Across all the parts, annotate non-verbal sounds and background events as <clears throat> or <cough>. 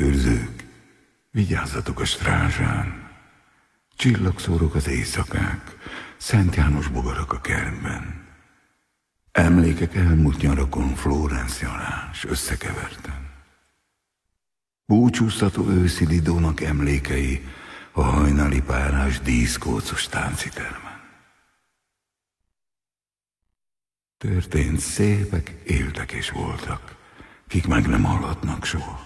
Őrzők, vigyázzatok a strázsán. Csillagszórok az éjszakák, Szent János bogarak a kertben. Emlékek elmúlt nyarakon Florence Jalás összekeverten. Búcsúztató őszi Lidónak emlékei a hajnali párás díszkócos táncitermen. Történt szépek, éltek és voltak, kik meg nem hallhatnak soha.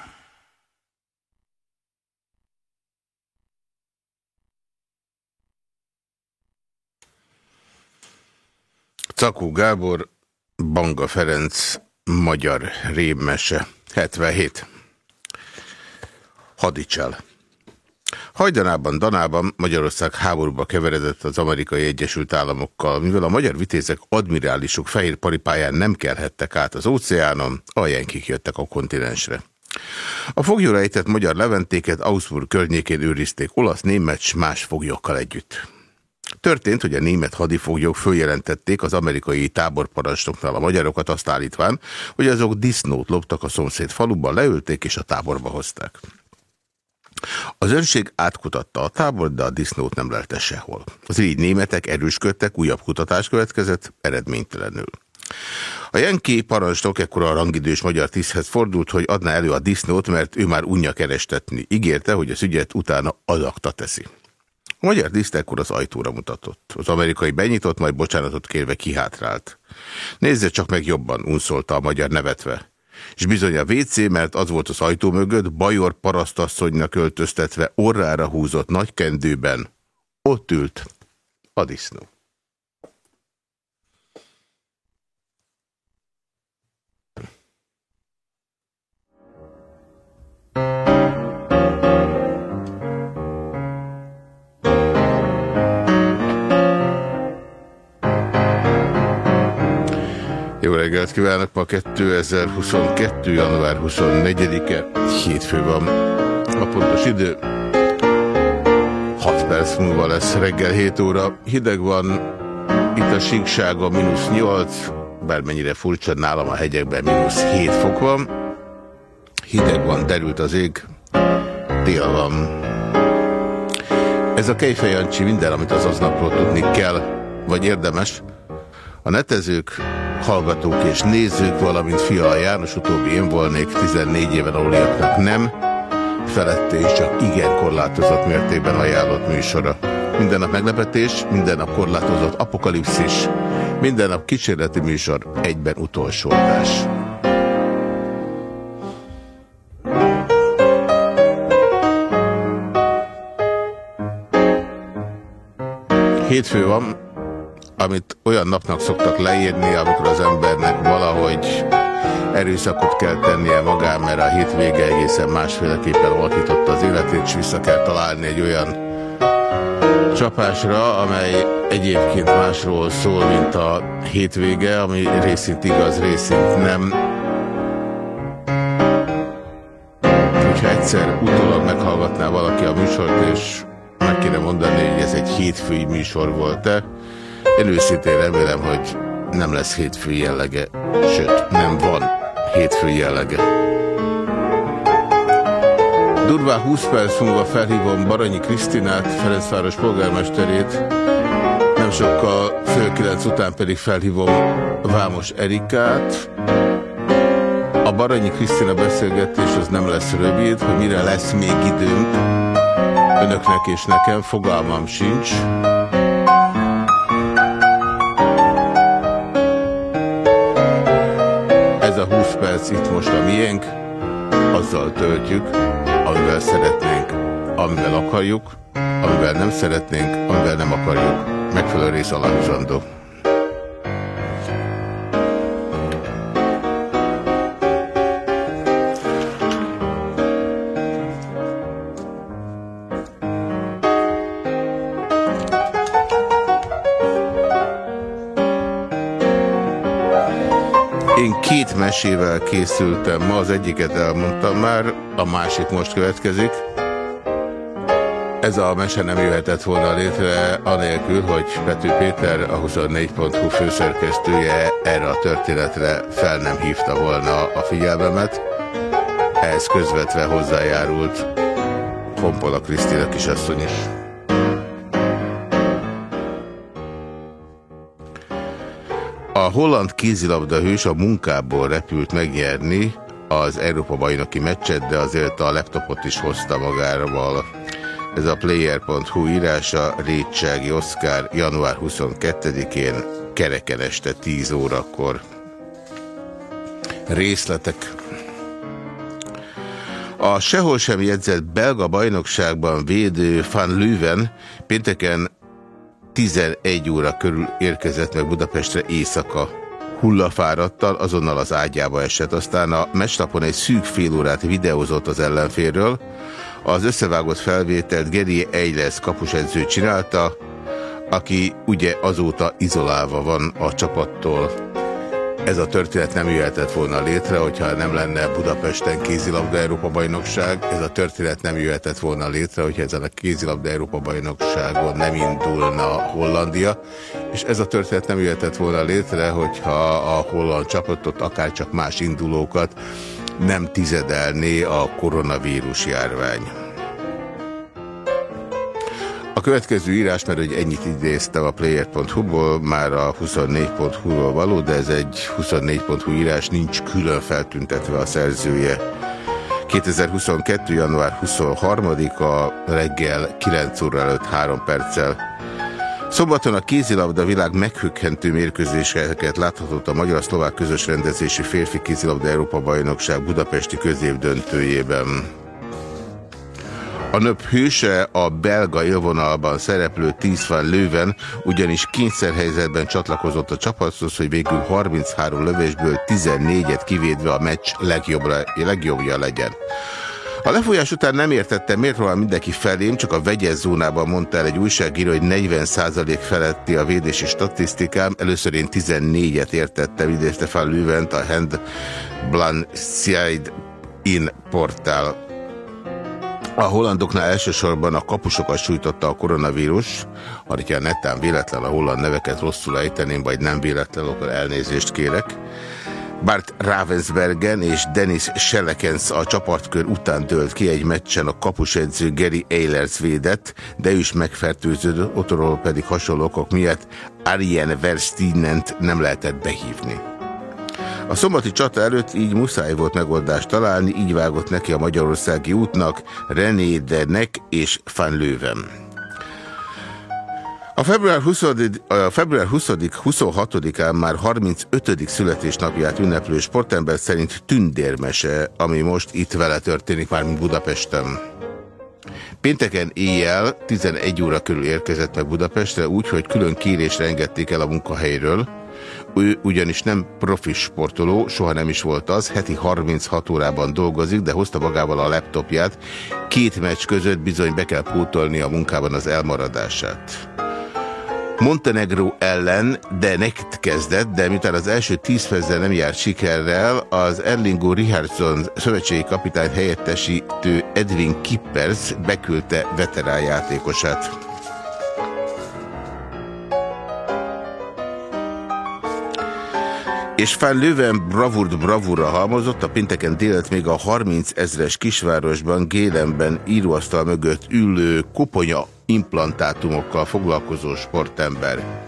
Cakó Gábor, Banga Ferenc, Magyar Rémmese, 77. Hadicsel. Hajdanában, Danában Magyarország háborúba keveredett az amerikai Egyesült Államokkal, mivel a magyar vitézek admirálisok fehér paripáján nem kelhettek át az óceánon, a jöttek a kontinensre. A foglyóra ejtett magyar leventéket Augsburg környékén őrizték olasz, német s más foglyokkal együtt. Történt, hogy a német hadifoglyok följelentették az amerikai táborparancsnoknál a magyarokat azt állítván, hogy azok disznót loptak a szomszéd faluban, leülték és a táborba hozták. Az önség átkutatta a tábor, de a disznót nem lelte sehol. Az így németek erősködtek, újabb kutatás következett, eredménytelenül. A Jenki parancsnok ekkor a rangidős magyar tiszthez fordult, hogy adná elő a disznót, mert ő már unja kerestetni. Ígérte, hogy az ügyet utána adakta teszi. A magyar diszt ekkor az ajtóra mutatott. Az amerikai benyitott, majd bocsánatot kérve kihátrált. Nézze csak meg jobban, unszolta a magyar nevetve. És bizony a WC, mert az volt az ajtó mögött, Bajor parasztasszonynak öltöztetve orrára húzott nagy kendőben. Ott ült a disznó. Reggelt kívánok! Ma 2022. január 24-e, hétfő van. A pontos idő 6 perc múlva lesz reggel 7 óra. Hideg van, itt a síksága mínusz 8, bármennyire furcsa, nálam a hegyekben mínusz 7 fok van. Hideg van, derült az ég, tél van. Ez a Kejfejancsi minden, amit az aznapról tudni kell, vagy érdemes. A netezők hallgatók és nézők, valamint Fiala János, utóbbi én volnék, 14 éven aluliaknak nem, felette és csak igen korlátozott mértékben ajánlott műsora. Minden nap meglepetés, minden nap korlátozott apokalipszis, minden nap kísérleti műsor, egyben utolsó adás. Hétfő van, amit olyan napnak szoktak leírni, amikor az embernek valahogy erőszakot kell tennie magán, mert a hétvége egészen másféleképpen alakította az életét, és vissza kell találni egy olyan csapásra, amely egyébként másról szól, mint a hétvége, ami részint igaz, részint nem. Hogyha egyszer utólag meghallgatná valaki a műsort, és meg kéne mondani, hogy ez egy hétfői műsor volt-e, én őszintén remélem, hogy nem lesz hétfő jellege, sőt, nem van hétfő jellege. Durvá 20 perc múlva felhívom Baranyi Krisztinát, Ferencváros polgármesterét, nem sokkal fél kilenc után pedig felhívom Vámos Erikát. A Baranyi Krisztina beszélgetés az nem lesz rövid, hogy mire lesz még időnk, önöknek és nekem, fogalmam sincs. Perc itt most a miénk, azzal töltjük, amivel szeretnénk, amivel akarjuk, amivel nem szeretnénk, amivel nem akarjuk. Megfelelő rész alapzandó. Készültem ma, az egyiket elmondtam már, a másik most következik. Ez a mese nem jöhetett volna létre, anélkül, hogy Pető Péter, a 24.hu főszerkesztője erre a történetre fel nem hívta volna a figyelmemet. Ehhez közvetve hozzájárult Honpola Krisztina kisasszony is. Holland kézilabda hős a munkából repült megnyerni az Európa-bajnoki meccset, de azért a laptopot is hozta magával. Ez a player.hu írása, Rétsági Oszkár, január 22-én, kereken este 10 órakor. Részletek. A sehol sem jegyzett belga bajnokságban védő Van Lüven pénteken 11 óra körül érkezett meg Budapestre éjszaka. Hullafáradtal azonnal az ágyába esett, aztán a meccsnapon egy szűk fél órát videózott az ellenférről. Az összevágott felvételt Geri Eilers kapusedző csinálta, aki ugye azóta izolálva van a csapattól. Ez a történet nem jöhetett volna létre, hogyha nem lenne Budapesten kézilabda Európa bajnokság. Ez a történet nem jöhetett volna létre, hogyha ezen a kézilabda Európa bajnokságon nem indulna Hollandia. És ez a történet nem jöhetett volna létre, hogyha a holland csapatot, akár csak más indulókat nem tizedelné a koronavírus járvány. A következő írás, mert hogy ennyit idéztem a player.hu-ból, már a 24.hu-ról való, de ez egy 24.hu írás, nincs külön feltüntetve a szerzője. 2022. január 23-a reggel 9 óra előtt 3 perccel. Szombaton a kézilabda világ meghökkentő mérkőzéseket láthatott a magyar-szlovák közös rendezési férfi kézilabda Európa bajnokság budapesti középdöntőjében. A nöp hőse a belga élvonalban szereplő Tíz van Lőven ugyanis kényszerhelyzetben csatlakozott a csapathoz, hogy végül 33 lövésből 14-et kivédve a meccs legjobbra, legjobbja legyen. A lefolyás után nem értettem, miért van mindenki felém, csak a vegyes zónában mondta el egy újságíró, hogy 40% feletti a védési statisztikám. Először én 14-et értettem, idézte fel Lüvent a Hand Blan In portál a hollandoknál elsősorban a kapusokat sújtotta a koronavírus, ha netán véletlen a holland neveket rosszul ejteném, vagy nem véletlen, akkor elnézést kérek. Bart Ravensbergen és Dennis Schellekens a csapatkör után dőlt ki egy meccsen a kapusedző Gary Eilers védett, de ő is megfertőződött, otthonról pedig hasonló okok miatt Arjen Verstinent nem lehetett behívni. A szombati csata előtt így muszáj volt megoldást találni, így vágott neki a magyarországi útnak René Denek és Van Löwen. A február 20 a február 20 26-án már 35. születésnapját ünneplő sportember szerint tündérmese, ami most itt vele történik már Budapesten. Pénteken éjjel 11 óra körül érkezett meg Budapestre úgy, hogy külön kérésre engedték el a munkahelyről, ő ugyanis nem profi sportoló, soha nem is volt az, heti 36 órában dolgozik, de hozta magával a laptopját. Két meccs között bizony be kell pótolni a munkában az elmaradását. Montenegro ellen, de nekt kezdett, de miután az első tíz perccel nem járt sikerrel, az Erlingo Richardson szövetségi kapitány helyettesítő Edwin Kippers beküldte veterán játékosát. És Fán Löwen bravúrt bravúra halmozott, a pinteken délet még a 30 ezres kisvárosban, Gélemben íróasztal mögött ülő koponya implantátumokkal foglalkozó sportember.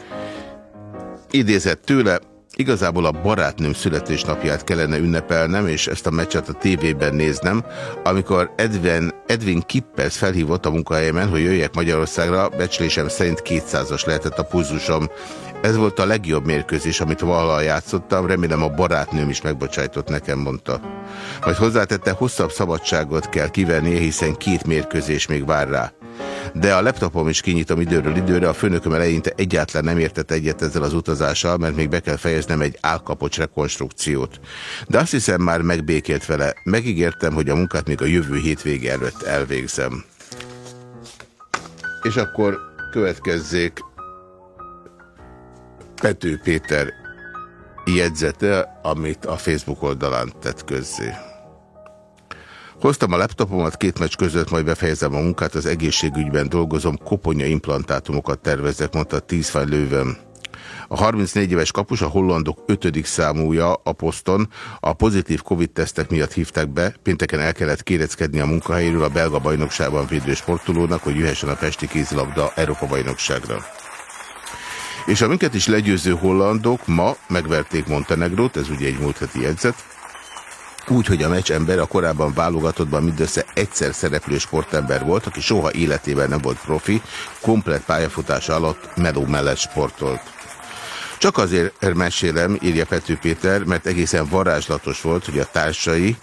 Idézett tőle, igazából a barátnőm születésnapját kellene ünnepelnem, és ezt a meccset a tévében néznem, amikor Edwin, Edwin Kippers felhívott a munkahelyemen, hogy jöjjek Magyarországra, becslésem szerint 200-as lehetett a pulzusom. Ez volt a legjobb mérkőzés, amit valaha játszottam, remélem a barátnőm is megbocsájtott nekem, mondta. Majd hozzátette, hosszabb szabadságot kell kivennie, hiszen két mérkőzés még vár rá de a laptopom is kinyitom időről időre, a főnököm eleinte egyáltalán nem értett egyet ezzel az utazással, mert még be kell fejeznem egy álkapocs rekonstrukciót. De azt hiszem már megbékélt vele, megígértem, hogy a munkát még a jövő hétvége előtt elvégzem. És akkor következzék Pető Péter jegyzete, amit a Facebook oldalán tett közzé. Hoztam a laptopomat két meccs között, majd befejezem a munkát, az egészségügyben dolgozom, koponya implantátumokat tervezek, mondta Tízfáj lővem. A 34 éves kapus a hollandok 5. számúja a poszton. A pozitív Covid-tesztek miatt hívták be. Pénteken el kellett kéreckedni a munkahelyéről a belga bajnokságban védő sportolónak, hogy jöhessen a Pesti kézilabda Európa bajnokságra. És a minket is legyőző hollandok ma megverték Montenegrót, ez ugye egy múlt heti jegyzet, úgy, hogy a meccsember a korábban válogatottban mindössze egyszer szereplő sportember volt, aki soha életében nem volt profi, komplet pályafutása alatt meló mellett sportolt. Csak azért mesélem, írja Pető Péter, mert egészen varázslatos volt, hogy a társai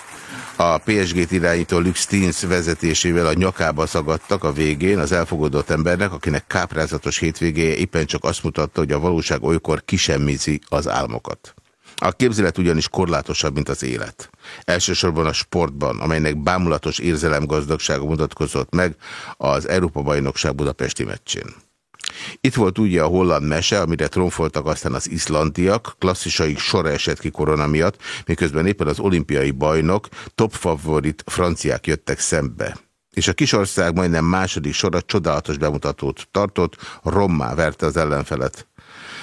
a PSG-t irányító Lux vezetésével a nyakába szagadtak a végén az elfogadott embernek, akinek káprázatos hétvégéje éppen csak azt mutatta, hogy a valóság olykor kisemmizi az álmokat. A képzelet ugyanis korlátosabb, mint az élet. Elsősorban a sportban, amelynek bámulatos érzelemgazdagsága mutatkozott meg az Európa-bajnokság budapesti meccsén. Itt volt ugye a holland mese, amire tronfoltak aztán az iszlandiak, klasszisaik sora esett ki korona miatt, miközben éppen az olimpiai bajnok, top favorit franciák jöttek szembe. És a kisország majdnem második sora csodálatos bemutatót tartott, rommá verte az ellenfelet.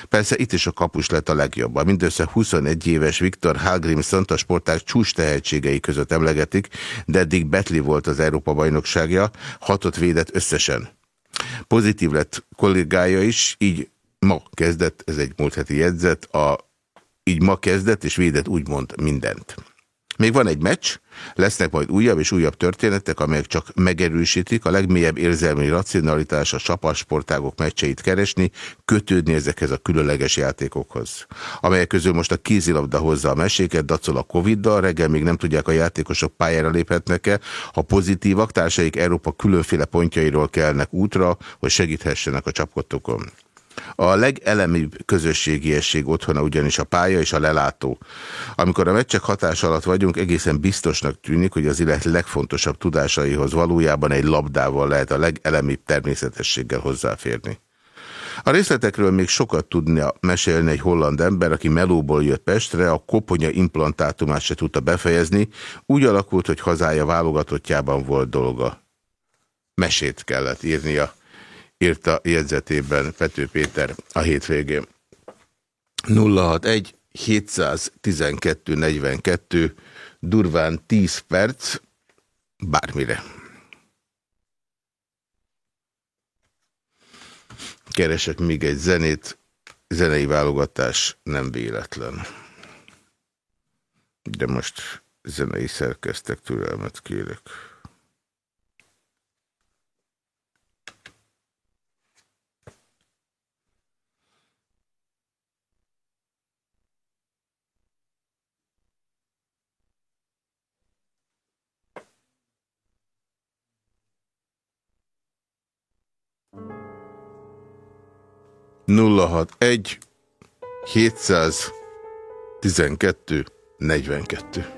Persze itt is a kapus lett a legjobb. A mindössze 21 éves Viktor Hallgrimson a sporták csúcs tehetségei között emlegetik, de eddig Betli volt az Európa bajnokságja, hatot védett összesen. Pozitív lett kollégája is, így ma kezdett, ez egy múlt heti jegyzet, a, így ma kezdett és védett úgymond mindent. Még van egy meccs, lesznek majd újabb és újabb történetek, amelyek csak megerősítik a legmélyebb érzelmi racionalitás a csapasportágok meccseit keresni, kötődni ezekhez a különleges játékokhoz. Amelyek közül most a kézilabda hozza a meséket, dacol a Covid-dal, reggel még nem tudják a játékosok pályára léphetnek-e, ha pozitívak, társaik Európa különféle pontjairól kelnek útra, hogy segíthessenek a csapkodtokon. A legelemibb közösségiesség otthona ugyanis a pálya és a lelátó. Amikor a meccsek hatás alatt vagyunk, egészen biztosnak tűnik, hogy az élet legfontosabb tudásaihoz valójában egy labdával lehet a legelemibb természetességgel hozzáférni. A részletekről még sokat tudnia mesélni egy holland ember, aki melóból jött Pestre, a koponya implantátumát se tudta befejezni, úgy alakult, hogy hazája válogatottjában volt dolga. Mesét kellett írnia írta jegyzetében Pető Péter a hétvégén. 061 712 42 durván 10 perc bármire. Keresek még egy zenét, zenei válogatás nem véletlen. De most zenei szerkeztek türelmet kérek. 061 712 42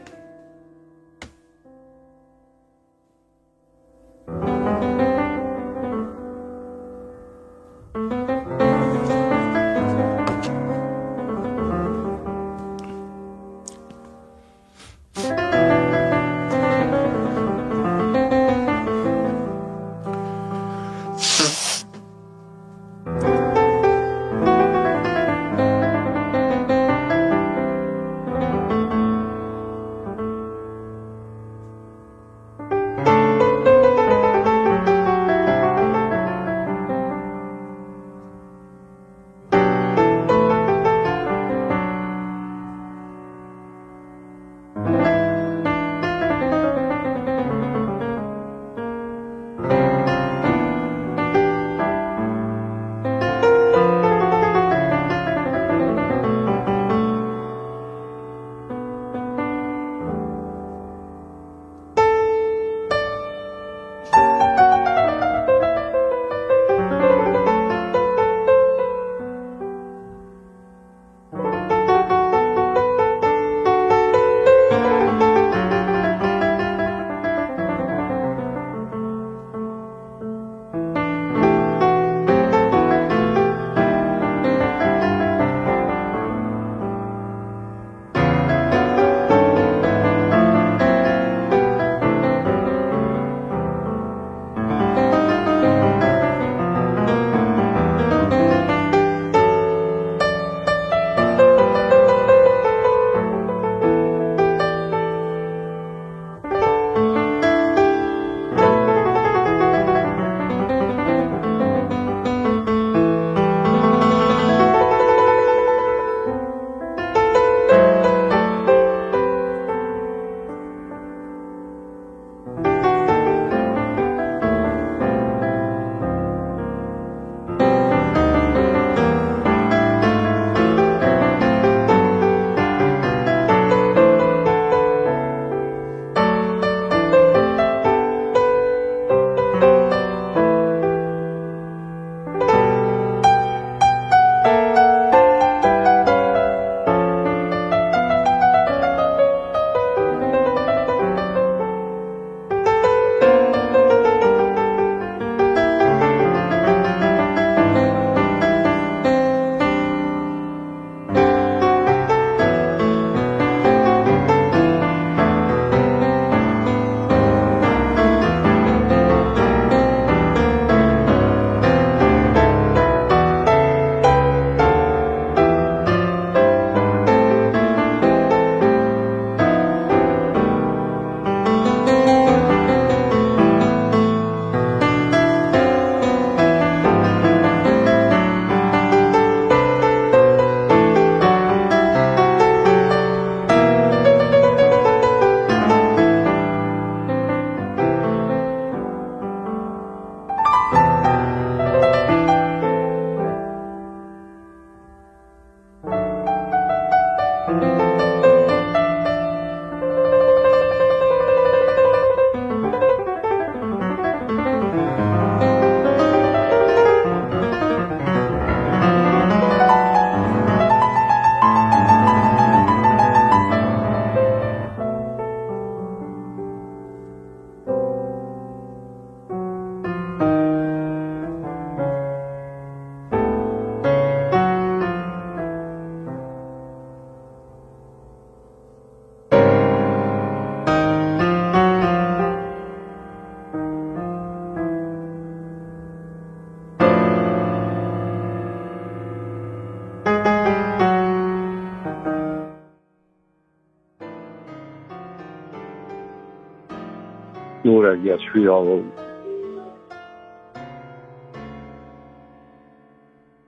Jó reggelt, fialó.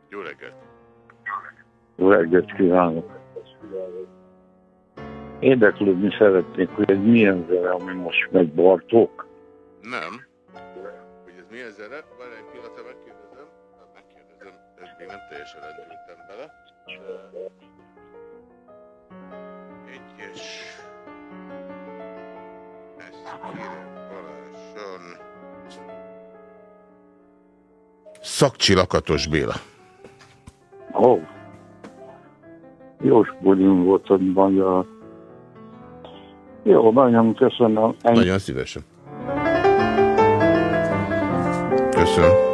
Jó reggelt. Jó reggelt kívánok. Érdeklődni szeretnék, hogy ez milyen zene, ami most megy Bartók. Nem. Hogy ez milyen zene? Várj egy pillanatra megkérdezem. Megkérdezem, ez még nem teljesen lendültem bele. Egyes. Ezt kérem. Szakcsi Lakatos Béla. Ó. Oh. Jó bulim volt a magyar. Jó, nagyon köszönöm. Ennyi. Nagyon szívesen. Köszönöm.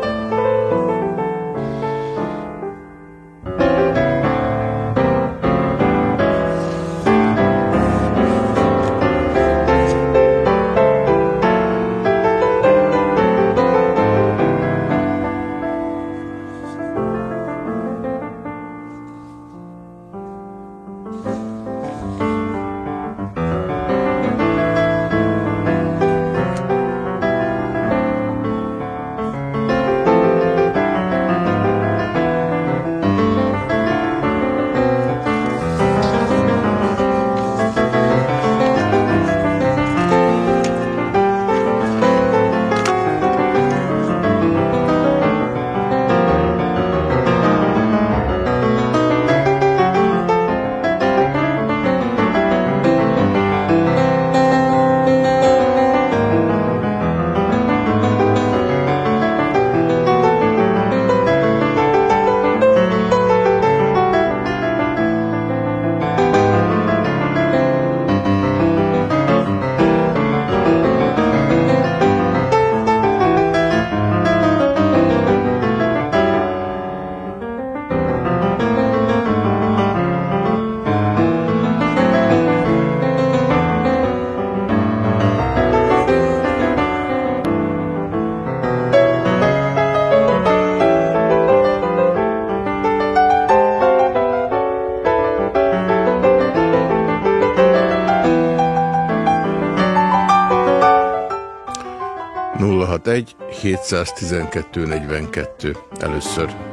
712.42 először.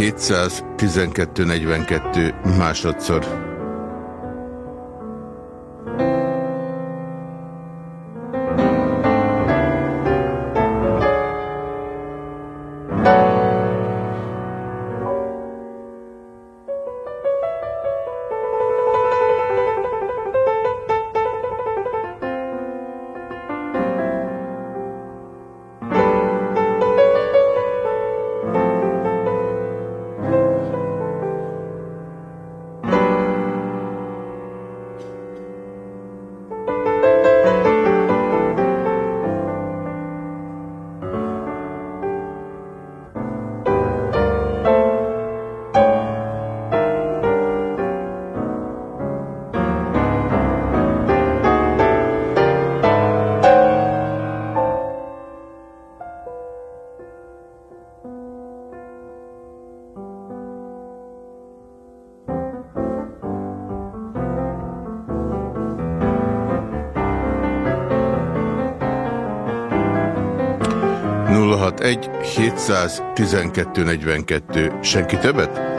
712 42 másodszor. 712 42. Senki többet?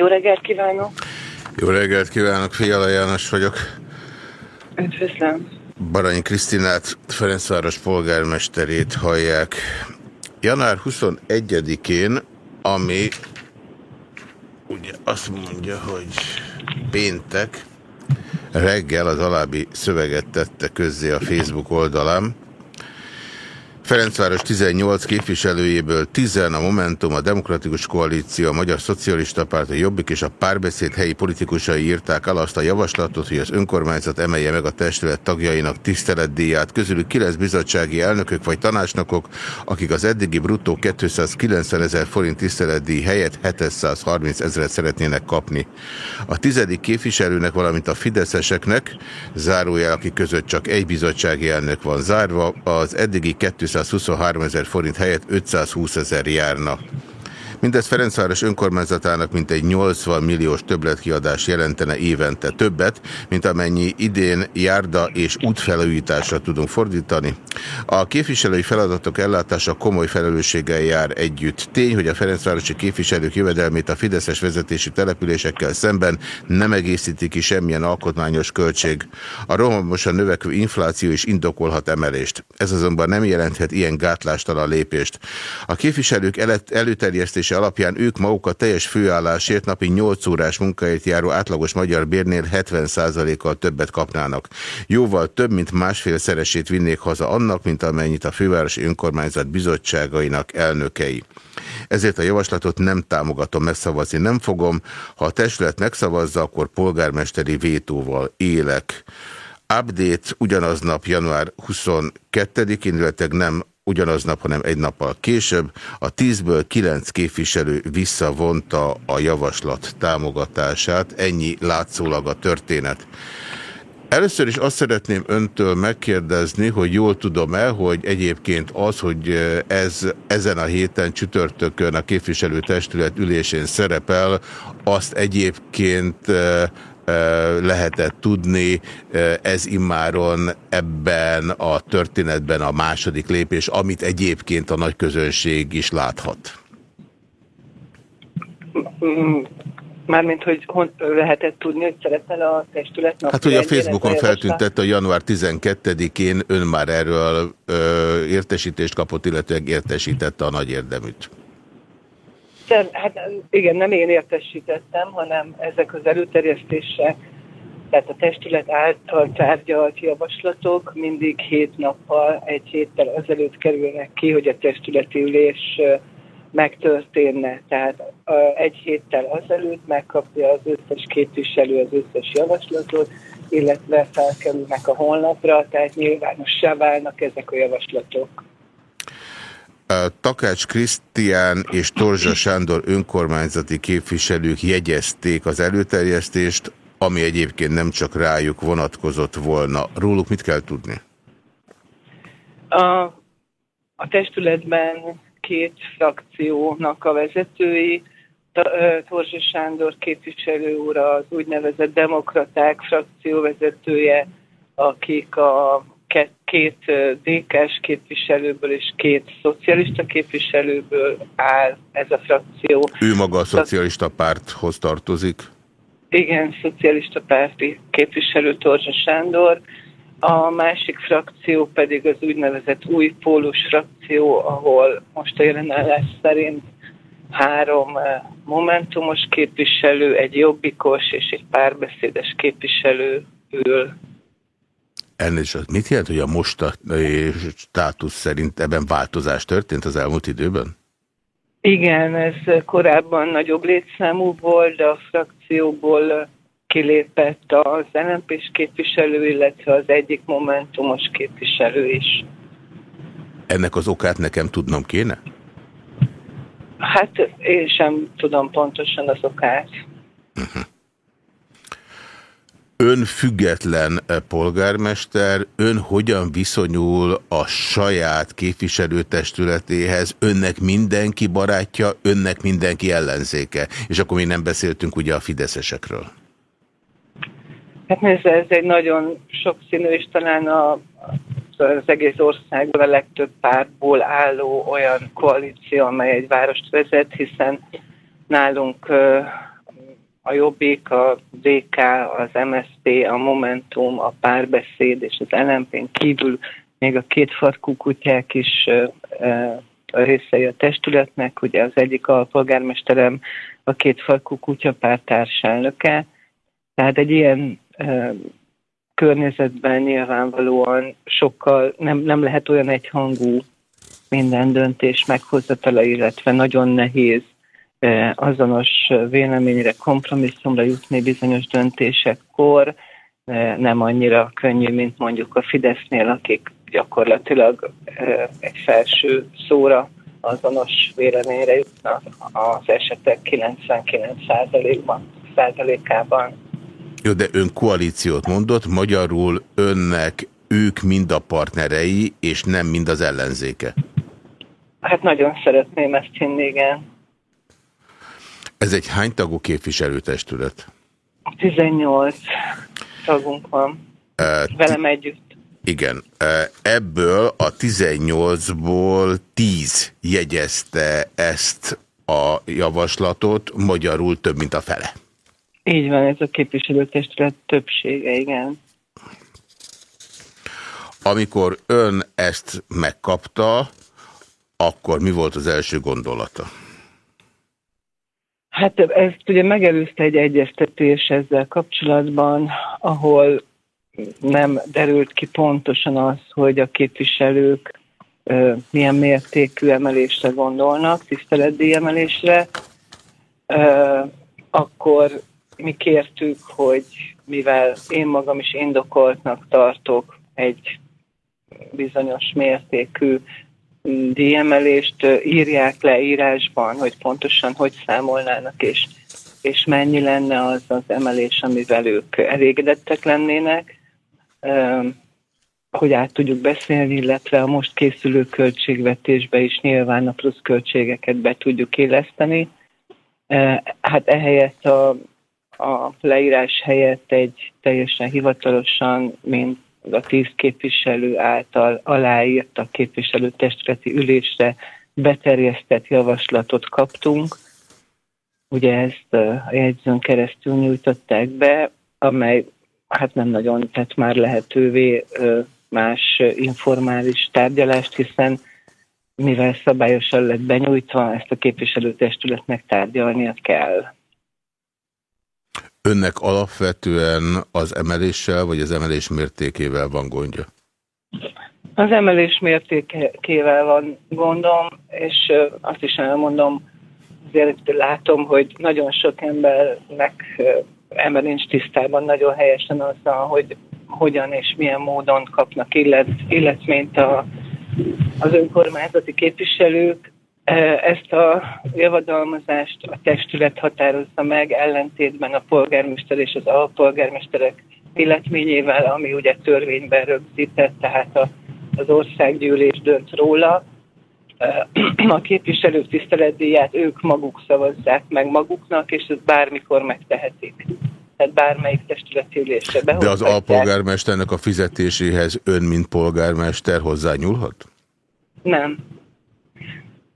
Jó reggelt kívánok! Jó reggelt kívánok, Fiala János vagyok. Üdvözlöm. Baranyi Krisztinát, Ferencváros polgármesterét hallják. Január 21-én, ami ugye azt mondja, hogy péntek, reggel az alábbi szöveget tette közzé a Facebook oldalán. Ferencváros 18 képviselőjéből 10 a Momentum, a Demokratikus Koalíció, a Magyar Szocialista Párt, a Jobbik és a Párbeszéd helyi politikusai írták el azt a javaslatot, hogy az önkormányzat emelje meg a testület tagjainak tiszteletdíját. Közülük 9 bizottsági elnökök vagy tanácsnokok, akik az eddigi bruttó 290 ezer forint tiszteletdíj helyett 730 ezeret szeretnének kapni. A tizedik képviselőnek, valamint a fideszeseknek, zárójel, akik között csak egy bizottsági elnök van zárva, az eddigi 200 223 ezer forint helyett 520 ezer járna. Mindez Ferencváros önkormányzatának mintegy 80 milliós többletkiadás jelentene évente többet, mint amennyi idén járda és útfelújításra tudunk fordítani. A képviselői feladatok ellátása komoly felelősséggel jár együtt. Tény, hogy a Ferencvárosi képviselők jövedelmét a Fideszes vezetési településekkel szemben nem egészíti ki semmilyen alkotmányos költség. A rohamosan növekvő infláció is indokolhat emelést. Ez azonban nem jelenthet ilyen gátlástalan lépést. A képviselők előterjesztés jelentése alapján ők maguk a teljes főállásért napi 8 órás munkáért járó átlagos magyar bérnél 70%-kal többet kapnának. Jóval több, mint másfél szeresét vinnék haza annak, mint amennyit a fővárosi önkormányzat bizottságainak elnökei. Ezért a javaslatot nem támogatom, megszavazni nem fogom. Ha a testület megszavazza, akkor polgármesteri vétóval élek. Update ugyanaznap január 22-én, illetve nem ugyanaznap, hanem egy nappal később. A tízből kilenc képviselő visszavonta a javaslat támogatását. Ennyi látszólag a történet. Először is azt szeretném öntől megkérdezni, hogy jól tudom-e, hogy egyébként az, hogy ez ezen a héten csütörtökön a képviselőtestület ülésén szerepel, azt egyébként lehetett tudni, ez immáron ebben a történetben a második lépés, amit egyébként a nagy közönség is láthat. Mármint, hogy hon lehetett tudni, hogy szerepel a testület Hát, hogy a Facebookon feltüntette a január 12-én ön már erről ö, értesítést kapott, illetve értesítette a nagy érdeműt. Term, hát igen, nem én értesítettem, hanem ezek az előterjesztések, tehát a testület által tárgyalt javaslatok mindig hét nappal, egy héttel azelőtt kerülnek ki, hogy a testületi ülés megtörténne. Tehát egy héttel azelőtt megkapja az összes képviselő az összes javaslatot, illetve felkerülnek a honlapra, tehát nyilvánossá válnak ezek a javaslatok. Takács Krisztián és Torzsa Sándor önkormányzati képviselők jegyezték az előterjesztést, ami egyébként nem csak rájuk vonatkozott volna. Róluk mit kell tudni? A, a testületben két frakciónak a vezetői, Torzsa Sándor képviselő úr az úgynevezett demokraták frakció vezetője, akik a két DK-s képviselőből és két szocialista képviselőből áll ez a frakció. Ő maga a szocialista párthoz tartozik? Igen, szocialista párti képviselő Torzsa Sándor. A másik frakció pedig az úgynevezett új pólus frakció, ahol most a jelenállás szerint három momentumos képviselő, egy jobbikos és egy párbeszédes képviselő ül Elnézést, mit jelent, hogy a most státusz szerint ebben változás történt az elmúlt időben? Igen, ez korábban nagyobb létszámú volt, de a frakcióból kilépett az lnp képviselő, illetve az egyik momentumos képviselő is. Ennek az okát nekem tudnom kéne? Hát én sem tudom pontosan az okát. Ön független eh, polgármester, ön hogyan viszonyul a saját képviselőtestületéhez? Önnek mindenki barátja, önnek mindenki ellenzéke. És akkor mi nem beszéltünk ugye a fideszesekről. Hát nézze, ez egy nagyon sokszínű, és talán a, az egész országban a legtöbb pártból álló olyan koalíció, amely egy várost vezet, hiszen nálunk a Jobbik, a DK, az MSZP, a Momentum, a Párbeszéd és az lnp kívül még a két farkú kutyák is részei a testületnek, ugye az egyik a polgármesterem a két farkú kutyapár társelnöke. Tehát egy ilyen környezetben nyilvánvalóan sokkal nem, nem lehet olyan egyhangú minden döntés meghozatala, illetve nagyon nehéz azonos véleményre, kompromisszumra jutni bizonyos döntésekkor nem annyira könnyű, mint mondjuk a Fidesznél, akik gyakorlatilag egy felső szóra azonos véleményre jutnak az esetek 99%-ban, százalékában. Jó, de ön koalíciót mondott, magyarul önnek ők mind a partnerei, és nem mind az ellenzéke. Hát nagyon szeretném ezt hinni, igen. Ez egy hány tagú képviselőtestület? 18 tagunk van. Uh, Velem együtt. Igen. Ebből a 18-ból 10 jegyezte ezt a javaslatot, magyarul több, mint a fele. Így van, ez a képviselőtestület többsége, igen. Amikor ön ezt megkapta, akkor mi volt az első gondolata? Hát ez ugye megelőzte egy egyeztetés ezzel kapcsolatban, ahol nem derült ki pontosan az, hogy a képviselők milyen mértékű emelésre gondolnak, tiszteletdíj emelésre, akkor mi kértük, hogy mivel én magam is indokoltnak tartok egy bizonyos mértékű díjemelést írják le írásban, hogy pontosan hogy számolnának, és, és mennyi lenne az az emelés, amivel ők elégedettek lennének, hogy át tudjuk beszélni, illetve a most készülő költségvetésbe is nyilván a plusz költségeket be tudjuk éleszteni. Hát ehelyett a, a leírás helyett egy teljesen hivatalosan, mint a tíz képviselő által aláírt a képviselőtestületi ülésre beterjesztett javaslatot kaptunk. Ugye ezt a jegyzőn keresztül nyújtották be, amely hát nem nagyon tett már lehetővé más informális tárgyalást, hiszen mivel szabályosan lett benyújtva, ezt a képviselőtestületnek tárgyalnia kell. Önnek alapvetően az emeléssel, vagy az emelés mértékével van gondja? Az emelés mértékével van gondom, és azt is elmondom, azért látom, hogy nagyon sok embernek ember nincs tisztában nagyon helyesen azzal, hogy hogyan és milyen módon kapnak illet, illetményt a az önkormányzati képviselők ezt a javadalmazást a testület határozza meg ellentétben a polgármester és az alpolgármesterek illetményével, ami ugye törvényben rögzített, tehát a, az országgyűlés dönt róla. A képviselők tiszteletdíját ők maguk szavazzák meg maguknak, és ezt bármikor megtehetik. Tehát bármelyik testületi ülésre De az alpolgármesternek a fizetéséhez ön, mint polgármester hozzányúlhat? Nem.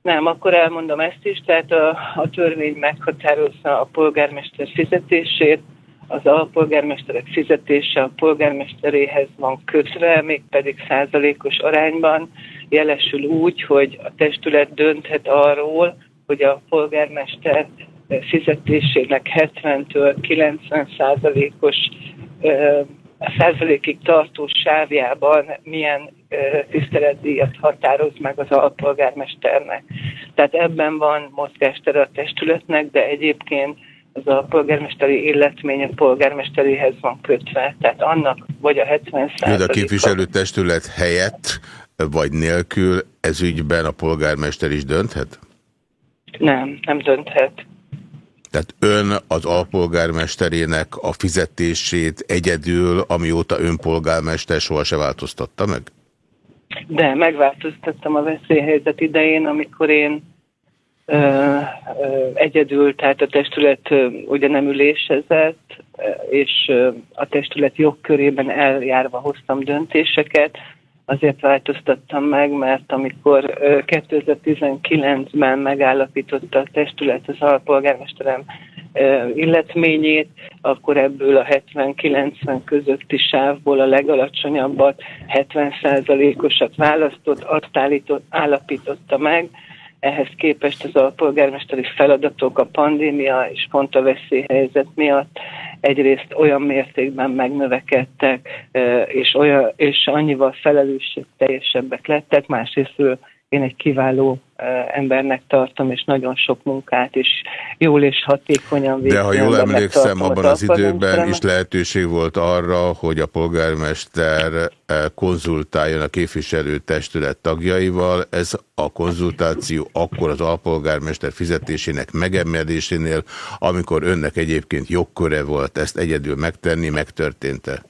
Nem, akkor elmondom ezt is, tehát a, a törvény meghatározza a polgármester fizetését, az alpolgármesterek fizetése a polgármesteréhez van kötve, mégpedig százalékos arányban, jelesül úgy, hogy a testület dönthet arról, hogy a polgármester fizetésének 70-től 90 százalékos százalékig tartó sávjában milyen tiszteletdíjat határoz meg az alpolgármesternek. Tehát ebben van mozgástere a testületnek, de egyébként az a polgármesteri illetmény a polgármesteréhez van kötve. Tehát annak vagy a 70 százaléka... a képviselőtestület helyett vagy nélkül ez ügyben a polgármester is dönthet? Nem, nem dönthet. Tehát ön az alpolgármesterének a fizetését egyedül, amióta ön polgármester soha változtatta meg? De megváltoztattam a veszélyhelyzet idején, amikor én ö, ö, egyedül, tehát a testület ö, ugye nem ülésezett, és ö, a testület jogkörében eljárva hoztam döntéseket, azért változtattam meg, mert amikor 2019-ben megállapította a testület az alpolgármesterem illetményét, akkor ebből a 70-90 közötti sávból a legalacsonyabbat, 70%-osat választott, azt állított, állapította meg, ehhez képest az alpolgármesteri feladatok a pandémia és pont a veszélyhelyzet miatt egyrészt olyan mértékben megnövekedtek, és, olyan, és annyival felelősség teljesebbek lettek, másrészt én egy kiváló embernek tartom, és nagyon sok munkát is jól és hatékonyan végzi. De ha jól emlékszem, abban az időben is lehetőség volt arra, hogy a polgármester konzultáljon a képviselőtestület tagjaival. Ez a konzultáció akkor az alpolgármester fizetésének megemelésénél, amikor önnek egyébként jogköre volt ezt egyedül megtenni, megtörtént-e?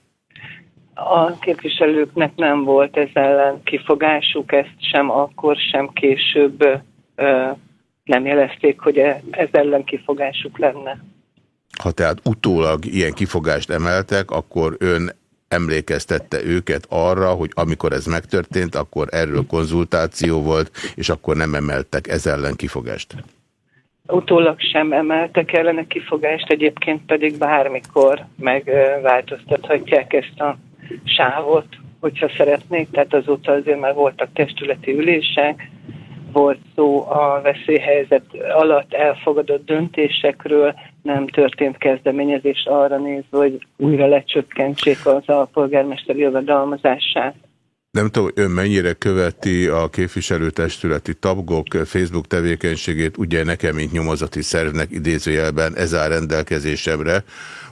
A képviselőknek nem volt ez ellen kifogásuk, ezt sem akkor, sem később nem jelezték, hogy e, ez ellen kifogásuk lenne. Ha tehát utólag ilyen kifogást emeltek, akkor ön emlékeztette őket arra, hogy amikor ez megtörtént, akkor erről konzultáció volt, és akkor nem emeltek ez ellen kifogást. Utólag sem emeltek ellene kifogást, egyébként pedig bármikor megváltoztathatják ezt a sávot, hogyha szeretnék, tehát azóta azért már voltak testületi ülések, volt szó a veszélyhelyzet alatt elfogadott döntésekről, nem történt kezdeményezés arra nézve, hogy újra lecsökkentsék az alpolgármester jövedelmazását. Nem tudom, ön mennyire követi a képviselőtestületi tabgok Facebook tevékenységét, ugye nekem, mint nyomozati szervnek idézőjelben ez áll rendelkezésemre,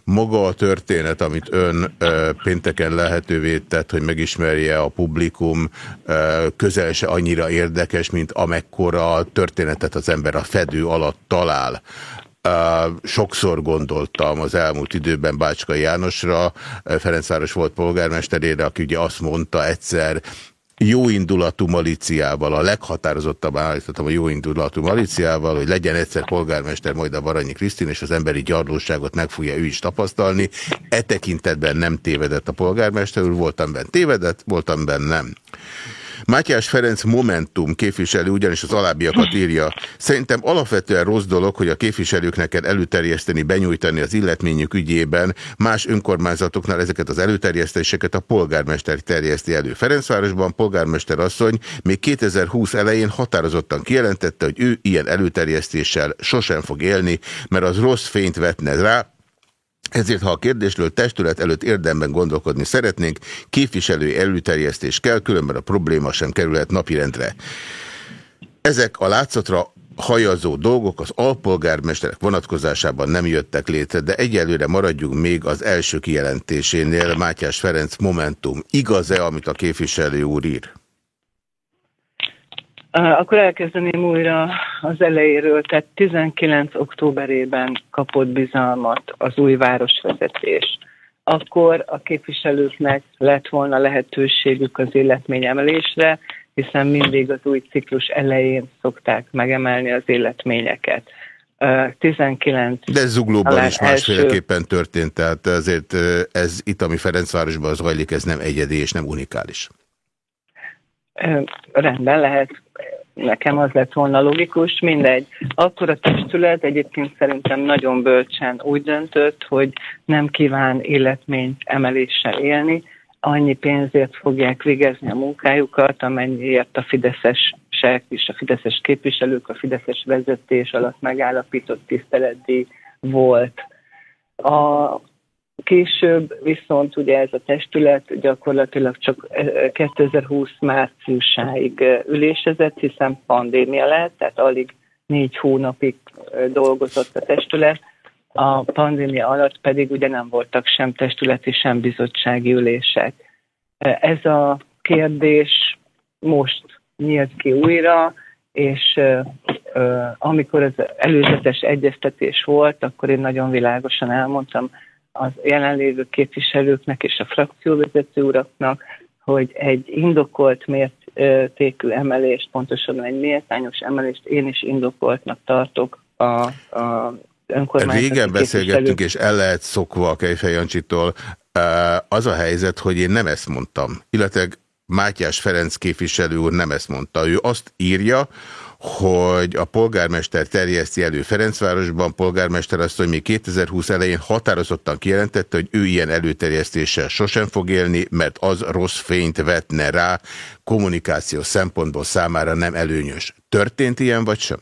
maga a történet, amit ön pénteken lehetővé tett, hogy megismerje a publikum, közel se annyira érdekes, mint amekkora történetet az ember a fedő alatt talál. Sokszor gondoltam az elmúlt időben Bácska Jánosra, Ferencváros volt polgármesterére, aki ugye azt mondta egyszer, jóindulatú maliciával, a leghatározottabb állítottam a jóindulatú maliciával, hogy legyen egyszer polgármester, majd a Baranyi Krisztin, és az emberi gyarlóságot meg fogja ő is tapasztalni. E tekintetben nem tévedett a polgármester úr, voltam benne tévedett, voltam benne nem. Mátyás Ferenc Momentum képviselő ugyanis az alábbiakat írja. Szerintem alapvetően rossz dolog, hogy a képviselőknek kell előterjeszteni, benyújtani az illetményük ügyében. Más önkormányzatoknál ezeket az előterjesztéseket a polgármester terjeszti elő. Ferencvárosban polgármester asszony még 2020 elején határozottan kijelentette, hogy ő ilyen előterjesztéssel sosem fog élni, mert az rossz fényt vetne rá, ezért, ha a kérdésről testület előtt érdemben gondolkodni szeretnénk, képviselői előterjesztés kell, különben a probléma sem kerülhet napirendre. Ezek a látszatra hajazó dolgok az alpolgármesterek vonatkozásában nem jöttek létre, de egyelőre maradjunk még az első kijelentésénél. Mátyás Ferenc Momentum. Igaz-e, amit a képviselő úr ír? Akkor elkezdeném újra az elejéről, tehát 19. októberében kapott bizalmat az új városvezetés. Akkor a képviselőknek lett volna lehetőségük az életményemelésre, hiszen mindig az új ciklus elején szokták megemelni az életményeket. 19. De zuglóban is másféleképpen első... történt, tehát ezért ez itt, ami Ferencvárosban zajlik, ez nem egyedi és nem unikális. Rendben lehet, nekem az lett volna logikus, mindegy. Akkor a testület egyébként szerintem nagyon bölcsen úgy döntött, hogy nem kíván életményt emeléssel élni, annyi pénzért fogják végezni a munkájukat, amennyiért a fideszesek és a fideszes képviselők, a fideszes vezetés alatt megállapított tiszteletdi volt. A Később viszont ugye ez a testület gyakorlatilag csak 2020 márciusáig ülésezett, hiszen pandémia lett, tehát alig négy hónapig dolgozott a testület. A pandémia alatt pedig ugye nem voltak sem testületi, sem bizottsági ülések. Ez a kérdés most nyílt ki újra, és amikor az előzetes egyeztetés volt, akkor én nagyon világosan elmondtam, az jelenlévő képviselőknek és a frakcióvezető uraknak, hogy egy indokolt mértékű emelést, pontosan egy méltányos emelést én is indokoltnak tartok a, a Régen beszélgettünk, és el lehet szokva a Kejfej Jancsitól. Az a helyzet, hogy én nem ezt mondtam, illetve Mátyás Ferenc képviselő úr nem ezt mondta. Ő azt írja, hogy a polgármester terjeszti elő Ferencvárosban, polgármester azt, hogy még 2020 elején határozottan kijelentette, hogy ő ilyen előterjesztéssel sosem fog élni, mert az rossz fényt vetne rá, kommunikáció szempontból számára nem előnyös. Történt ilyen, vagy sem?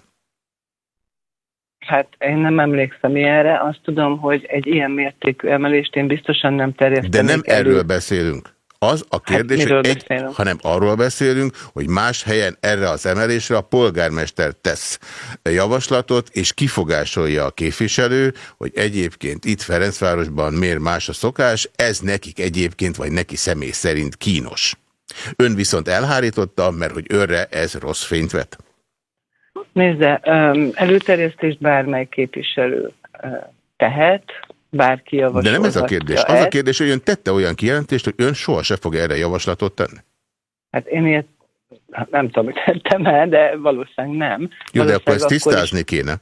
Hát én nem emlékszem ilyenre, azt tudom, hogy egy ilyen mértékű emelést én biztosan nem terjesztem. De nem elő. erről beszélünk. Az a kérdés, hát, hogy egy, hanem arról beszélünk, hogy más helyen erre az emelésre a polgármester tesz javaslatot, és kifogásolja a képviselő, hogy egyébként itt Ferencvárosban miért más a szokás, ez nekik egyébként, vagy neki személy szerint kínos. Ön viszont elhárította, mert hogy őre ez rossz fényt vet. Nézze, előterjesztést bármely képviselő tehet, bárki javasolhatja. De nem ez a kérdés. Az a kérdés, hogy ön tette olyan kijelentést, hogy ön soha se fog erre javaslatot tenni? Hát én ilyet hát nem tudom, hogy tettem el, de valószínűleg nem. Jó, de akkor ezt tisztázni is... kéne.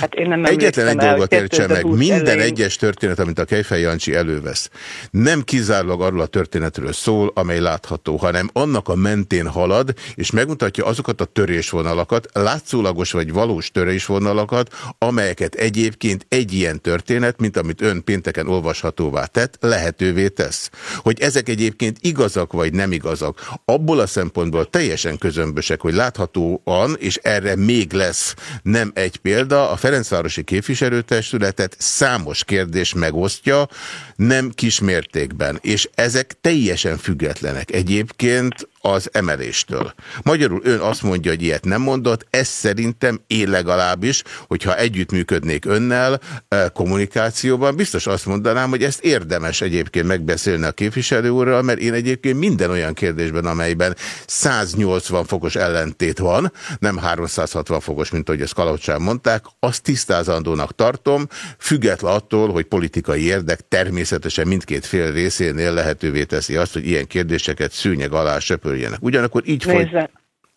Hát én nem Egyetlen egy dolgot értsen meg, minden elején... egyes történet, amit a Kejfej Jancsi elővesz, nem kizárólag arról a történetről szól, amely látható, hanem annak a mentén halad, és megmutatja azokat a törésvonalakat, látszólagos vagy valós törésvonalakat, amelyeket egyébként egy ilyen történet, mint amit ön pénteken olvashatóvá tett, lehetővé tesz. Hogy ezek egyébként igazak vagy nem igazak, abból a szempontból teljesen közömbösek, hogy láthatóan, és erre még lesz nem egy példa, a Ferencvárosi képviselőtestületet számos kérdés megosztja, nem kismértékben, és ezek teljesen függetlenek. Egyébként az emeléstől. Magyarul ön azt mondja, hogy ilyet nem mondott, ez szerintem én legalábbis, hogyha együttműködnék önnel eh, kommunikációban, biztos azt mondanám, hogy ezt érdemes egyébként megbeszélni a képviselő úrral, mert én egyébként minden olyan kérdésben, amelyben 180 fokos ellentét van, nem 360 fokos, mint ahogy ezt Kalaucsán mondták, azt tisztázandónak tartom, független attól, hogy politikai érdek természetesen mindkét fél részénél lehetővé teszi azt, hogy ilyen kérdéseket szűnyeg alá söpör töröljenek. Ugyanakkor így nézze,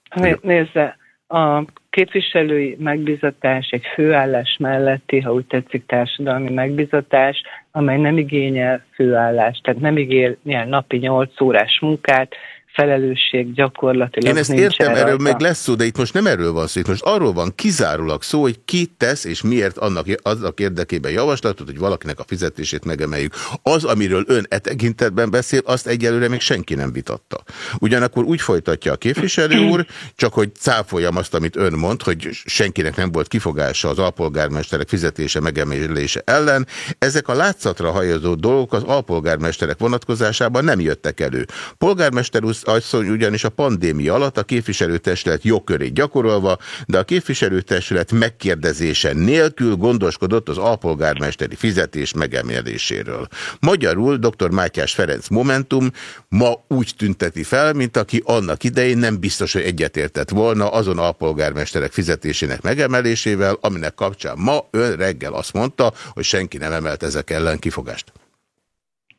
foly... nézze, a képviselői megbizatás egy főállás melletti, ha úgy tetszik, társadalmi megbizatás, amely nem igényel főállást, tehát nem igényel napi 8 órás munkát, felelősség gyakorlatilag Én ezt értem, rajta. erről meg lesz szó, de itt most nem erről van szó, itt most arról van kizárólag szó, hogy ki tesz és miért annak, aznak érdekében javaslatot, hogy valakinek a fizetését megemeljük. Az, amiről ön e tekintetben beszél, azt egyelőre még senki nem vitatta. Ugyanakkor úgy folytatja a képviselő úr, csak hogy cáfoljam azt, amit ön mond, hogy senkinek nem volt kifogása az alpolgármesterek fizetése megemelése ellen. Ezek a látszatra hajazó dolgok az alpolgármesterek vonatkozásában nem jöttek elő. Polgármester asszony ugyanis a pandémia alatt a képviselőtestület jogkörét gyakorolva, de a képviselőtestület megkérdezése nélkül gondoskodott az alpolgármesteri fizetés megemeléséről. Magyarul dr. Mátyás Ferenc Momentum ma úgy tünteti fel, mint aki annak idején nem biztos, hogy egyetértett volna azon alpolgármesterek fizetésének megemelésével, aminek kapcsán ma ön reggel azt mondta, hogy senki nem emelt ezek ellen kifogást.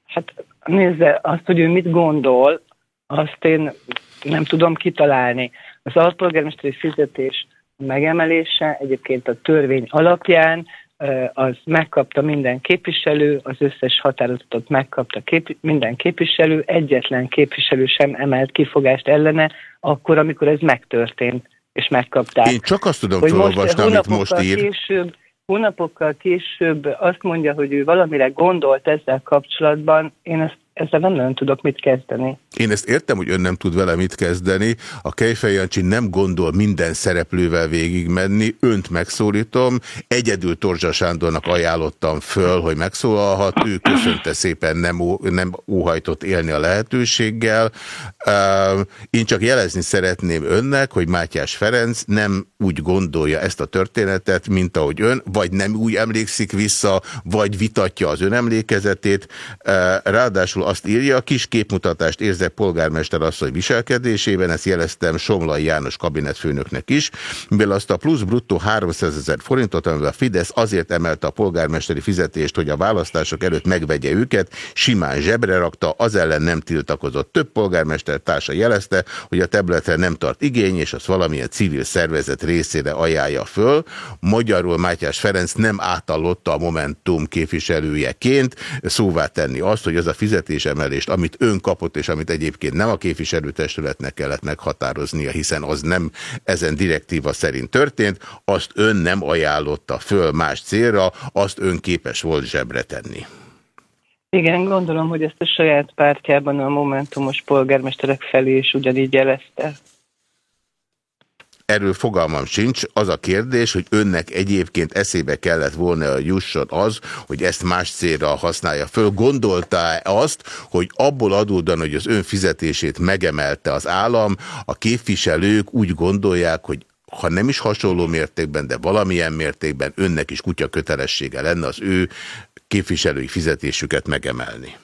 Hát nézze, azt, hogy ő mit gondol, azt én nem tudom kitalálni. Az alpolgármesteri fizetés megemelése egyébként a törvény alapján az megkapta minden képviselő, az összes határozatot megkapta kép, minden képviselő, egyetlen képviselő sem emelt kifogást ellene, akkor, amikor ez megtörtént, és megkapták. Én csak azt tudom felolvasni, amit most ír. Később, hónapokkal később azt mondja, hogy ő valamire gondolt ezzel kapcsolatban, én ezt ezzel nem nagyon tudok mit kezdeni. Én ezt értem, hogy ön nem tud vele mit kezdeni. A Kejfej Jancsi nem gondol minden szereplővel végigmenni. Önt megszólítom. Egyedül Torzsa Sándornak ajánlottam föl, hogy megszólalhat. Ő köszönte szépen, nem, nem óhajtott élni a lehetőséggel. Én csak jelezni szeretném önnek, hogy Mátyás Ferenc nem úgy gondolja ezt a történetet, mint ahogy ön, vagy nem úgy emlékszik vissza, vagy vitatja az ön emlékezetét. Ráadásul azt írja, kis képmutatást érzek polgármester asszony viselkedésében, ezt jeleztem Somlai János kabinetfőnöknek is, mivel azt a plusz bruttó 300 ezer forintot, amivel a Fidesz azért emelte a polgármesteri fizetést, hogy a választások előtt megvegye őket, simán zsebre rakta, az ellen nem tiltakozott. Több polgármester társa jelezte, hogy a területre nem tart igény, és az valamilyen civil szervezet részére ajánlja föl. Magyarul Mátyás Ferenc nem átallotta a Momentum képviselőjeként szóvá tenni azt, hogy az a fizetés fizetésemelést, amit ön kapott, és amit egyébként nem a képviselőtestületnek kellett meghatároznia, hiszen az nem ezen direktíva szerint történt, azt ön nem ajánlotta föl más célra, azt ön képes volt zsebre tenni. Igen, gondolom, hogy ezt a saját pártjában a Momentumos polgármesterek felé is ugyanígy jelezte. Erről fogalmam sincs. Az a kérdés, hogy önnek egyébként eszébe kellett volna jusson az, hogy ezt más célra használja föl. Gondolta-e azt, hogy abból adódóan, hogy az ön fizetését megemelte az állam, a képviselők úgy gondolják, hogy ha nem is hasonló mértékben, de valamilyen mértékben önnek is kutya kötelessége lenne az ő képviselői fizetésüket megemelni.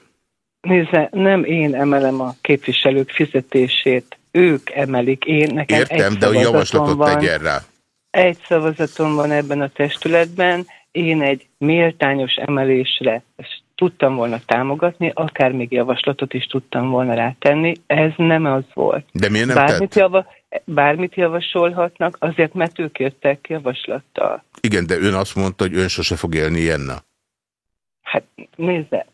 Nézze, nem én emelem a képviselők fizetését ők emelik. Én nekem Értem, egy de a javaslatot van, tegyen rá. Egy szavazatom van ebben a testületben, én egy méltányos emelésre ezt tudtam volna támogatni, akár még javaslatot is tudtam volna rátenni. Ez nem az volt. De miért nem bármit, tett? Java, bármit javasolhatnak, azért, mert ők jöttek javaslattal. Igen, de ön azt mondta, hogy ön sose fog élni ilyennel. Hát nézze,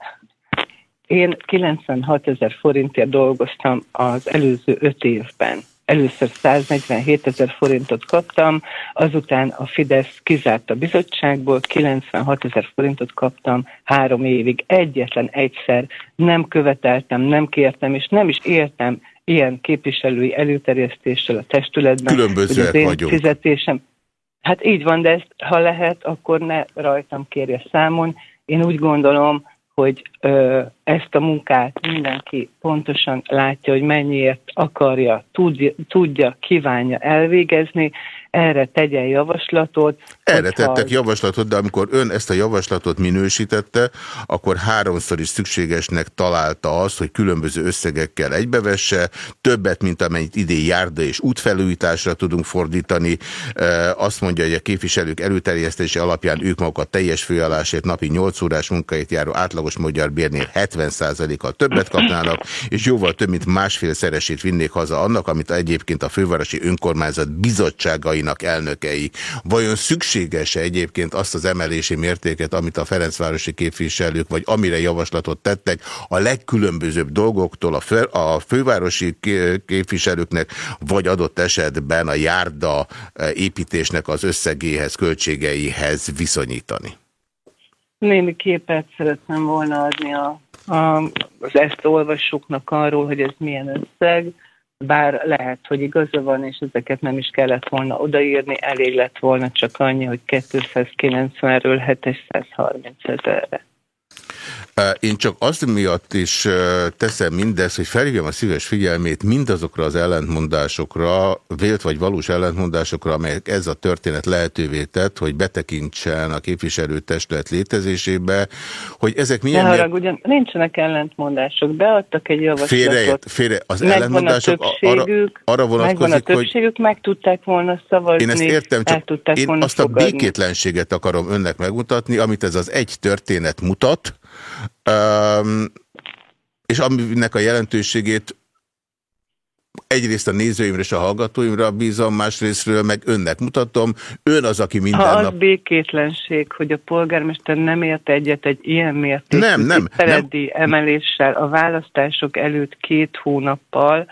én 96 ezer forintért dolgoztam az előző öt évben. Először 147 ezer forintot kaptam, azután a Fidesz kizárt a bizottságból, 96 ezer forintot kaptam három évig. Egyetlen egyszer nem követeltem, nem kértem, és nem is értem ilyen képviselői előterjesztéssel a testületben. Különbözőek hogy az én vagyunk. Fizetésem. Hát így van, de ezt, ha lehet, akkor ne rajtam kérje számon. Én úgy gondolom, hogy ö, ezt a munkát mindenki pontosan látja, hogy mennyiért akarja, tudja, tudja kívánja elvégezni, erre tegyen javaslatot. Erre tettek javaslatot, de amikor ön ezt a javaslatot minősítette, akkor háromszor is szükségesnek találta azt, hogy különböző összegekkel egybevesse, többet, mint amennyit idén járda és útfelújításra tudunk fordítani. Azt mondja, hogy a képviselők előterjesztése alapján ők magukat teljes főállásért napi 8 órás munkait járó átlagos magyar bérnél 70%-kal többet kapnának, és jóval több, mint másfél szeresét vinnék haza annak, amit egyébként a fővárosi önkormányzat bizottságai pártjainak elnökei. Vajon szükséges-e egyébként azt az emelési mértéket, amit a Ferencvárosi képviselők, vagy amire javaslatot tettek, a legkülönbözőbb dolgoktól a, fő, a fővárosi képviselőknek, vagy adott esetben a járda e, építésnek az összegéhez, költségeihez viszonyítani? Némi képet szeretném volna adni a, a, az ezt olvasóknak arról, hogy ez milyen összeg bár lehet, hogy igaza van, és ezeket nem is kellett volna odaírni, elég lett volna csak annyi, hogy 290-ről 730 ezerre. Én csak azt miatt is teszem mindezt, hogy felhívjam a szíves figyelmét mindazokra az ellentmondásokra, vélt vagy valós ellentmondásokra, amelyek ez a történet lehetővé tett, hogy betekintsen a képviselőtestület létezésébe, hogy ezek milyen... Ne ugyan nincsenek ellentmondások, beadtak egy javaslatot. Félre, félre az ellentmondások arra, arra vonatkozik, a többségük, hogy... meg tudták volna szavazni, Én ezt értem, csak én azt fogadni. a békétlenséget akarom önnek megmutatni, amit ez az egy történet mutat, és aminek a jelentőségét egyrészt a nézőimre és a hallgatóimra bízom, másrésztről meg önnek mutatom. Ön az, aki minden ha nap... az békétlenség, hogy a polgármester nem ért egyet egy ilyen mértékű nem, nem, nem. emeléssel a választások előtt két hónappal,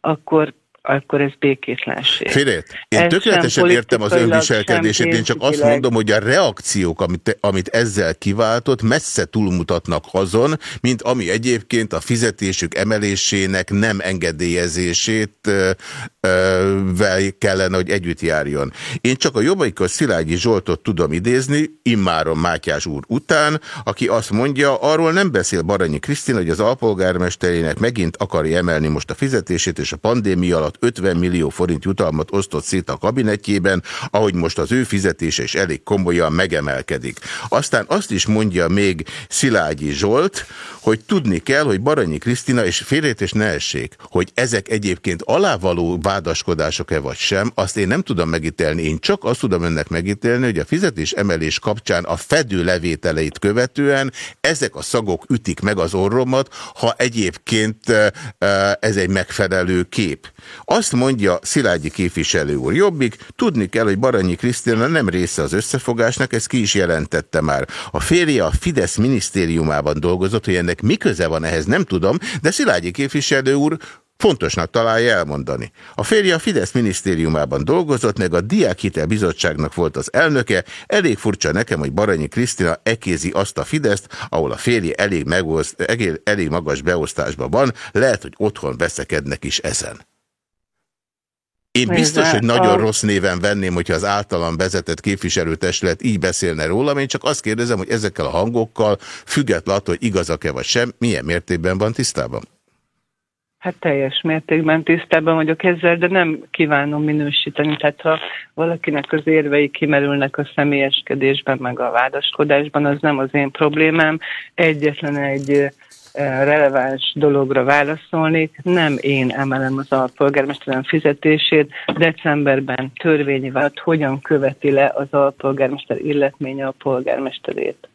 akkor akkor ez békétlenség. Félét, én ez tökéletesen értem az önviselkedését, én csak azt mondom, hogy a reakciók, amit, amit ezzel kiváltott, messze túlmutatnak azon, mint ami egyébként a fizetésük emelésének nem engedélyezését vel kellene, hogy együtt járjon. Én csak a jobbaikkal Szilágyi Zsoltot tudom idézni, immáron Mátyás úr után, aki azt mondja, arról nem beszél Baranyi Krisztina, hogy az alpolgármesterének megint akarja emelni most a fizetését, és a pandémia alatt 50 millió forint jutalmat osztott szét a kabinetjében, ahogy most az ő fizetése is elég komolyan megemelkedik. Aztán azt is mondja még Szilágyi Zsolt, hogy tudni kell, hogy Baranyi Krisztina, és félrejtés ne essék, hogy ezek egyébként alávaló vádaskodások-e vagy sem, azt én nem tudom megítélni. Én csak azt tudom önnek megítélni, hogy a fizetés emelés kapcsán a fedő levételeit követően ezek a szagok ütik meg az orromat, ha egyébként ez egy megfelelő kép. Azt mondja Szilágyi képviselő úr Jobbik, tudni kell, hogy Baranyi Krisztina nem része az összefogásnak, ezt ki is jelentette már. A férje a Fidesz minisztériumában dolgozott, hogy ennek mi köze van ehhez, nem tudom, de Szilágyi képviselő úr Fontosnak találja elmondani. A férje a Fidesz minisztériumában dolgozott, meg a Diákhitel Bizottságnak volt az elnöke. Elég furcsa nekem, hogy Baranyi Krisztina ekézi azt a Fideszt, ahol a férje elég, megoszt, elég magas beosztásban van, lehet, hogy otthon veszekednek is ezen. Én biztos, hogy nagyon rossz néven venném, hogyha az általam vezetett képviselőtestület így beszélne rólam. Én csak azt kérdezem, hogy ezekkel a hangokkal, függetlenül attól, hogy igazak-e vagy sem, milyen mértékben van tisztában? Hát teljes mértékben tisztában vagyok ezzel, de nem kívánom minősíteni. Tehát ha valakinek az érvei kimerülnek a személyeskedésben, meg a vádaskodásban, az nem az én problémám. Egyetlen egy releváns dologra válaszolnék. Nem én emelem az alpolgármesteren fizetését. Decemberben törvényi vált, hogyan követi le az alpolgármester illetménye a polgármesterét.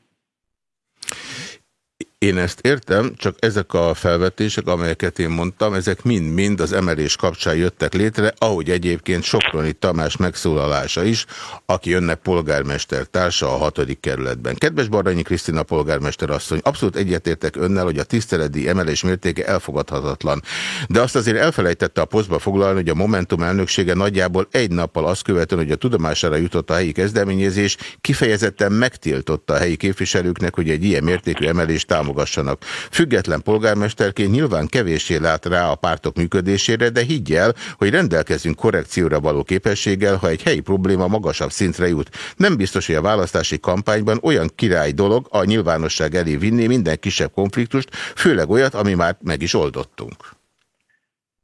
Én ezt értem, csak ezek a felvetések, amelyeket én mondtam, ezek mind-mind az emelés kapcsán jöttek létre, ahogy egyébként Soproni Tamás megszólalása is, aki önnek polgármester társa a hatodik kerületben. Kedves Baranyi Krisztina polgármester asszony, abszolút egyetértek önnel, hogy a tiszteledi emelés mértéke elfogadhatatlan. De azt azért elfelejtette a posztba foglalni, hogy a Momentum elnöksége nagyjából egy nappal azt követően, hogy a tudomására jutott a helyi kezdeményezés, kifejezetten megtiltotta a helyi képviselőknek, hogy egy ilyen mértékű emelést támogatja támogassanak. Független polgármesterként nyilván kevéssé lát rá a pártok működésére, de higgyel, hogy rendelkezünk korrekcióra való képességgel, ha egy helyi probléma magasabb szintre jut. Nem biztos, hogy a választási kampányban olyan király dolog a nyilvánosság elé vinni minden kisebb konfliktust, főleg olyat, ami már meg is oldottunk.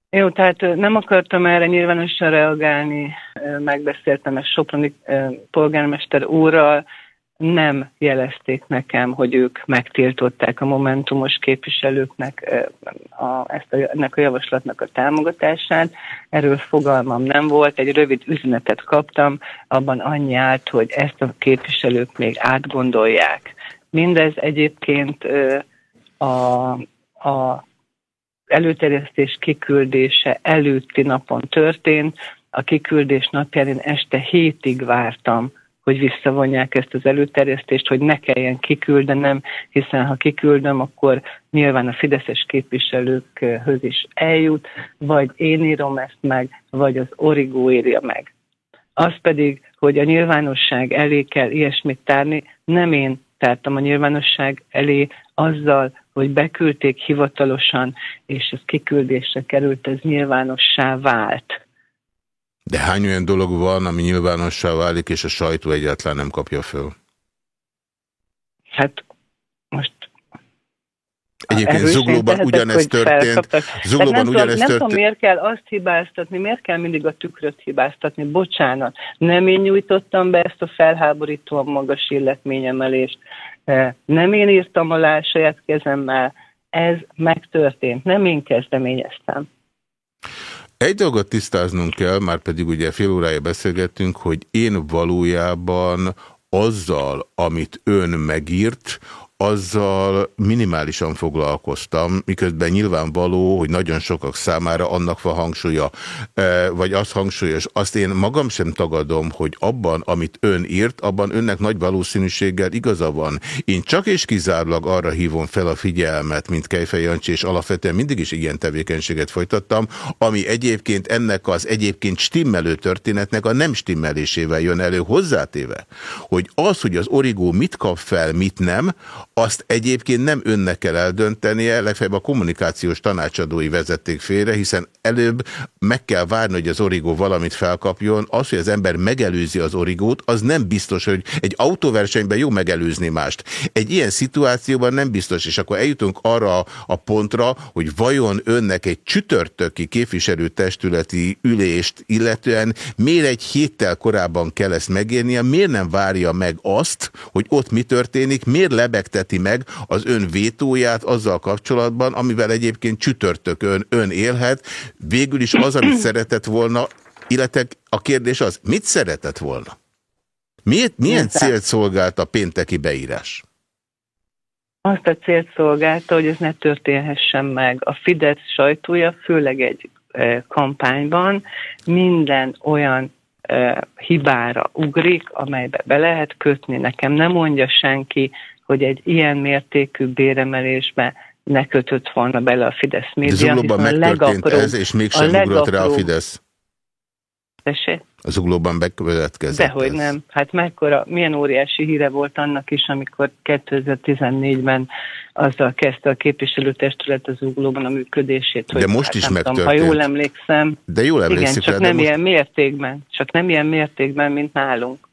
Jó, tehát nem akartam erre nyilvánosan reagálni, megbeszéltem ezt Soproni polgármester úrral, nem jelezték nekem, hogy ők megtiltották a momentumos képviselőknek a, ezt a, ennek a javaslatnak a támogatását. Erről fogalmam nem volt, egy rövid üzenetet kaptam, abban annyi állt, hogy ezt a képviselők még átgondolják. Mindez egyébként a, a előterjesztés kiküldése előtti napon történt. A kiküldés napján én este hétig vártam hogy visszavonják ezt az előterjesztést, hogy ne kelljen kiküldenem, hiszen ha kiküldöm, akkor nyilván a fideszes képviselőkhöz is eljut, vagy én írom ezt meg, vagy az origó írja meg. Az pedig, hogy a nyilvánosság elé kell ilyesmit tárni, nem én tártam a nyilvánosság elé azzal, hogy beküldték hivatalosan, és ez kiküldésre került, ez nyilvánossá vált de hány olyan dolog van, ami nyilvánossá válik, és a sajtó egyáltalán nem kapja föl? Hát most Egyébként Zuglóban ugyanez történt. Zuglóban ugyanez történt. Nem tudom, miért kell azt hibáztatni, miért kell mindig a tükröt hibáztatni. Bocsánat, nem én nyújtottam be ezt a felháborítóan magas illetményemelést. Nem én írtam alá saját kezemmel. Ez megtörtént. Nem én kezdeményeztem. Egy dolgot tisztáznunk kell, már pedig ugye fél órája beszélgettünk, hogy én valójában azzal, amit ön megírt, azzal minimálisan foglalkoztam, miközben nyilvánvaló, hogy nagyon sokak számára annak van hangsúlya, e, vagy az hangsúlyos. Azt én magam sem tagadom, hogy abban, amit ön írt, abban önnek nagy valószínűséggel igaza van. Én csak és kizárólag arra hívom fel a figyelmet, mint Kejfej Jancsi, és alapvetően mindig is ilyen tevékenységet folytattam, ami egyébként ennek az egyébként stimmelő történetnek a nem stimmelésével jön elő hozzátéve, hogy az, hogy az origó mit kap fel, mit nem, azt egyébként nem önnek kell eldöntenie, legfeljebb a kommunikációs tanácsadói vezették félre, hiszen előbb meg kell várni, hogy az origó valamit felkapjon. Az, hogy az ember megelőzi az origót, az nem biztos, hogy egy autóversenyben jó megelőzni mást. Egy ilyen szituációban nem biztos, és akkor eljutunk arra a pontra, hogy vajon önnek egy csütörtöki képviselőtestületi ülést illetően miért egy héttel korábban kell ezt megérnie, miért nem várja meg azt, hogy ott mi történik, miért lebegtet teheti meg az ön vétóját azzal kapcsolatban, amivel egyébként csütörtökön ön élhet. Végül is az, amit szeretett volna, illetve a kérdés az, mit szeretett volna? Miért, milyen célt szolgált a pénteki beírás? Azt a célt szolgálta, hogy ez ne történhessen meg. A Fidesz sajtója, főleg egy kampányban minden olyan hibára ugrik, amelybe be lehet kötni. Nekem nem mondja senki, hogy egy ilyen mértékű béremelésbe ne kötött volna bele a Fidesz média. De Zuglóban megtörtént ez, és mégsem ugrott rá a Fidesz. Tessék? A zuglóban bekövetkezett Dehogy ez. nem. Hát mekkora, milyen óriási híre volt annak is, amikor 2014-ben azzal kezdte a képviselőtestület az zuglóban a működését. Hogy De most hát is megtörtént. Tudom, ha jól emlékszem. De jól emlékszik Igen, csak rá, nem most... ilyen mértékben. Csak nem ilyen mértékben, mint nálunk.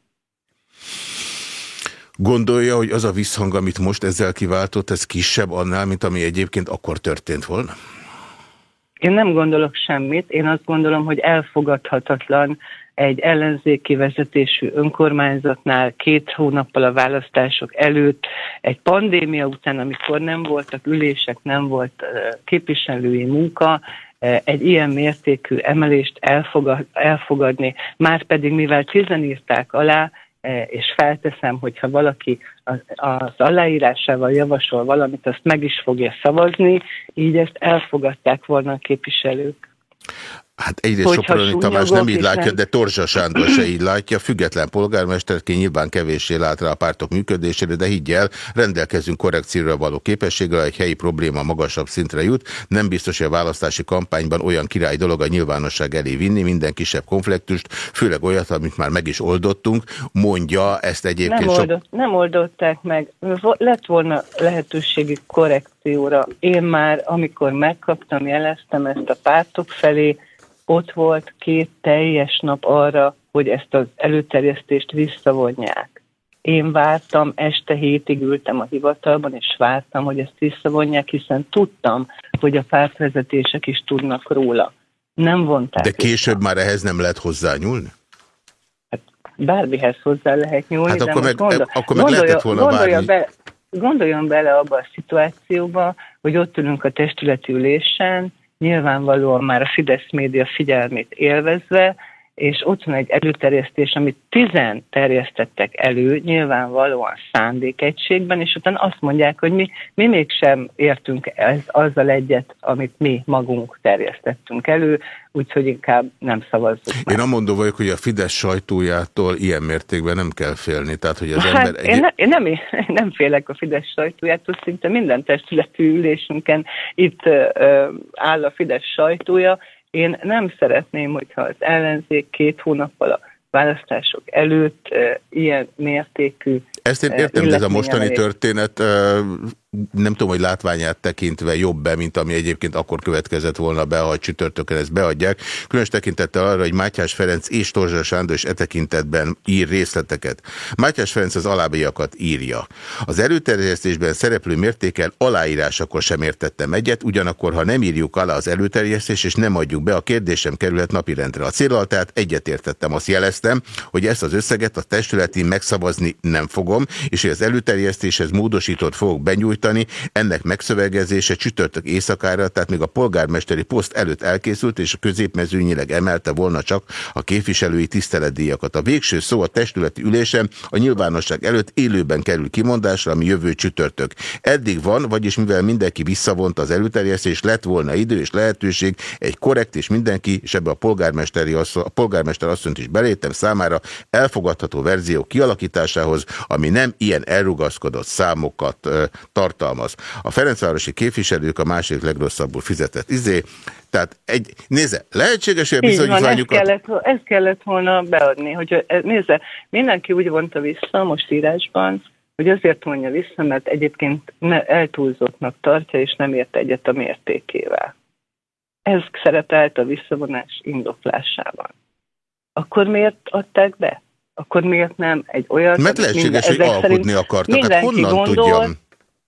Gondolja, hogy az a visszhang, amit most ezzel kiváltott, ez kisebb annál, mint ami egyébként akkor történt volna? Én nem gondolok semmit. Én azt gondolom, hogy elfogadhatatlan egy ellenzéki vezetésű önkormányzatnál két hónappal a választások előtt, egy pandémia után, amikor nem voltak ülések, nem volt képviselői munka, egy ilyen mértékű emelést elfogad, elfogadni, már pedig mivel tizen írták alá, és felteszem, hogyha valaki az, az aláírásával javasol valamit, azt meg is fogja szavazni, így ezt elfogadták volna a képviselők. Hát egyrészt Soproni Tamás nem így látja, de Torzsa Sándor se így látja. Független polgármesterként nyilván kevéssé lát rá a pártok működésére, de higgyel, rendelkezünk korrekcióra való képességgel, egy helyi probléma magasabb szintre jut. Nem biztos, hogy a választási kampányban olyan király dolog a nyilvánosság elé vinni, minden kisebb konfliktust, főleg olyat, amit már meg is oldottunk, mondja ezt egyébként. Nem, oldott, sok... nem oldották meg. Lett volna lehetőségi korrekcióra. Én már, amikor megkaptam, jeleztem ezt a pártok felé, ott volt két teljes nap arra, hogy ezt az előterjesztést visszavonják. Én vártam, este hétig ültem a hivatalban, és vártam, hogy ezt visszavonják, hiszen tudtam, hogy a pártvezetések is tudnak róla. Nem vonták. De később vissza. már ehhez nem lehet hozzányúlni? Hát bármihez hozzá lehet nyúlni. Hát akkor meg, gondol, akkor meg gondolja, lehetett volna gondolja Be, gondoljon bele abba a szituációba, hogy ott ülünk a testületi ülésen, nyilvánvalóan már a Fidesz média figyelmét élvezve, és ott van egy előterjesztés, amit tizen terjesztettek elő, nyilvánvalóan szándékegységben, és utána azt mondják, hogy mi, mi mégsem értünk ez, azzal egyet, amit mi magunk terjesztettünk elő, úgyhogy inkább nem szavazzuk Én amondó vagyok, hogy a Fidesz sajtójától ilyen mértékben nem kell félni. Tehát, hogy az hát ember egy... én, ne, én, nem, én nem félek a Fidesz sajtójától, szinte minden testületű ülésünken itt ö, áll a Fidesz sajtója, én nem szeretném, hogyha az ellenzék két hónappal a választások előtt e, ilyen mértékű Ezt én értem, de ez a mostani történet e, nem tudom, hogy látványát tekintve jobb be, mint ami egyébként akkor következett volna be, ha csütörtökön ezt beadják. Különös tekintettel arra, hogy Mátyás Ferenc és Torzsa Sándor is e tekintetben ír részleteket. Mátyás Ferenc az alábbiakat írja. Az előterjesztésben szereplő mértékkel aláírásakor sem értettem egyet, ugyanakkor, ha nem írjuk alá az előterjesztés és nem adjuk be, a kérdésem kerülhet napirendre. A célal tehát egyetértettem, azt jeleztem, hogy ezt az összeget a testületi megszavazni nem fogom, és hogy az előterjesztéshez módosított fogok benyújtani, ennek megszövegezése csütörtök éjszakára, tehát még a polgármesteri poszt előtt elkészült, és a középmezőnyileg emelte volna csak a képviselői tiszteletdíjakat. A végső szó a testületi ülésen a nyilvánosság előtt élőben kerül kimondásra, ami jövő csütörtök. Eddig van, vagyis mivel mindenki visszavonta az előterjesztés, lett volna idő és lehetőség egy korrekt és mindenki, és ebbe a, polgármesteri asszony, a polgármester asszonyt is belétem számára elfogadható verzió kialakításához, ami nem ilyen elrugaszkodott számokat ö, tartalmaz. A Ferencvárosi képviselők a másik legrosszabbul fizetett izé, tehát egy, nézze, lehetséges, hogy a bizonyítványukat... Ezt kellett, ezt kellett volna beadni, hogy nézze, mindenki úgy vonta vissza most írásban, hogy azért mondja vissza, mert egyébként ne, eltúlzottnak tartja, és nem ért egyet a mértékével. Ez szerepelt a visszavonás indoklásában. Akkor miért adták be? Akkor miért nem egy olyan... Mert lehetséges, hogy alkudni akartak. Hát honnan gondol, tudjam?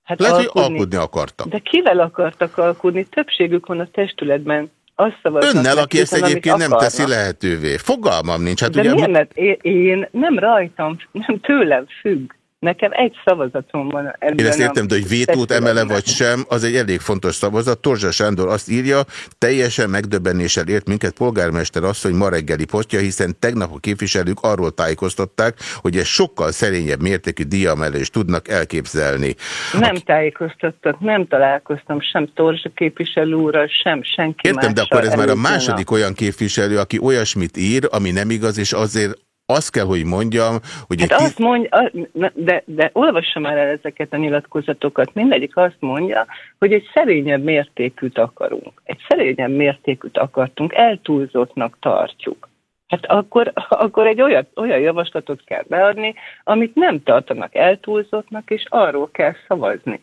Hát Lehet, alkudni. hogy alkudni akartak. De kivel akartak alkudni? Többségük van a testületben. Azt Önnel, aki ezt egyébként nem teszi lehetővé. Fogalmam nincs. Hát De ugye... miért? Én nem rajtam, nem tőlem függ. Nekem egy szavazatom van. Én ezt értem, de hogy vétót emele vagy sem, az egy elég fontos szavazat. Torzsa Sándor azt írja, teljesen megdöbbenéssel ért minket polgármester asszony ma reggeli posztja, hiszen tegnap a képviselők arról tájékoztatták, hogy egy sokkal szerényebb mértékű díjamelést tudnak elképzelni. Nem a... tájékoztattak, nem találkoztam sem Torzsa képviselő úrral, sem senki Értem, de akkor ez már a második olyan képviselő, aki olyasmit ír, ami nem igaz, és azért azt kell, hogy mondjam, hogy... Hát azt mondja, de, de olvassa már el ezeket a nyilatkozatokat. Mindegyik azt mondja, hogy egy szerényebb mértékűt akarunk. Egy szerényebb mértékűt akartunk, eltúlzottnak tartjuk. Hát akkor, akkor egy olyan, olyan javaslatot kell beadni, amit nem tartanak eltúlzottnak, és arról kell szavazni.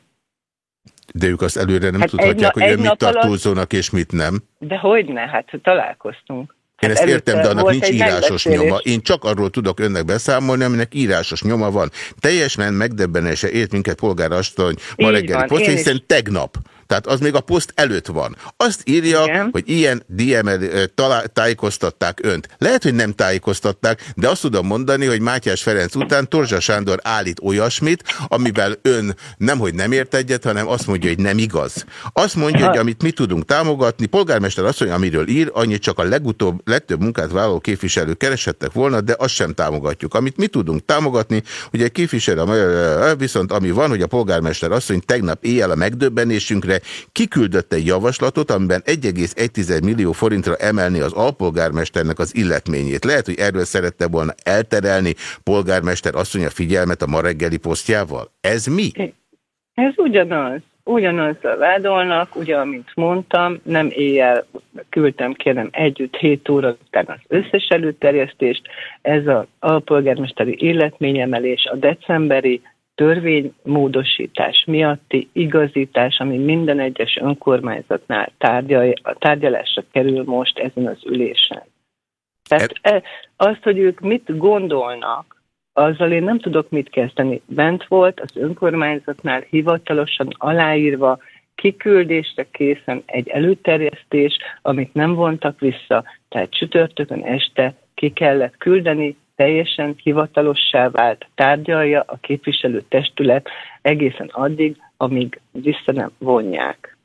De ők azt előre nem hát tudhatják, egy, hogy egy mit tart túlzónak, és mit nem. De hogy ne, hát találkoztunk. Én ezt értem, de annak nincs írásos nyoma. Én csak arról tudok önnek beszámolni, aminek írásos nyoma van. Teljesen megdebbenése ért minket polgárastony ma reggeli poszt, hiszen tegnap tehát az még a poszt előtt van. Azt írja, Igen. hogy ilyen DML tájékoztatták önt. Lehet, hogy nem tájékoztatták, de azt tudom mondani, hogy Mátyás Ferenc után Torzsa Sándor állít olyasmit, amivel ön nemhogy nem ért egyet, hanem azt mondja, hogy nem igaz. Azt mondja, hogy amit mi tudunk támogatni, polgármester azt mondja, amiről ír, annyit csak a legutóbb, legtöbb munkát vállaló képviselő keresettek volna, de azt sem támogatjuk. Amit mi tudunk támogatni, hogy egy képviselő, viszont ami van, hogy a polgármester mondja, tegnap éjjel a megdöbbenésünkre kiküldött egy javaslatot, amiben 1,1 millió forintra emelni az alpolgármesternek az illetményét. Lehet, hogy erről szerette volna elterelni polgármester asszony a figyelmet a ma reggeli posztjával. Ez mi? Ez ugyanaz. Ugyanaz vádolnak, ugye, amint mondtam, nem éjjel küldtem, kérem, együtt 7 óra után az összes előterjesztést, ez az alpolgármesteri életményemelés a decemberi törvénymódosítás miatti igazítás, ami minden egyes önkormányzatnál tárgyal, a tárgyalásra kerül most ezen az ülésen. Tehát e, azt, hogy ők mit gondolnak, azzal én nem tudok mit kezdeni. Bent volt az önkormányzatnál hivatalosan aláírva, kiküldésre készen egy előterjesztés, amit nem vontak vissza, tehát csütörtökön este ki kellett küldeni, teljesen hivatalossá vált, tárgyalja a képviselő testület egészen addig, amíg vissza nem vonják.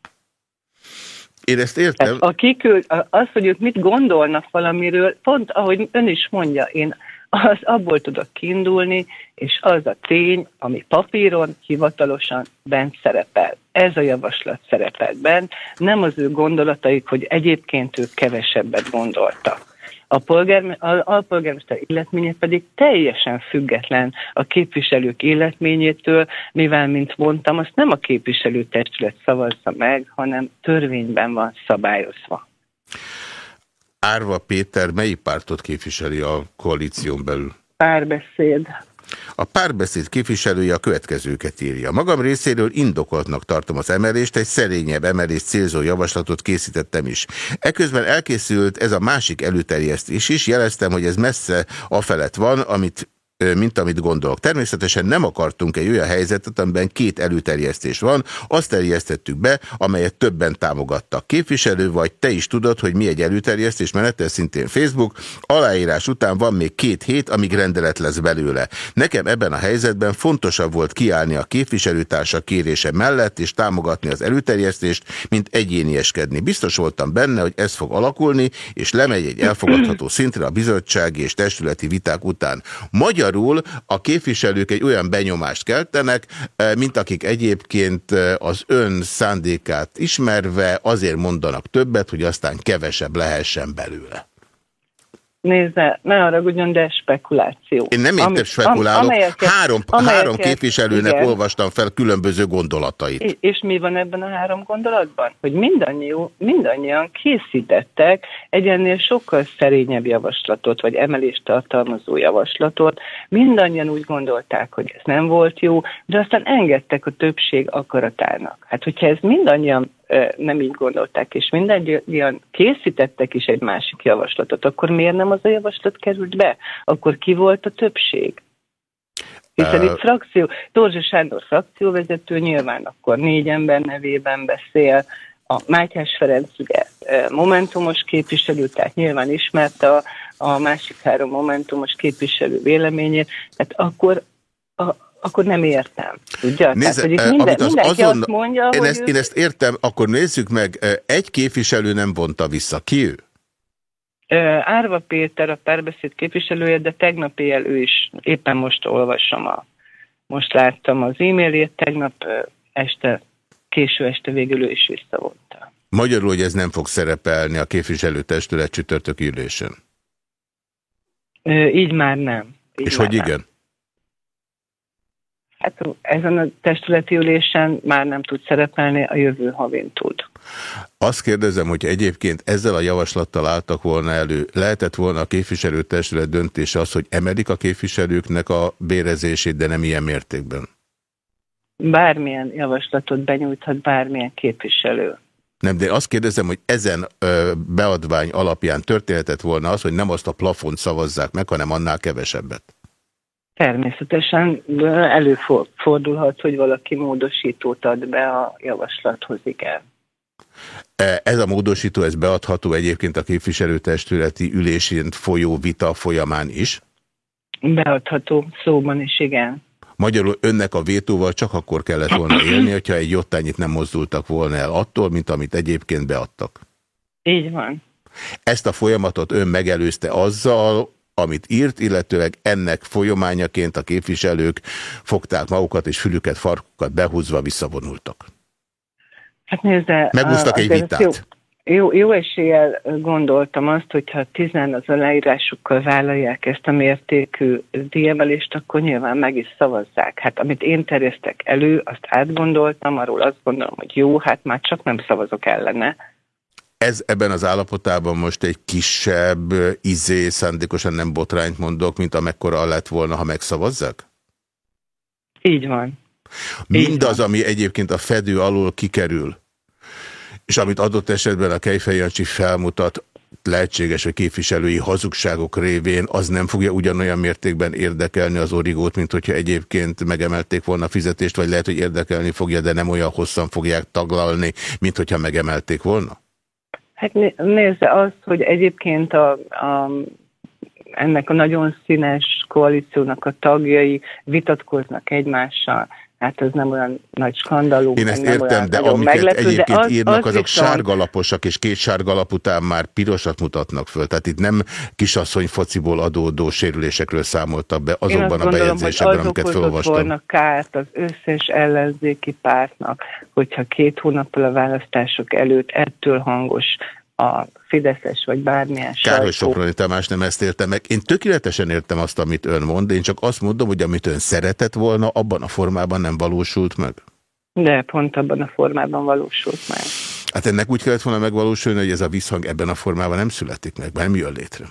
Én ezt értem. Tehát a kiküld, az, hogy ők mit gondolnak valamiről, pont ahogy ön is mondja, én az abból tudok kiindulni, és az a tény, ami papíron hivatalosan bent szerepel. Ez a javaslat szerepelt bent, nem az ő gondolataik, hogy egyébként ők kevesebbet gondoltak. A polgár, a alpolgármester életménye pedig teljesen független a képviselők életményétől, mivel, mint mondtam, azt nem a képviselőtestület szavazza meg, hanem törvényben van szabályozva. Árva Péter melyik pártot képviseli a koalíción belül? Párbeszéd. A párbeszéd képviselője a következőket írja. Magam részéről indokoltnak tartom az emelést, egy szerényebb emelés célzó javaslatot készítettem is. Eközben elkészült ez a másik előterjesztés is, jeleztem, hogy ez messze afelett van, amit mint amit gondolok. Természetesen nem akartunk egy olyan helyzetet, amiben két előterjesztés van, azt terjesztettük be, amelyet többen támogattak. Képviselő vagy te is tudod, hogy mi egy előterjesztés menetel szintén Facebook, aláírás után van még két hét, amíg rendelet lesz belőle. Nekem ebben a helyzetben fontosabb volt kiállni a képviselőtársak kérése mellett és támogatni az előterjesztést, mint egyénieskedni. Biztos voltam benne, hogy ez fog alakulni, és lemegy egy elfogadható szintre a bizottsági és testületi viták után. Magyar Magyarul a képviselők egy olyan benyomást keltenek, eh, mint akik egyébként eh, az ön szándékát ismerve azért mondanak többet, hogy aztán kevesebb lehessen belőle. Nézze, ne arra ugyan, de spekuláció. Én nem értem spekulálok. Am, amelyeket, három, amelyeket, három képviselőnek igen. olvastam fel különböző gondolatait. És, és mi van ebben a három gondolatban? Hogy mindannyian, mindannyian készítettek egy ennél sokkal szerényebb javaslatot, vagy emelést tartalmazó javaslatot. Mindannyian úgy gondolták, hogy ez nem volt jó, de aztán engedtek a többség akaratának. Hát, hogyha ez mindannyian nem így gondolták, és mindannyian készítettek is egy másik javaslatot, akkor miért nem az a javaslat került be? Akkor ki volt a többség? Hiszen itt frakció, Torzsa Sándor frakcióvezető nyilván akkor négy ember nevében beszél, a Mátyás Ferenc ugye momentumos képviselő, tehát nyilván ismerte a, a másik három momentumos képviselő véleményét, tehát akkor a, akkor nem értem. Tudja? Nézze, Tehát, hogy minden, az mindenki azon, azt mondja, én, hogy ezt, ő... én ezt értem, akkor nézzük meg, egy képviselő nem vonta vissza. Ki ő? Árva Péter a párbeszéd képviselője, de tegnap éjjel ő is, éppen most olvasom a, most láttam az e-mailjét, tegnap este, késő este végül ő is visszavonta. Magyarul, hogy ez nem fog szerepelni a képviselőtestület csütörtök ülésen? Így már nem. Így És hogy nem. igen? Hát ezen a testületi ülésen már nem tud szerepelni, a jövő havén tud. Azt kérdezem, hogy egyébként ezzel a javaslattal álltak volna elő, lehetett volna a képviselőtestület döntése az, hogy emelik a képviselőknek a bérezését, de nem ilyen mértékben? Bármilyen javaslatot benyújthat bármilyen képviselő. Nem, de azt kérdezem, hogy ezen ö, beadvány alapján történhetett volna az, hogy nem azt a plafont szavazzák meg, hanem annál kevesebbet. Természetesen előfordulhat, hogy valaki módosítót ad be a javaslathoz, igen. E, ez a módosító, ez beadható egyébként a képviselőtestületi ülésén folyó vita folyamán is? Beadható, szóban is, igen. Magyarul önnek a vétóval csak akkor kellett volna élni, hogyha egy jottányit nem mozdultak volna el attól, mint amit egyébként beadtak. Így van. Ezt a folyamatot ön megelőzte azzal, amit írt, illetőleg ennek folyamányaként a képviselők fogták magukat és fülüket, farkukat behúzva visszavonultak. Hát nézde, Megúztak egy vitát. Jó, jó, jó eséllyel gondoltam azt, hogyha tizen az aláírásukkal vállalják ezt a mértékű diemelést, akkor nyilván meg is szavazzák. Hát amit én terjesztek elő, azt átgondoltam, arról azt gondolom, hogy jó, hát már csak nem szavazok ellene ez ebben az állapotában most egy kisebb izé, szándékosan nem botrányt mondok, mint amekkora lett volna, ha megszavazzak? Így van. Mindaz, ami egyébként a fedő alól kikerül, és amit adott esetben a Kejfej Jancsi felmutat, lehetséges, hogy képviselői hazugságok révén az nem fogja ugyanolyan mértékben érdekelni az origót, mint hogyha egyébként megemelték volna a fizetést, vagy lehet, hogy érdekelni fogja, de nem olyan hosszan fogják taglalni, mint hogyha megemelték volna? Hát nézze az, hogy egyébként a, a, ennek a nagyon színes koalíciónak a tagjai vitatkoznak egymással, hát ez nem olyan nagy skandalú. Én ezt értem, de amiket meglepő, egyébként az, írnak, az azok viszont... sárgalaposak, és két sárgalap után már pirosat mutatnak föl. Tehát itt nem kisasszony fociból adódó sérülésekről számoltak be azokban a bejegyzésekben, amiket felolvastam. volna kárt az összes ellenzéki pártnak, hogyha két hónappal a választások előtt ettől hangos a Fideszes vagy bármilyen Kár, hogy Soproni Tamás nem ezt értem meg. Én tökéletesen értem azt, amit ön mond, én csak azt mondom, hogy amit ön szeretett volna, abban a formában nem valósult meg. De pont abban a formában valósult meg. Hát ennek úgy kellett volna megvalósulni, hogy ez a visszhang ebben a formában nem születik meg, nem jön létre.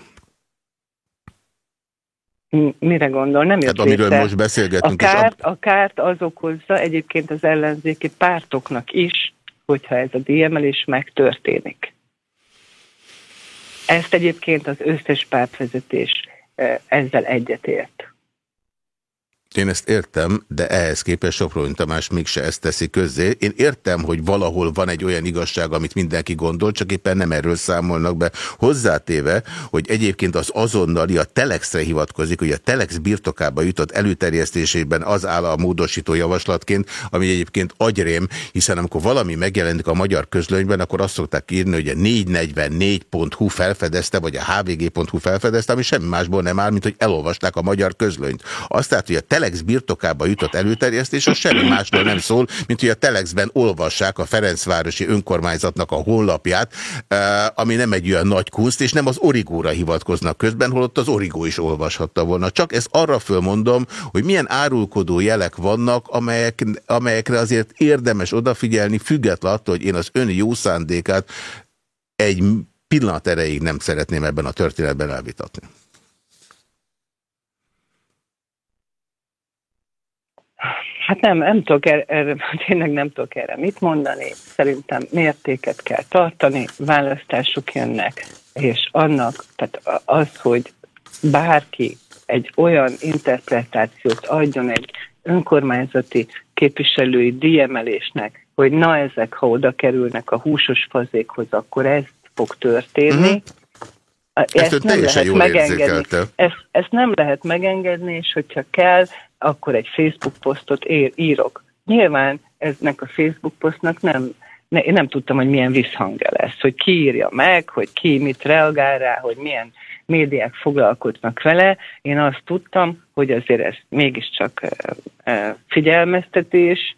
mire gondol? Nem jött hát, amiről létre. most beszélgetünk. A kárt, a kárt az okozza egyébként az ellenzéki pártoknak is, hogyha ez a díjemelés megtörténik. Ezt egyébként az összes pártvezetés eh, ezzel egyetért. Én ezt értem, de ehhez képest Soproni Tamás mégse ezt teszi közzé. Én értem, hogy valahol van egy olyan igazság, amit mindenki gondol, csak éppen nem erről számolnak be. Hozzátéve, hogy egyébként az azonnali a Telexre hivatkozik, hogy a Telex birtokába jutott előterjesztésében az áll a módosító javaslatként, ami egyébként agyrém, hiszen amikor valami megjelenik a magyar közlönyben, akkor azt szokták írni, hogy a 444.hu felfedezte, vagy a hvg.hu felfedezte, ami semmi másból nem áll, mint hogy elolvasták a magyar közlönyt. Azt tehát, hogy a Telex Telex birtokába jutott előterjesztés, az semmi másról nem szól, mint hogy a Telexben olvassák a Ferencvárosi önkormányzatnak a honlapját, eh, ami nem egy olyan nagy kunst, és nem az origóra hivatkoznak közben, holott az origó is olvashatta volna. Csak ezt arra fölmondom, hogy milyen árulkodó jelek vannak, amelyek, amelyekre azért érdemes odafigyelni, függetlenül attól, hogy én az ön jó szándékát egy pillanat erejéig nem szeretném ebben a történetben elvitatni. Hát nem, nem tudok erre, erre, <laughs> tényleg nem tudok erre mit mondani. Szerintem mértéket kell tartani, választások jönnek, és annak, tehát az, hogy bárki egy olyan interpretációt adjon egy önkormányzati képviselői díjemelésnek, hogy na ezek, ha oda kerülnek a húsos fazékhoz, akkor ez fog történni. Uh-huh. Ezt, ezt nem lehet megengedni. Ezt, ezt nem lehet megengedni, és hogyha kell, akkor egy Facebook posztot ér, írok. Nyilván eznek a Facebook posztnak nem, ne, én nem tudtam, hogy milyen visszhangja lesz, hogy ki írja meg, hogy ki mit reagál rá, hogy milyen médiák foglalkoznak vele. Én azt tudtam, hogy azért ez mégiscsak figyelmeztetés,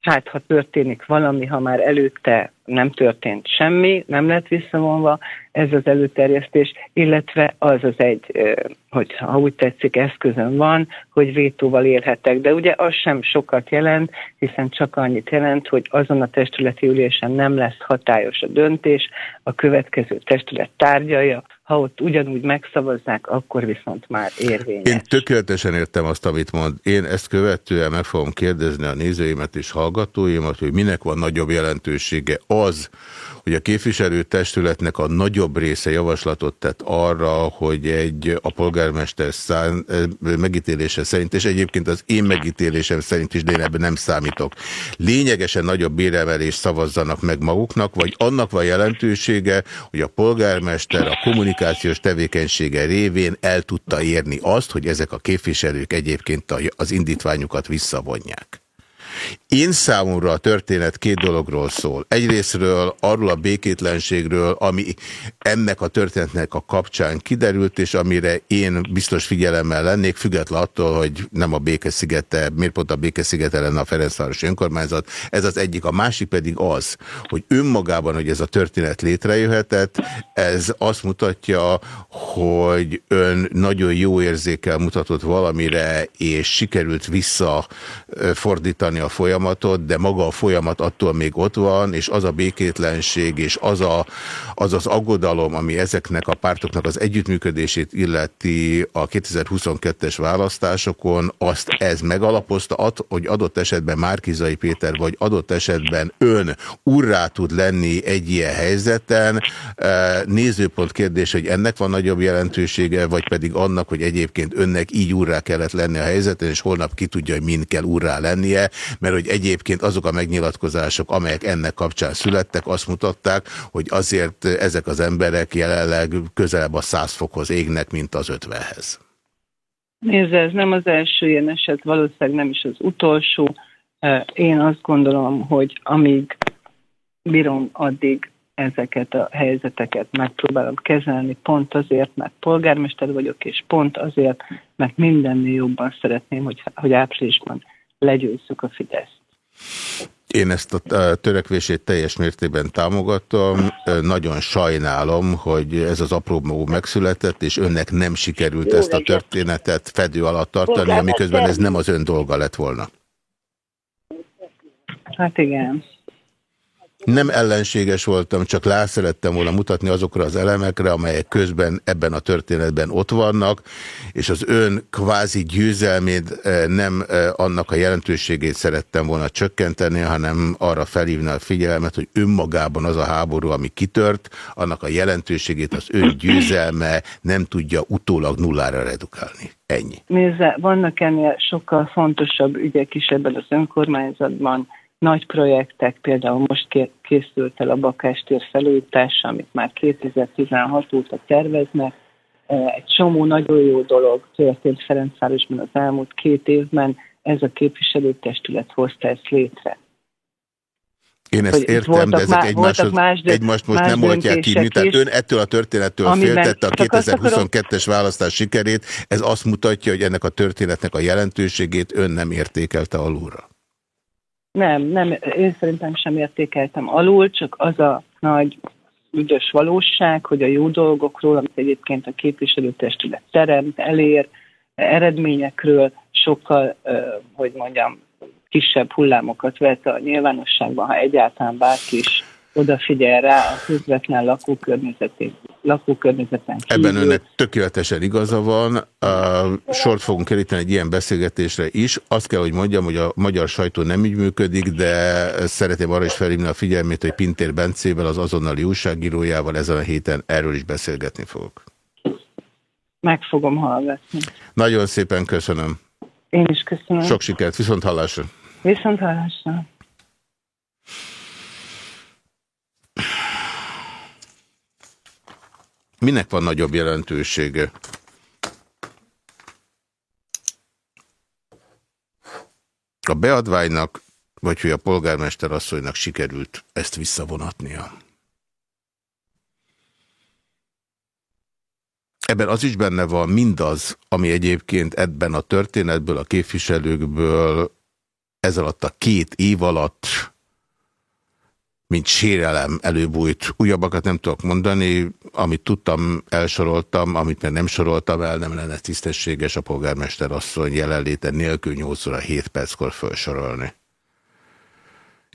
hát ha történik valami, ha már előtte nem történt semmi, nem lett visszavonva ez az előterjesztés, illetve az az egy, hogy ha úgy tetszik, eszközön van, hogy vétóval élhetek. De ugye az sem sokat jelent, hiszen csak annyit jelent, hogy azon a testületi ülésen nem lesz hatályos a döntés, a következő testület tárgyalja, ha ott ugyanúgy megszavazzák, akkor viszont már érvényes. Én tökéletesen értem azt, amit mond. Én ezt követően meg fogom kérdezni a nézőimet és hallgatóimat, hogy minek van nagyobb jelentősége az, hogy a képviselőtestületnek a nagyobb része javaslatot tett arra, hogy egy a polgármester szán, megítélése szerint, és egyébként az én megítélésem szerint is, de én ebben nem számítok, lényegesen nagyobb béremelést szavazzanak meg maguknak, vagy annak van jelentősége, hogy a polgármester a kommunikációs tevékenysége révén el tudta érni azt, hogy ezek a képviselők egyébként az indítványukat visszavonják. Én számomra a történet két dologról szól. Egyrésztről arról a békétlenségről, ami ennek a történetnek a kapcsán kiderült, és amire én biztos figyelemmel lennék, független attól, hogy nem a Békeszigete, miért pont a Békeszigete lenne a Ferencváros önkormányzat. Ez az egyik. A másik pedig az, hogy önmagában, hogy ez a történet létrejöhetett, ez azt mutatja, hogy ön nagyon jó érzékel mutatott valamire, és sikerült visszafordítani a folyamatot, de maga a folyamat attól még ott van, és az a békétlenség, és az a, az, az aggodalom, ami ezeknek a pártoknak az együttműködését illeti a 2022-es választásokon, azt ez megalapozta, hogy adott esetben Márkizai Péter, vagy adott esetben ön urrá tud lenni egy ilyen helyzeten. E, nézőpont kérdés, hogy ennek van nagyobb jelentősége, vagy pedig annak, hogy egyébként önnek így urrá kellett lenni a helyzeten, és holnap ki tudja, hogy mind kell urrá lennie, mert hogy egyébként azok a megnyilatkozások, amelyek ennek kapcsán születtek, azt mutatták, hogy azért ezek az emberek jelenleg közelebb a száz fokhoz égnek, mint az ötvenhez. Nézd, ez nem az első ilyen eset, valószínűleg nem is az utolsó. Én azt gondolom, hogy amíg bírom, addig ezeket a helyzeteket megpróbálom kezelni, pont azért, mert polgármester vagyok, és pont azért, mert mindennél jobban szeretném, hogy, hogy áprilisban legyőzzük a Fideszt. Én ezt a törekvését teljes mértékben támogatom. Nagyon sajnálom, hogy ez az apró megszületett, és önnek nem sikerült Jó, ezt a történetet fedő alatt tartani, amiközben ez nem az ön dolga lett volna. Hát igen. Nem ellenséges voltam, csak lá szerettem volna mutatni azokra az elemekre, amelyek közben ebben a történetben ott vannak, és az ön kvázi győzelmét eh, nem eh, annak a jelentőségét szerettem volna csökkenteni, hanem arra felhívni a figyelmet, hogy önmagában az a háború, ami kitört, annak a jelentőségét az ön győzelme nem tudja utólag nullára redukálni. Ennyi. Nézze, vannak ennél sokkal fontosabb ügyek is ebben az önkormányzatban, nagy projektek, például most készült el a Bakástér felújítása, amit már 2016 óta terveznek. Egy csomó nagyon jó dolog történt Ferencvárosban az elmúlt két évben, ez a képviselőtestület hozta ezt létre. Én ezt értem, de ezek egymáshoz, más, egymást most más nem oltják ki. Tehát ön ettől a történettől féltette a 2022-es választás sikerét. Ez azt mutatja, hogy ennek a történetnek a jelentőségét ön nem értékelte alulra. Nem, nem, én szerintem sem értékeltem alul, csak az a nagy üdös valóság, hogy a jó dolgokról, amit egyébként a képviselőtestület teremt, elér, eredményekről sokkal, hogy mondjam, kisebb hullámokat vett a nyilvánosságban, ha egyáltalán bárki is odafigyel rá a közvetlen lakókörnyezetén, lakókörnyezeten kívül. Ebben önnek tökéletesen igaza van. A sort fogunk keríteni egy ilyen beszélgetésre is. Azt kell, hogy mondjam, hogy a magyar sajtó nem így működik, de szeretném arra is felhívni a figyelmét, hogy Pintér Bencével, az azonnali újságírójával ezen a héten erről is beszélgetni fogok. Meg fogom hallgatni. Nagyon szépen köszönöm. Én is köszönöm. Sok sikert, viszont hallásra. Viszont hallásra. Minek van nagyobb jelentősége? A beadványnak, vagy hogy a polgármester asszonynak sikerült ezt visszavonatnia. Ebben az is benne van mindaz, ami egyébként ebben a történetből, a képviselőkből ez alatt a két év alatt mint sérelem előbújt. Újabbakat nem tudok mondani, amit tudtam, elsoroltam, amit meg nem soroltam el, nem lenne tisztességes a polgármester asszony jelenléte nélkül 8 óra 7 perckor felsorolni.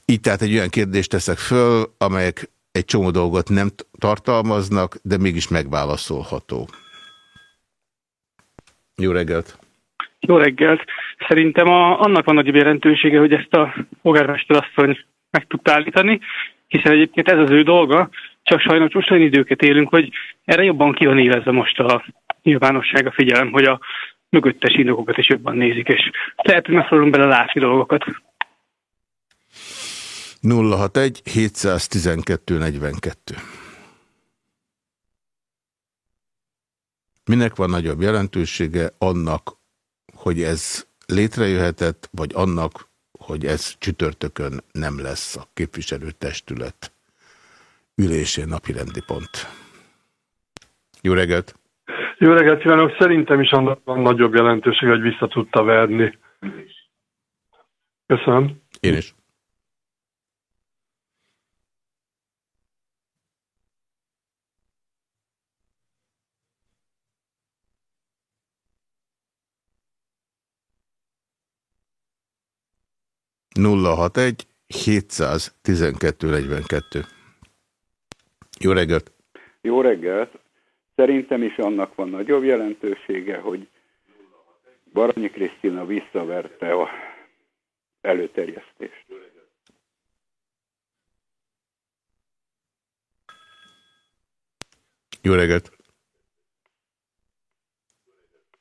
Így tehát egy olyan kérdést teszek föl, amelyek egy csomó dolgot nem tartalmaznak, de mégis megválaszolható. Jó reggelt! Jó reggelt! Szerintem a, annak van nagyobb jelentősége, hogy ezt a polgármester asszony meg tudta állítani, hiszen egyébként ez az ő dolga, csak sajnos most olyan időket élünk, hogy erre jobban ki van évezve most a nyilvánosság a figyelem, hogy a mögöttes indokokat is jobban nézik, és lehet, hogy megpróbálunk bele látni dolgokat. 061 712 42 Minek van nagyobb jelentősége? Annak, hogy ez létrejöhetett, vagy annak, hogy ez csütörtökön nem lesz a képviselőtestület ülésén napirendi pont. Jó reggelt! Jó reggelt kívánok! Szerintem is annak van nagyobb jelentőség, hogy vissza tudta verni. Köszönöm. Én is. 061 712 42. Jó reggelt! Jó reggelt! Szerintem is annak van nagyobb jelentősége, hogy Baranyi Krisztina visszaverte a előterjesztést. Jó reggelt!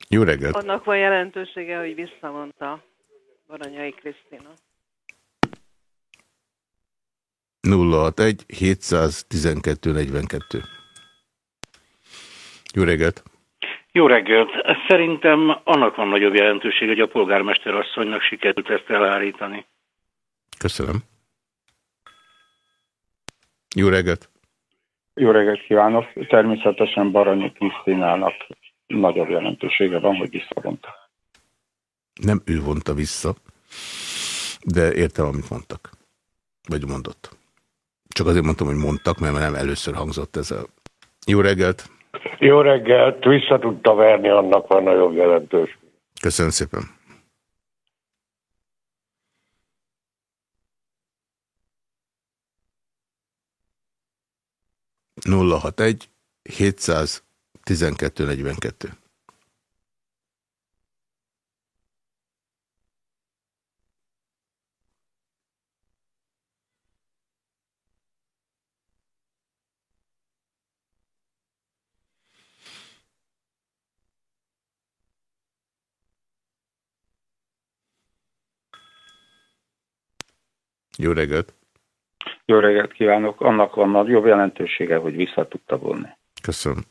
Jó reggelt! Annak van jelentősége, hogy visszamondta Baranyai Krisztina. 061 712 42. Jó reggelt! Jó reggelt! Szerintem annak van nagyobb jelentőség, hogy a polgármester asszonynak sikerült ezt elállítani. Köszönöm. Jó reggelt! Jó reggelt kívánok! Természetesen Baranyi Krisztinának nagyobb jelentősége van, hogy visszavonta. Nem ő vonta vissza, de értem, amit mondtak. Vagy mondott. Csak azért mondtam, hogy mondtak, mert nem először hangzott ez a... Jó reggelt! Jó reggelt! Vissza tudta verni, annak van nagyon jelentős. Köszönöm szépen! Nulla hat egy, 712 42. Jó reggelt! Jó reggelt kívánok! Annak van nagyobb jelentősége, hogy vissza tudta volni. Köszönöm.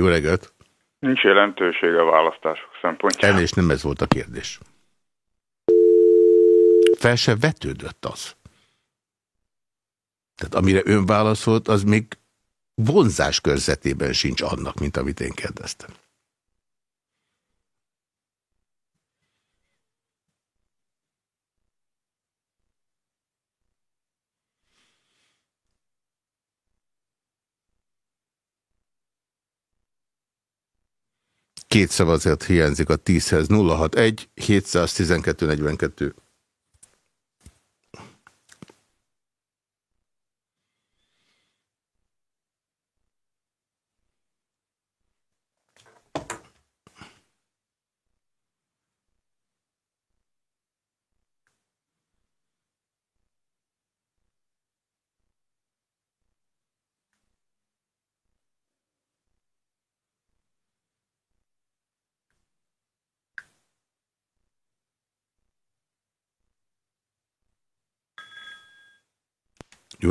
Jó reggelt! Nincs jelentősége a választások szempontjából. Elnézést, nem ez volt a kérdés. Fel se vetődött az. Tehát amire ön válaszolt, az még vonzás körzetében sincs annak, mint amit én kérdeztem. Két szavazat hiányzik a 10-hez. 061 712 42.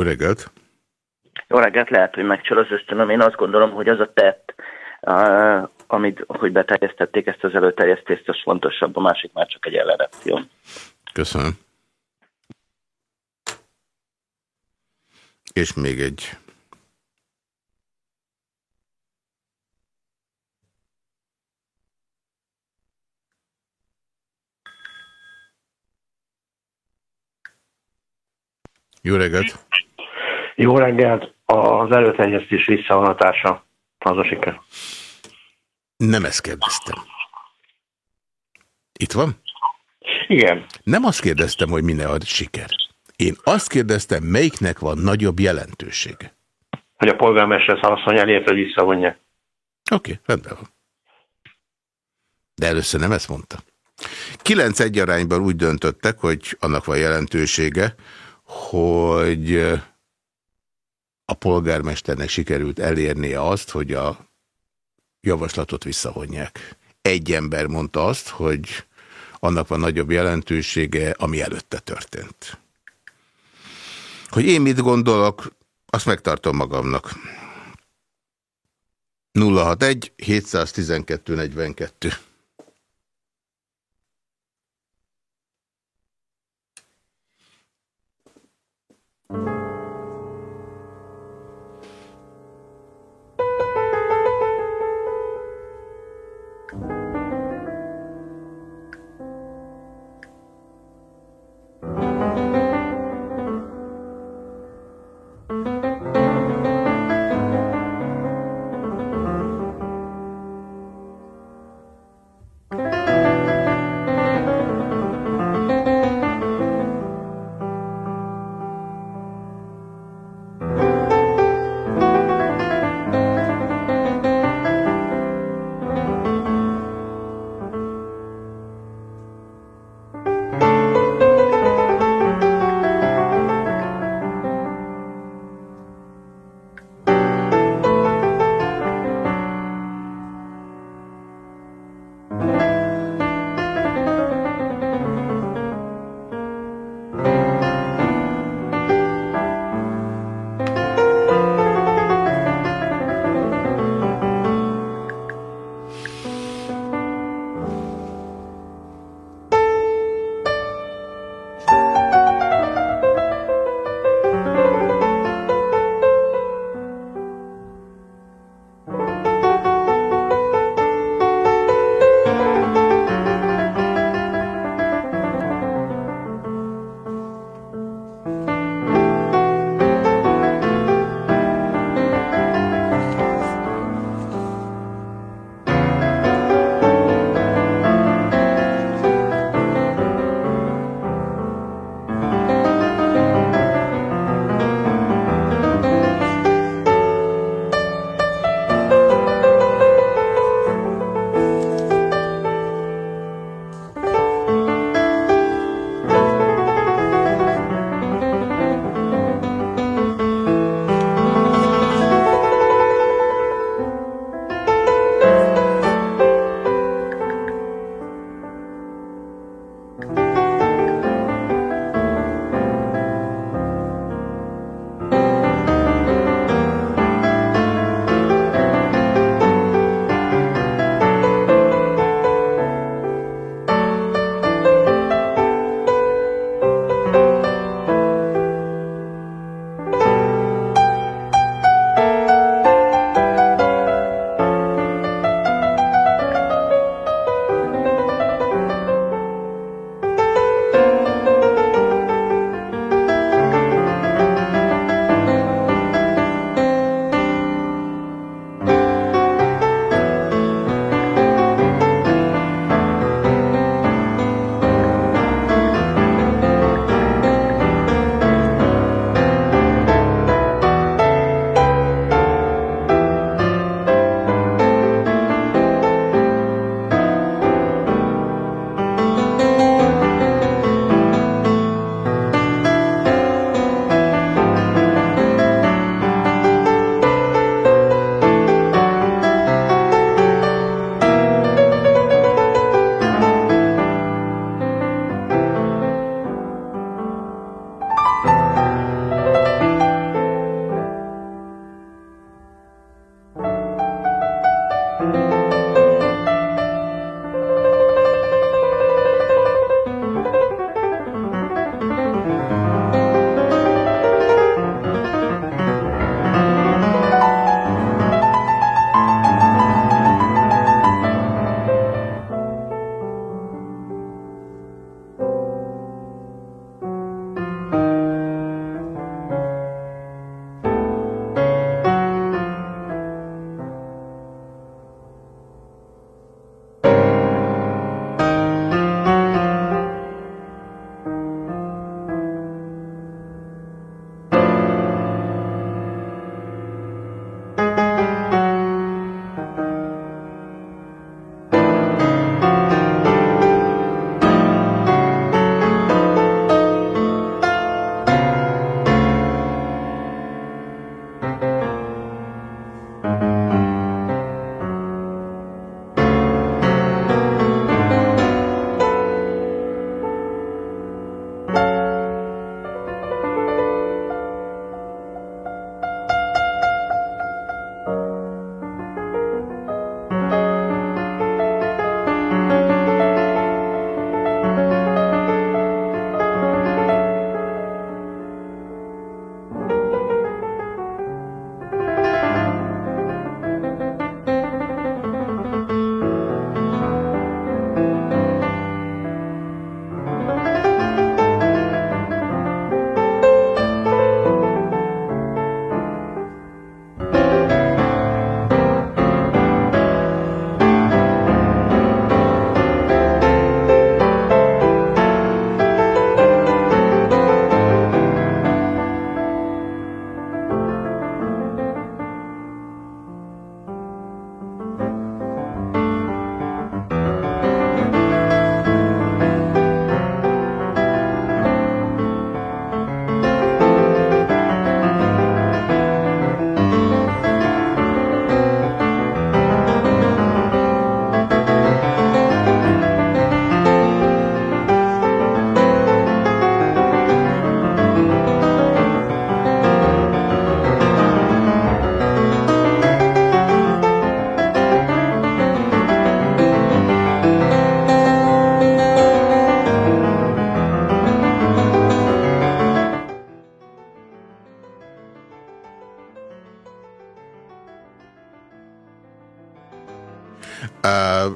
Jó reggelt! Jó reggelt, lehet, hogy megcsal az ösztönöm. Én azt gondolom, hogy az a tett, uh, amit, hogy beterjesztették ezt az előterjesztést, az fontosabb, a másik már csak egy ellenreakció. Köszönöm. És még egy. Jó reggelt! Jó reggelt! Az előterjesztés visszavonatása az a siker. Nem ezt kérdeztem. Itt van? Igen. Nem azt kérdeztem, hogy minek a siker. Én azt kérdeztem, melyiknek van nagyobb jelentősége. Hogy a polgármester asszony elért, hogy visszavonja. Oké, okay, rendben van. De először nem ezt mondta. 9-1 arányban úgy döntöttek, hogy annak van jelentősége, hogy a polgármesternek sikerült elérnie azt, hogy a javaslatot visszavonják. Egy ember mondta azt, hogy annak van nagyobb jelentősége, ami előtte történt. Hogy én mit gondolok, azt megtartom magamnak. 061 712 42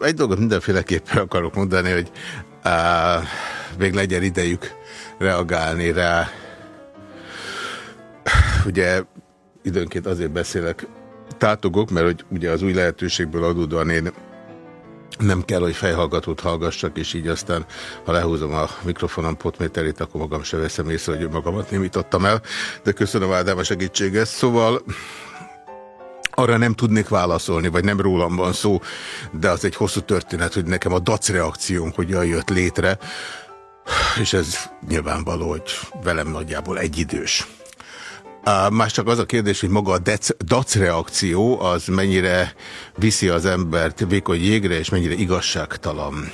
egy dolgot mindenféleképpen akarok mondani, hogy uh, még legyen idejük reagálni rá. Ugye időnként azért beszélek tátogok, mert hogy ugye az új lehetőségből adódóan én nem kell, hogy fejhallgatót hallgassak, és így aztán, ha lehúzom a mikrofonom potméterét, akkor magam se veszem észre, hogy magamat némítottam el, de köszönöm Ádám a segítséget. Szóval arra nem tudnék válaszolni, vagy nem rólam van szó, de az egy hosszú történet, hogy nekem a dac reakcióm hogyan jött létre, és ez nyilvánvaló, hogy velem nagyjából egyidős. Más csak az a kérdés, hogy maga a dac reakció az mennyire viszi az embert vékony jégre, és mennyire igazságtalan.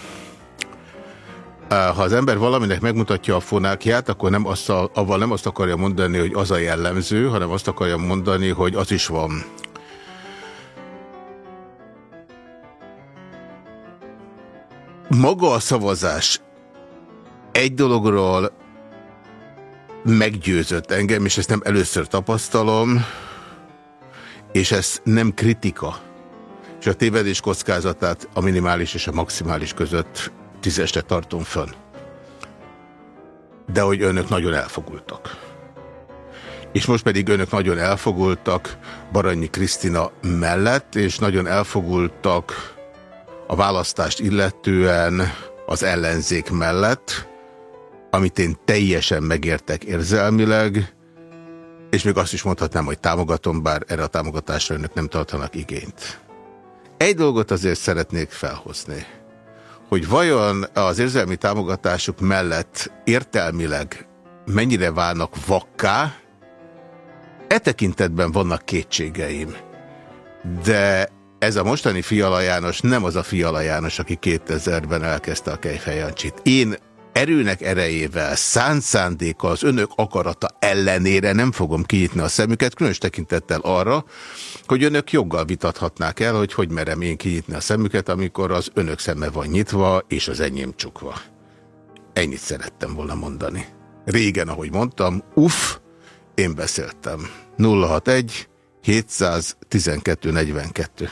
Ha az ember valaminek megmutatja a fonákját, akkor nem azt a, avval nem azt akarja mondani, hogy az a jellemző, hanem azt akarja mondani, hogy az is van. Maga a szavazás egy dologról meggyőzött engem, és ezt nem először tapasztalom, és ez nem kritika. És a tévedés kockázatát a minimális és a maximális között tízesre tartom fönn. De hogy önök nagyon elfogultak. És most pedig önök nagyon elfogultak Baranyi Krisztina mellett, és nagyon elfogultak a választást illetően az ellenzék mellett, amit én teljesen megértek érzelmileg, és még azt is mondhatnám, hogy támogatom, bár erre a támogatásra önök nem tartanak igényt. Egy dolgot azért szeretnék felhozni, hogy vajon az érzelmi támogatásuk mellett értelmileg mennyire válnak vakká, e tekintetben vannak kétségeim. De ez a mostani Fiala János nem az a Fiala János, aki 2000-ben elkezdte a Kejfejancsit. Én erőnek erejével, szánt szándéka az önök akarata ellenére nem fogom kinyitni a szemüket, különös tekintettel arra, hogy önök joggal vitathatnák el, hogy hogy merem én kinyitni a szemüket, amikor az önök szeme van nyitva, és az enyém csukva. Ennyit szerettem volna mondani. Régen, ahogy mondtam, uff, én beszéltem. 061 712 42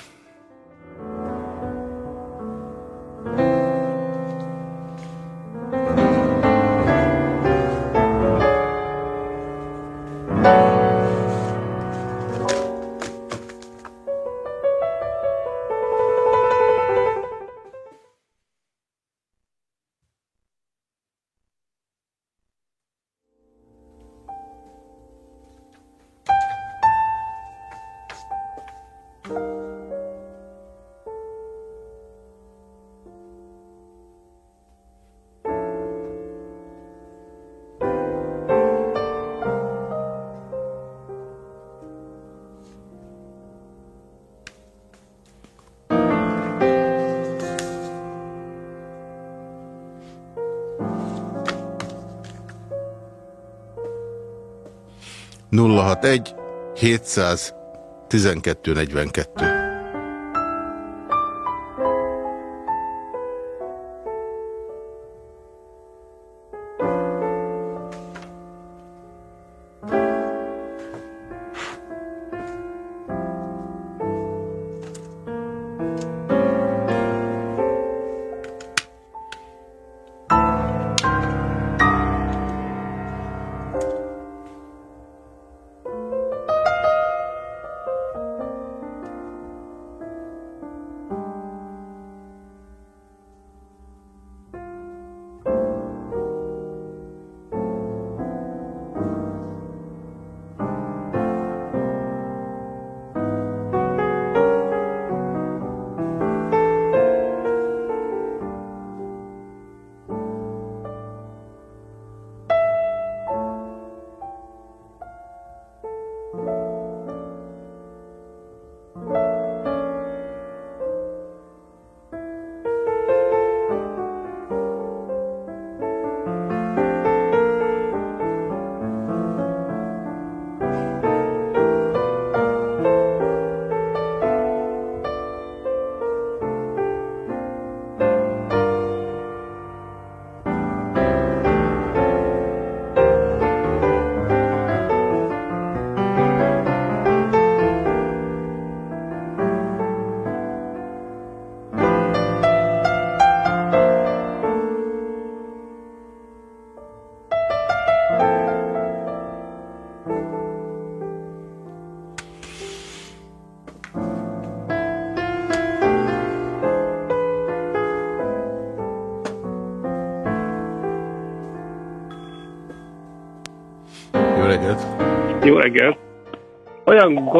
061 712 42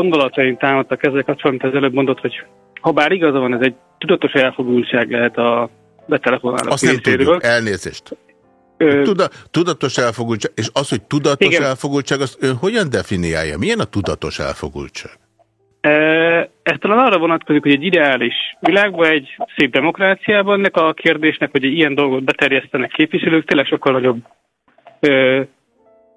gondolataim támadtak ezzel kapcsolatban, amit az előbb mondott, hogy ha bár igaza van, ez egy tudatos elfogultság lehet a betelefonálók Azt nem tudjuk, elnézést. Tuda, tudatos elfogultság, és az, hogy tudatos Igen. elfogultság, azt ön hogyan definiálja? Milyen a tudatos elfogultság? Ez talán arra vonatkozik, hogy egy ideális világban, egy szép demokráciában ennek a kérdésnek, hogy egy ilyen dolgot beterjesztenek képviselők, tényleg sokkal nagyobb ö,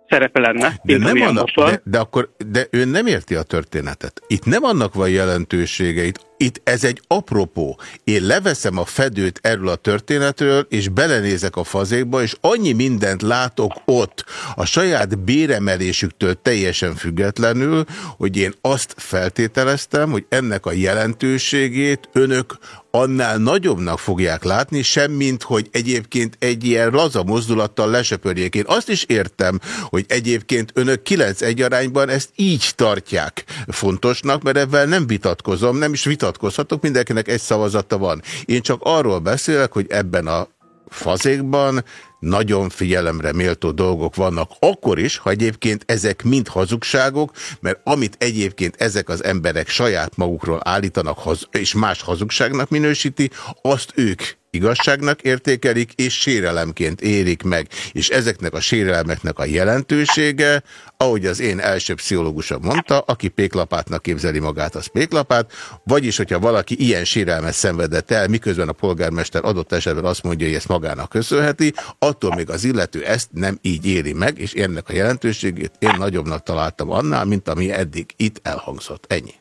szerepe lenne. De, nem annak, de, de, akkor, de ő nem érti a történetet. Itt nem annak van jelentősége, itt itt ez egy apropó. Én leveszem a fedőt erről a történetről, és belenézek a fazékba, és annyi mindent látok ott, a saját béremelésüktől teljesen függetlenül, hogy én azt feltételeztem, hogy ennek a jelentőségét önök annál nagyobbnak fogják látni, semmint, hogy egyébként egy ilyen laza mozdulattal lesöpörjék. Én azt is értem, hogy egyébként önök 9-1 arányban ezt így tartják fontosnak, mert ebben nem vitatkozom, nem is vitatkozhatok, mindenkinek egy szavazata van. Én csak arról beszélek, hogy ebben a fazékban nagyon figyelemre méltó dolgok vannak, akkor is, ha egyébként ezek mind hazugságok, mert amit egyébként ezek az emberek saját magukról állítanak, és más hazugságnak minősíti, azt ők igazságnak értékelik, és sérelemként érik meg. És ezeknek a sérelemeknek a jelentősége, ahogy az én első pszichológusom mondta, aki péklapátnak képzeli magát, az péklapát, vagyis, hogyha valaki ilyen sérelmet szenvedett el, miközben a polgármester adott esetben azt mondja, hogy ezt magának köszönheti, attól még az illető ezt nem így éri meg, és ennek a jelentőségét én nagyobbnak találtam annál, mint ami eddig itt elhangzott. Ennyi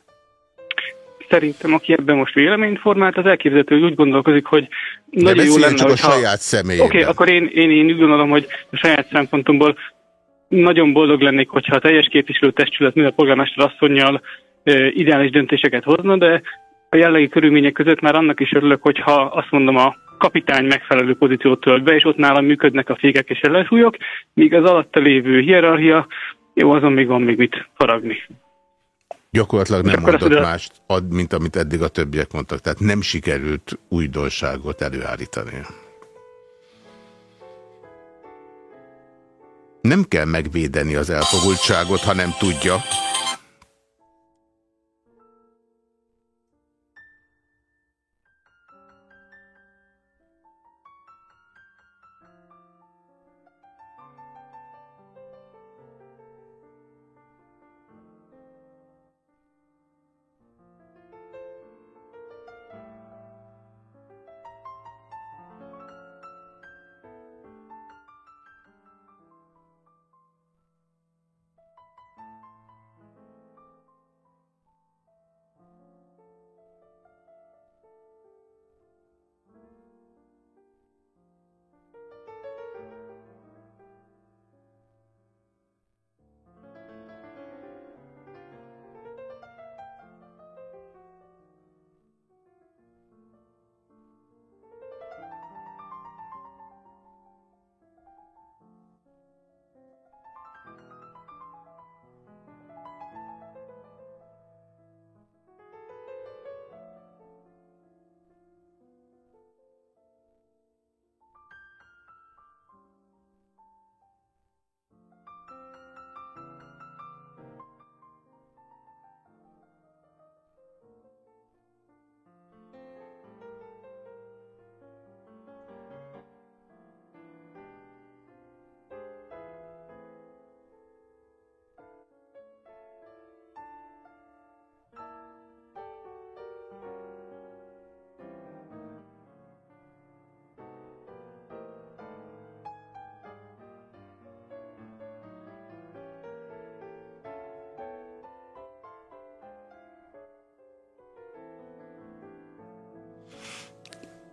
szerintem, aki ebben most véleményt formált, az elképzelhető, hogy úgy gondolkozik, hogy nagyon jó lenne, csak hogyha... a saját személyében. Oké, okay, akkor én, én, én úgy gondolom, hogy a saját szempontomból nagyon boldog lennék, hogyha a teljes képviselőtestület, mint a polgármester asszonynal ideális döntéseket hozna, de a jellegi körülmények között már annak is örülök, hogyha azt mondom a kapitány megfelelő pozíciót tölt be, és ott nálam működnek a fékek és ellensúlyok, míg az alatta lévő hierarchia, jó, azon még van még mit faragni. Gyakorlatilag nem mondott mást, mint amit eddig a többiek mondtak. Tehát nem sikerült újdonságot előállítani. Nem kell megvédeni az elfogultságot, ha nem tudja.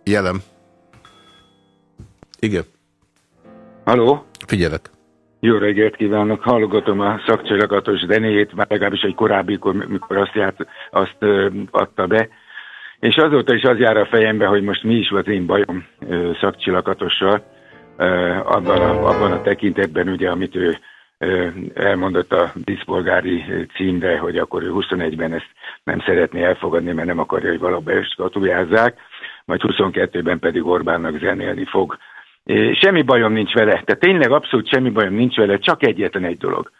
Jelem. Igen. Haló? Figyelek. Jó reggelt kívánok, hallgatom a szakcsillagatos zenét, már legalábbis egy korábbi, mikor azt, járt, azt ö, adta be. És azóta is az jár a fejembe, hogy most mi is az én bajom ö, szakcsillagatossal, abban a, abban a tekintetben, ugye, amit ő ö, elmondott a diszpolgári címre, hogy akkor ő 21-ben ezt nem szeretné elfogadni, mert nem akarja, hogy valahol bestatújázzák majd 22-ben pedig Orbánnak zenélni fog. Semmi bajom nincs vele, tehát tényleg abszolút semmi bajom nincs vele, csak egyetlen egy dolog.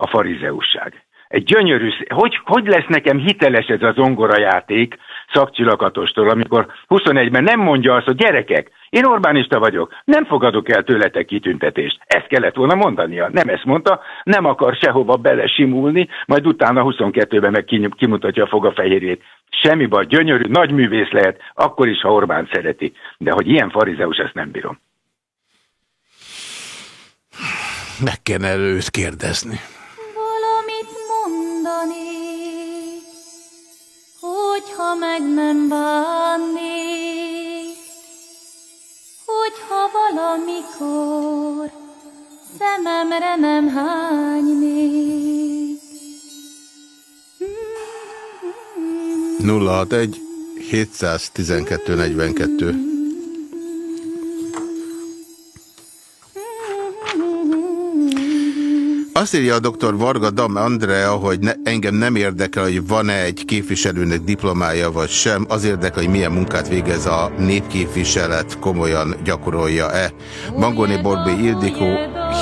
a farizeusság. Egy gyönyörű, hogy, hogy lesz nekem hiteles ez a zongorajáték szakcsilakatostól, amikor 21-ben nem mondja azt, hogy gyerekek, én Orbánista vagyok, nem fogadok el tőletek kitüntetést. Ezt kellett volna mondania. Nem ezt mondta, nem akar sehova belesimulni, majd utána 22-ben meg kimutatja a fogafehérjét. Semmi baj, gyönyörű, nagy művész lehet, akkor is, ha Orbán szereti. De hogy ilyen farizeus, ezt nem bírom. Meg kellene őt kérdezni. Hogyha meg nem bánnék, hogyha valamikor szememre nem hánynék. 061 712 42 Azt írja a dr. Varga Dam Andrea, hogy ne, engem nem érdekel, hogy van-e egy képviselőnek diplomája vagy sem. Az érdekel, hogy milyen munkát végez a népképviselet, komolyan gyakorolja-e. Mangoni Borbé Ildikó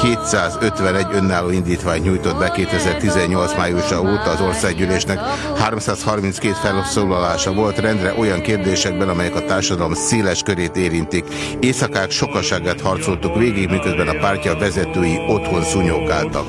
751 önálló indítvány nyújtott be 2018 májusa óta az országgyűlésnek. 332 felszólalása volt rendre olyan kérdésekben, amelyek a társadalom széles körét érintik. Éjszakák sokaságát harcoltuk végig, miközben a pártja vezetői otthon szúnyogáltak.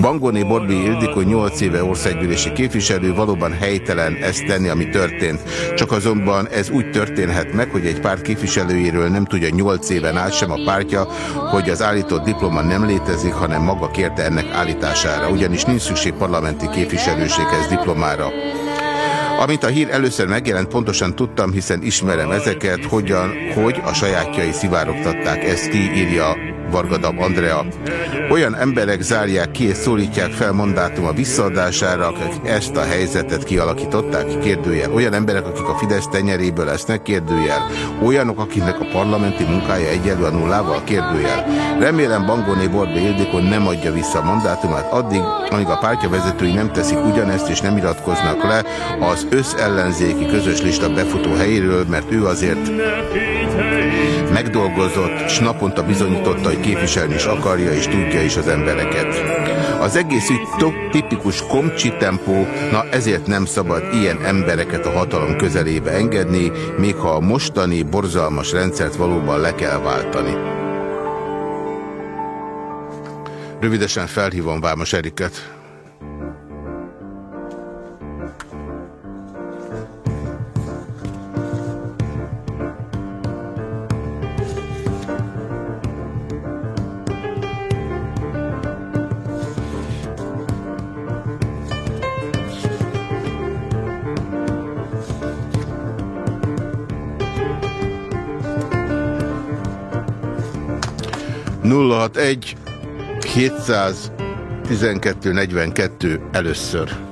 Bangoni Borbi Ildikó 8 éve országgyűlési képviselő, valóban helytelen ezt tenni, ami történt. Csak azonban ez úgy történhet meg, hogy egy párt képviselőjéről nem tudja 8 éven át sem a pártja, hogy az állított diploma nem létezik, hanem maga kérte ennek állítására. Ugyanis nincs szükség parlamenti képviselőséghez diplomára. Amint a hír először megjelent, pontosan tudtam, hiszen ismerem ezeket, hogyan, hogy a sajátjai szivárogtatták ezt ki, írja Vargadab Andrea. Olyan emberek zárják ki és szólítják fel mandátum a visszaadására, akik ezt a helyzetet kialakították, kérdőjel. Olyan emberek, akik a Fidesz tenyeréből lesznek, kérdőjel. Olyanok, akiknek a parlamenti munkája egyenlő a nullával, kérdőjel. Remélem Bangóné Borbé Ildikó nem adja vissza a mandátumát addig, amíg a pártja vezetői nem teszik ugyanezt és nem iratkoznak le az összellenzéki közös lista befutó helyéről, mert ő azért megdolgozott, s naponta bizonyította, hogy képviselni is akarja, és tudja is az embereket. Az egész ügy tipikus komcsi tempó, na ezért nem szabad ilyen embereket a hatalom közelébe engedni, még ha a mostani borzalmas rendszert valóban le kell váltani. Rövidesen felhívom Vámos Eriket. 061 712 42 először.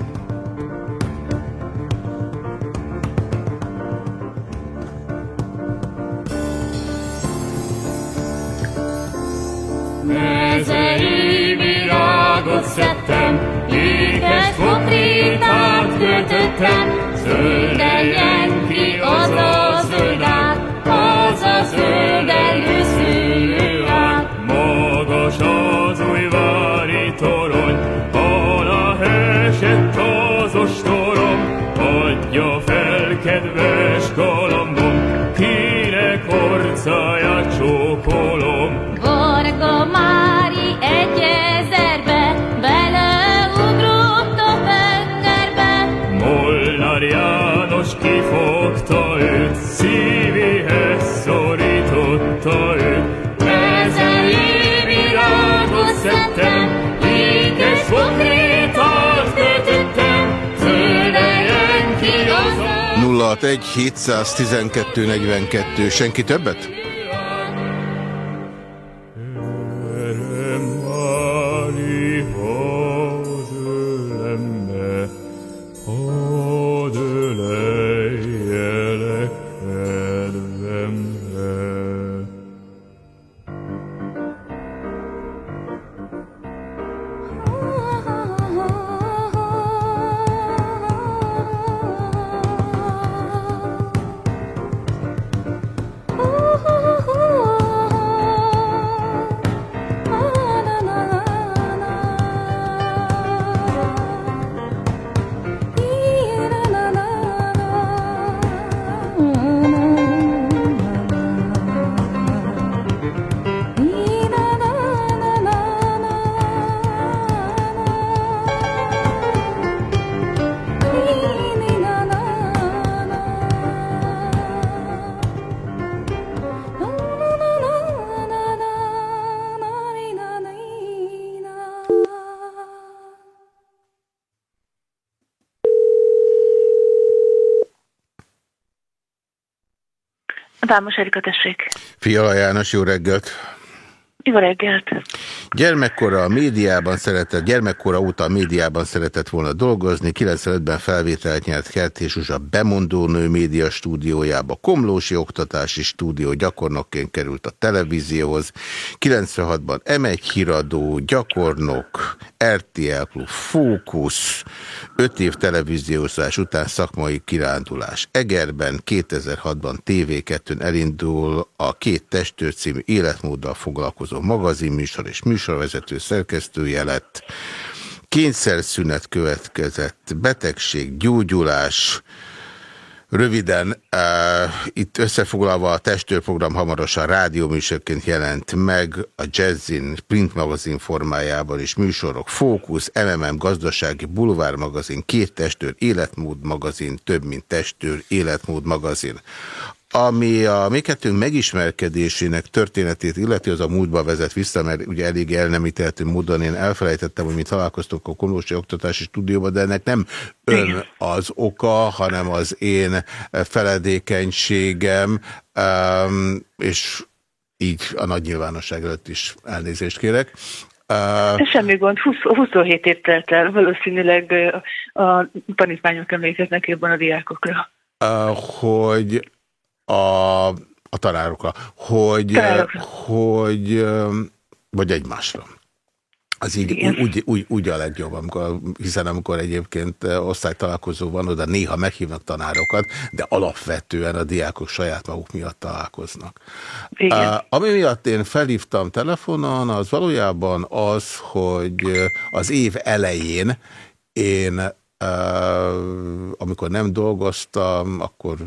061 712 42. Senki többet? Vámos Erika, tessék. Fiala János, jó reggelt! Jó reggelt! Gyermekkora a médiában szeretett, gyermekkora óta a médiában szeretett volna dolgozni, 95-ben felvételt nyert Kertész Zsuzsa bemondónő média stúdiójába, Komlósi Oktatási Stúdió gyakornokként került a televízióhoz, 96-ban M1 híradó, gyakornok, RTL Klub, Fókusz, 5 év televíziózás után szakmai kirándulás. Egerben 2006-ban TV2-n elindul a Két Testőr című életmóddal foglalkozó magazinműsor és műsorvezető szerkesztője lett. Kényszerszünet következett, betegség, gyógyulás, Röviden, uh, itt összefoglalva a testőrprogram hamarosan rádióműsorként jelent meg a Jazzin print magazin formájában is műsorok, Fókusz, MMM gazdasági bulvár magazin, két testőr életmód magazin, több mint testőr életmód magazin. Ami a mi kettőnk megismerkedésének történetét illeti, az a múltba vezet vissza, mert ugye elég elnemítehető módon én elfelejtettem, hogy mi találkoztunk a Kolósi Oktatási Stúdióban, de ennek nem ön az oka, hanem az én feledékenységem, um, és így a nagy nyilvánosság előtt is elnézést kérek. Uh, Semmi gond, 20, 27 év telt el, valószínűleg a tanítványok emlékeznek jobban a diákokra. Uh, hogy a, a tanárokra, hogy, tanárokra. hogy vagy egymásra. Az így úgy, úgy, úgy a legjobb, amikor, hiszen amikor egyébként osztálytalálkozó van, oda néha meghívnak tanárokat, de alapvetően a diákok saját maguk miatt találkoznak. Igen. Uh, ami miatt én felhívtam telefonon, az valójában az, hogy az év elején én, amikor nem dolgoztam, akkor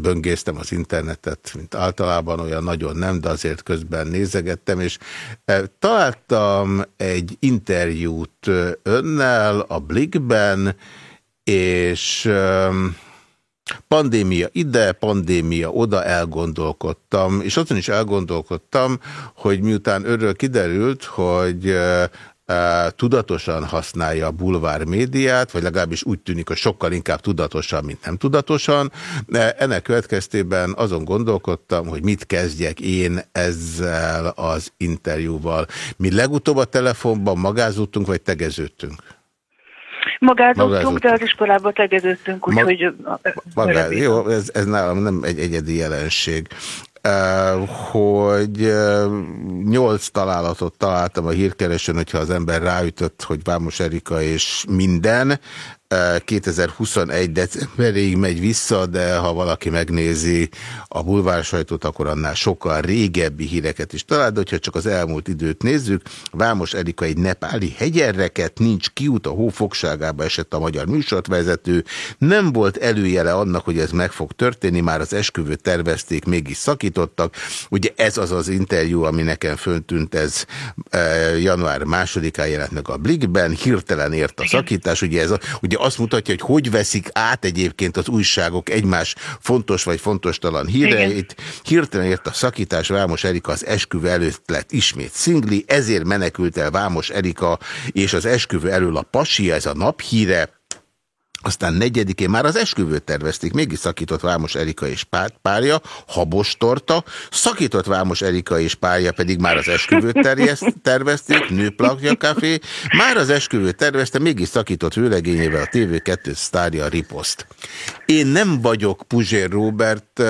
böngésztem az internetet, mint általában olyan nagyon nem, de azért közben nézegettem, és e, találtam egy interjút önnel a Blikben, és pandémia ide, pandémia oda elgondolkodtam, és azon is elgondolkodtam, hogy miután örül kiderült, hogy tudatosan használja a bulvár médiát, vagy legalábbis úgy tűnik, hogy sokkal inkább tudatosan, mint nem tudatosan. Ennek következtében azon gondolkodtam, hogy mit kezdjek én ezzel az interjúval. Mi legutóbb a telefonban magázottunk, vagy tegeződtünk? Magázottunk, de az iskolában tegeződtünk, úgyhogy... Mag jó, ez, ez nálam nem egy egyedi jelenség hogy nyolc találatot találtam a hírkeresőn, hogyha az ember ráütött, hogy Vámos Erika és minden, 2021 decemberig megy vissza, de ha valaki megnézi a bulvár sajtót, akkor annál sokkal régebbi híreket is talál, de hogyha csak az elmúlt időt nézzük, Vámos Erika egy nepáli hegyerreket, nincs kiút, a hófogságába esett a magyar műsorvezető, nem volt előjele annak, hogy ez meg fog történni, már az esküvőt tervezték, mégis szakítottak. Ugye ez az az interjú, ami nekem föntűnt, ez január másodikán jelent meg a Blikben, hirtelen ért a szakítás, ugye ez a, ugye azt mutatja, hogy hogy veszik át egyébként az újságok egymás fontos vagy fontos talan híreit. Hirtelen ért a szakítás, Vámos Erika az esküvő előtt lett ismét szingli, ezért menekült el Vámos Erika és az esküvő elől a pasi, ez a naphíre, aztán negyedikén már az esküvőt tervezték, mégis szakított Vámos Erika és párja, habostorta, szakított Vámos Erika és párja pedig már az esküvőt tervezték, nőplakja café, már az esküvőt tervezte, mégis szakított vőlegényével a TV2 sztárja riposzt. Én nem vagyok Puzsér Robert,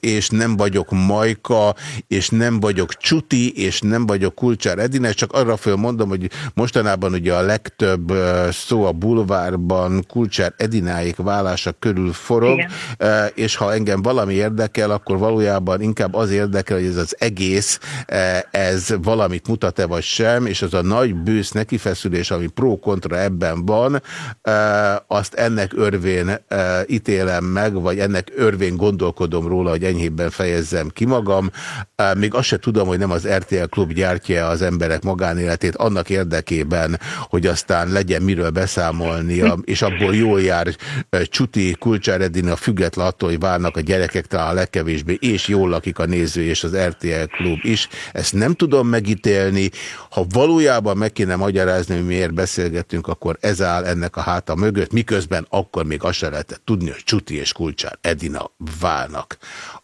és nem vagyok Majka, és nem vagyok Csuti, és nem vagyok Kulcsár Edine, csak arra fölmondom, hogy mostanában ugye a legtöbb szó a bulvárban, valójában Kulcsár Edináik vállása körül forog, Igen. Eh, és ha engem valami érdekel, akkor valójában inkább az érdekel, hogy ez az egész, eh, ez valamit mutat-e vagy sem, és az a nagy bősz nekifeszülés, ami pro-kontra ebben van, eh, azt ennek örvén ítélem meg, vagy ennek örvén gondolkodom róla, hogy enyhébben fejezzem ki magam. Még azt se tudom, hogy nem az RTL klub gyártja az emberek magánéletét annak érdekében, hogy aztán legyen miről beszámolnia, és abból jól jár Csuti, Kulcsár Edina, független attól, hogy várnak a gyerekek talán a legkevésbé, és jól lakik a néző és az RTL klub is. Ezt nem tudom megítélni. Ha valójában meg kéne magyarázni, hogy miért beszélgetünk, akkor ez áll ennek a háta mögött, miközben akkor még azt se lehetett tudni, hogy Csuti és Kulcsár Edina válnak.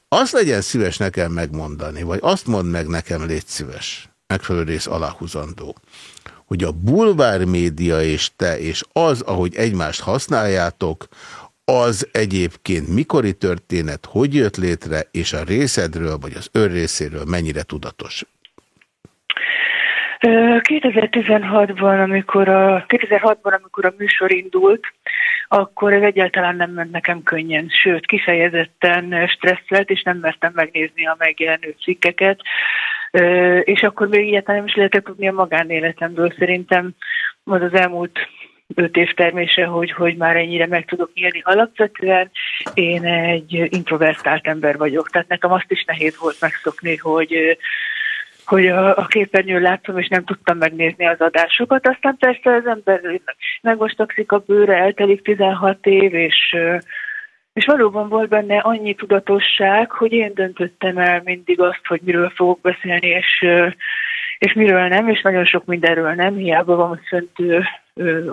Azt legyen szíves nekem megmondani, vagy azt mond meg nekem, légy szíves, megfelelő rész aláhúzandó hogy a bulvár média és te, és az, ahogy egymást használjátok, az egyébként mikori történet, hogy jött létre, és a részedről, vagy az ön részéről mennyire tudatos? 2016-ban, amikor a, 2006-ban, amikor a műsor indult, akkor ez egyáltalán nem ment nekem könnyen, sőt, kifejezetten stresszelt, és nem mertem megnézni a megjelenő cikkeket és akkor még ilyet nem is lehetett tudni a magánéletemből. Szerintem az az elmúlt öt év termése, hogy, hogy már ennyire meg tudok nyílni. Alapvetően én egy introvertált ember vagyok, tehát nekem azt is nehéz volt megszokni, hogy hogy a, a képernyőn láttam, és nem tudtam megnézni az adásokat. Aztán persze az ember megvastagszik a bőre, eltelik 16 év, és és valóban volt benne annyi tudatosság, hogy én döntöttem el mindig azt, hogy miről fogok beszélni, és, és miről nem, és nagyon sok mindenről nem. Hiába van fönt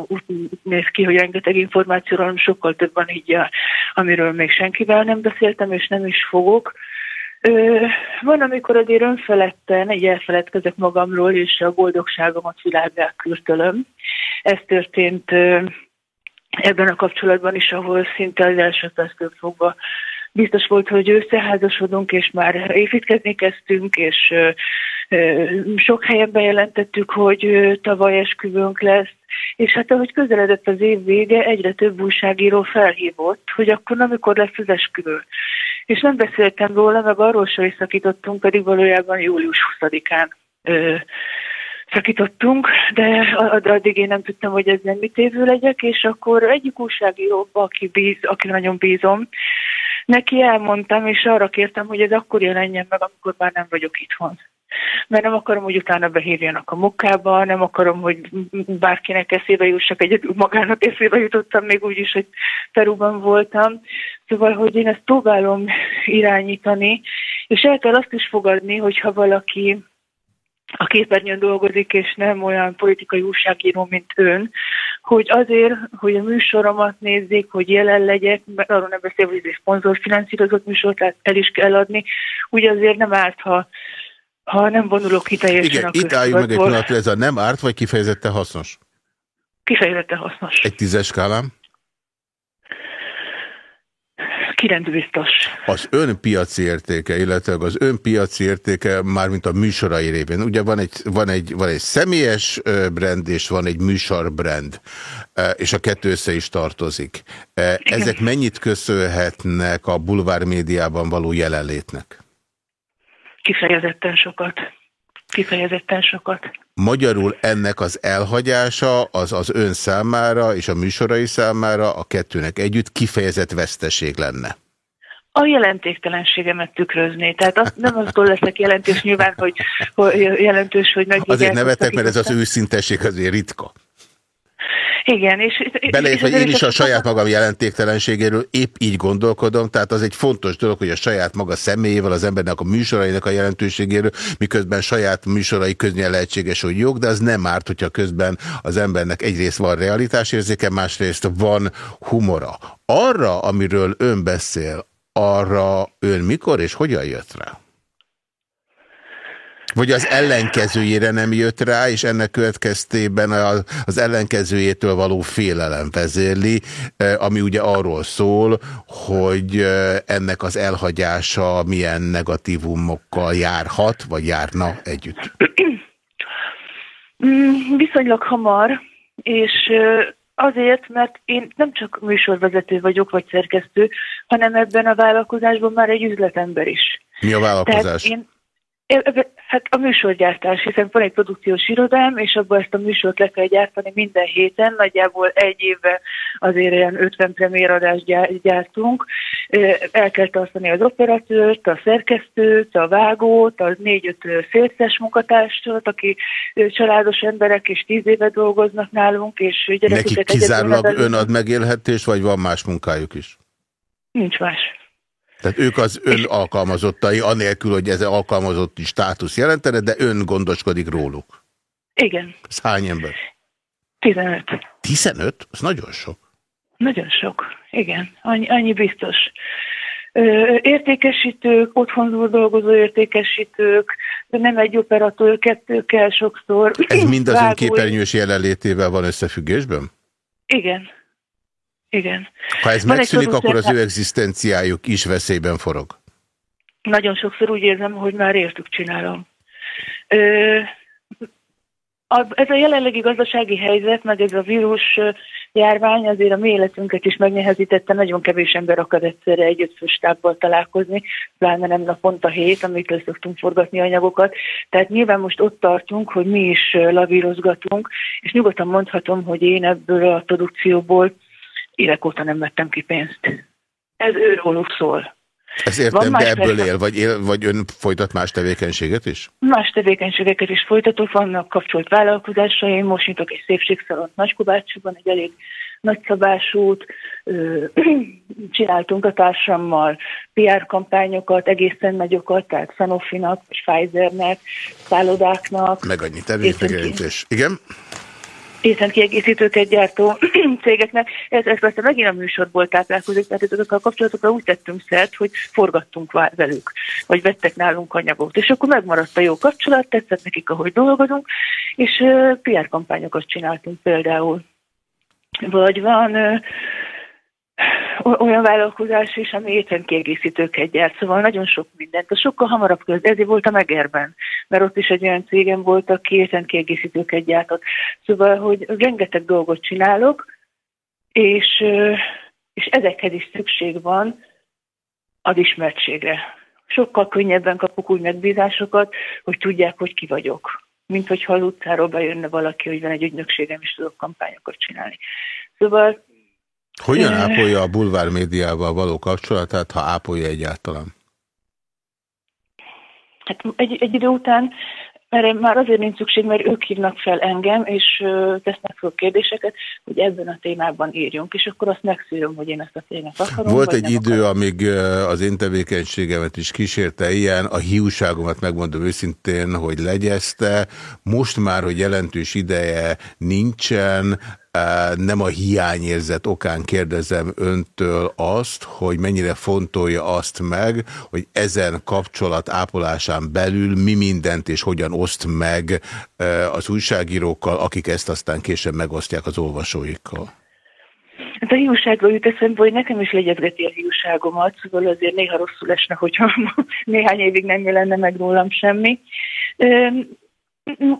úgy néz ki, hogy rengeteg információról, hanem sokkal több van így, amiről még senkivel nem beszéltem, és nem is fogok. Van, amikor azért önfeledten, egy elfeledkezek magamról, és a boldogságomat világá küldtölöm. Ez történt ebben a kapcsolatban is, ahol szinte az első perctől fogva biztos volt, hogy összeházasodunk, és már építkezni kezdtünk, és sok helyen bejelentettük, hogy tavaly esküvőnk lesz, és hát ahogy közeledett az év vége, egyre több újságíró felhívott, hogy akkor amikor lesz az esküvő. És nem beszéltem róla, meg arról sem is szakítottunk, pedig valójában július 20-án szakítottunk, de addig én nem tudtam, hogy ez nem mit évő legyek, és akkor egyik újságíróba, aki bíz, aki nagyon bízom, neki elmondtam, és arra kértem, hogy ez akkor jelenjen meg, amikor már nem vagyok itthon. Mert nem akarom, hogy utána behívjanak a munkába, nem akarom, hogy bárkinek eszébe jussak, egyedül magának eszébe jutottam, még úgy is, hogy Peruban voltam. Szóval, hogy én ezt próbálom irányítani, és el kell azt is fogadni, hogyha valaki a képernyőn dolgozik, és nem olyan politikai újságíró, mint ön, hogy azért, hogy a műsoromat nézzék, hogy jelen legyek, mert arról nem beszél, hogy ez egy szponzorfinanszírozott műsor, tehát el is kell adni, úgy azért nem árt, ha, ha nem vonulok ki teljesen Igen, a itt álljunk meg egy pillanat, ez a nem árt, vagy kifejezetten hasznos? Kifejezetten hasznos. Egy tízes skálám? biztos. Az ön piaci értéke, illetve az ön piaci értéke mármint a műsorai révén. Ugye van egy, van egy, van egy személyes brand, és van egy műsorbrand, és a kettő össze is tartozik. Ezek mennyit köszönhetnek a bulvár médiában való jelenlétnek? Kifejezetten sokat. Kifejezetten sokat. Magyarul ennek az elhagyása az az ön számára és a műsorai számára a kettőnek együtt kifejezett veszteség lenne. A jelentéktelenségemet tükrözni. Tehát azt, nem aztól leszek jelentős nyilván, hogy, hogy jelentős, hogy meg. Azért nevetek, mert ez az őszintesség azért ritka. Igen, és... Beleértve, hogy én is a saját magam jelentéktelenségéről épp így gondolkodom, tehát az egy fontos dolog, hogy a saját maga személyével, az embernek a műsorainak a jelentőségéről, miközben saját műsorai könnyen lehetséges, hogy jog, de az nem árt, hogyha közben az embernek egyrészt van realitásérzéke, másrészt van humora. Arra, amiről ön beszél, arra ön mikor és hogyan jött rá? Vagy az ellenkezőjére nem jött rá, és ennek következtében az ellenkezőjétől való félelem vezérli, ami ugye arról szól, hogy ennek az elhagyása milyen negatívumokkal járhat, vagy járna együtt. <clears throat> Mm, viszonylag hamar, és Azért, mert én nem csak műsorvezető vagyok, vagy szerkesztő, hanem ebben a vállalkozásban már egy üzletember is. Mi a vállalkozás? Tehát én, Hát a műsorgyártás, hiszen van egy produkciós irodám, és abban ezt a műsort le kell gyártani minden héten, nagyjából egy évben azért ilyen 50 premiéradást gyártunk. El kell tartani az operatőrt, a szerkesztőt, a vágót, az négy-öt szélszes munkatársat, aki családos emberek, és tíz éve dolgoznak nálunk, és gyerekeket... Nekik kizárólag ön ad megélhetést, vagy van más munkájuk is? Nincs más. Tehát ők az ön alkalmazottai, anélkül, hogy ez alkalmazotti státusz jelentene, de ön gondoskodik róluk. Igen. Ez hány ember? 15. 15? Ez nagyon sok. Nagyon sok, igen. Annyi, annyi biztos. Ö, értékesítők, otthonról dolgozó értékesítők, nem egy operatőr, kettő kell sokszor. Ez mind az ön képernyős jelenlétével van összefüggésben? Igen. Igen. Ha ez Van megszűnik, akkor az ő egzisztenciájuk is veszélyben forog. Nagyon sokszor úgy érzem, hogy már értük csinálom. Ö, a, ez a jelenlegi gazdasági helyzet, meg ez a vírus járvány azért a mi életünket is megnehezítette, nagyon kevés ember akad egyszerre egy ötfőstábbal találkozni, pláne nem naponta hét, amit szoktunk forgatni anyagokat. Tehát nyilván most ott tartunk, hogy mi is lavírozgatunk, és nyugodtan mondhatom, hogy én ebből a produkcióból évek óta nem vettem ki pénzt. Ez őróluk szól. Ez értem, de ebből él vagy, él, vagy ön folytat más tevékenységet is? Más tevékenységeket is folytatok, vannak kapcsolt vállalkozásaim, most nyitok egy szépségszalont Nagykobácsiban, egy elég nagyszabásút, <clears throat> csináltunk a társammal PR kampányokat, egészen nagyokat, tehát Sanofinak, Pfizernek, szállodáknak. Meg annyi tevékenység. Igen? Hiszen kiegészítőket gyártó <clears throat> cégeknek. Ez, ez persze megint a műsorból táplálkozik, tehát ezekkel a kapcsolatokra úgy tettünk szert, hogy forgattunk velük, vagy vettek nálunk anyagot. És akkor megmaradt a jó kapcsolat, tetszett nekik, ahogy dolgozunk, és PR kampányokat csináltunk például. Vagy van olyan vállalkozás is, ami étrenkiegészítőket gyárt, szóval nagyon sok mindent. A sokkal hamarabb köz, ezért volt a Megerben, mert ott is egy olyan cégem volt, aki étrenkiegészítőket gyártott. Szóval, hogy rengeteg dolgot csinálok, és, és ezekhez is szükség van az ismertségre. Sokkal könnyebben kapok úgy megbízásokat, hogy tudják, hogy ki vagyok. Mint hogyha az utcáról bejönne valaki, hogy van egy ügynökségem, és tudok kampányokat csinálni. Szóval hogyan ápolja a bulvár médiával való kapcsolatát, ha ápolja egyáltalán? Hát egy, egy idő után mert már azért nincs szükség, mert ők hívnak fel engem, és tesznek fel kérdéseket, hogy ebben a témában írjunk, és akkor azt megszűröm, hogy én ezt a témát akarom. Volt egy idő, akarom. amíg az én tevékenységemet is kísérte ilyen, a hiúságomat megmondom őszintén, hogy legyezte. Most már, hogy jelentős ideje nincsen, nem a hiányérzet okán kérdezem öntől azt, hogy mennyire fontolja azt meg, hogy ezen kapcsolat ápolásán belül mi mindent és hogyan oszt meg az újságírókkal, akik ezt aztán később megosztják az olvasóikkal. Hát a hiúságról jut eszembe, hogy nekem is legyezgeti a hiúságomat, szóval azért néha rosszul esne, hogyha <laughs> néhány évig nem jelenne meg rólam semmi.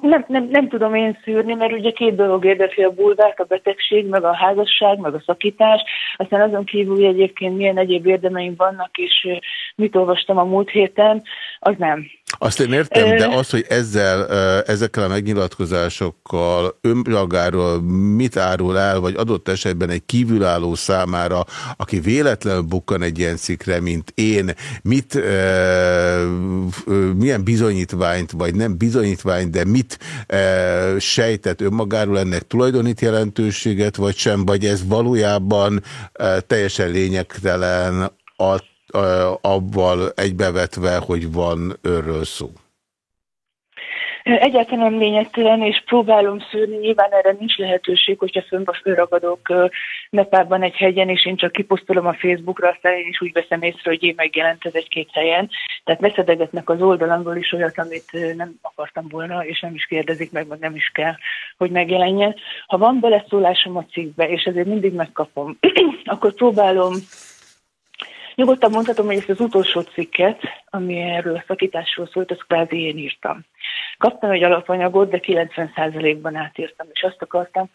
Nem, nem, nem tudom én szűrni, mert ugye két dolog érdekli a bulvárt, a betegség, meg a házasság, meg a szakítás. Aztán azon kívül hogy egyébként milyen egyéb érdemeim vannak, és mit olvastam a múlt héten, az nem. Azt én értem, de az, hogy ezzel, ezekkel a megnyilatkozásokkal önmagáról mit árul el, vagy adott esetben egy kívülálló számára, aki véletlenül bukkan egy ilyen cikkre, mint én, mit, milyen bizonyítványt, vagy nem bizonyítványt, de mit sejtett önmagáról, ennek tulajdonít jelentőséget, vagy sem, vagy ez valójában teljesen lényegtelen a abban egybevetve, hogy van őről szó? Egyáltalán nem lényegtelen, és próbálom szűrni, nyilván erre nincs lehetőség, hogyha fölragadok Nepában egy hegyen, és én csak kiposztolom a Facebookra, aztán én is úgy veszem észre, hogy én megjelent ez egy-két helyen. Tehát beszedegetnek az oldalamból is olyat, amit nem akartam volna, és nem is kérdezik meg, meg nem is kell, hogy megjelenjen. Ha van beleszólásom a cikkbe, és ezért mindig megkapom, <clears throat> akkor próbálom Nyugodtan mondhatom, hogy ezt az utolsó cikket, ami erről a szakításról szólt, azt kvázi én írtam. Kaptam egy alapanyagot, de 90%-ban átírtam, és azt akartam,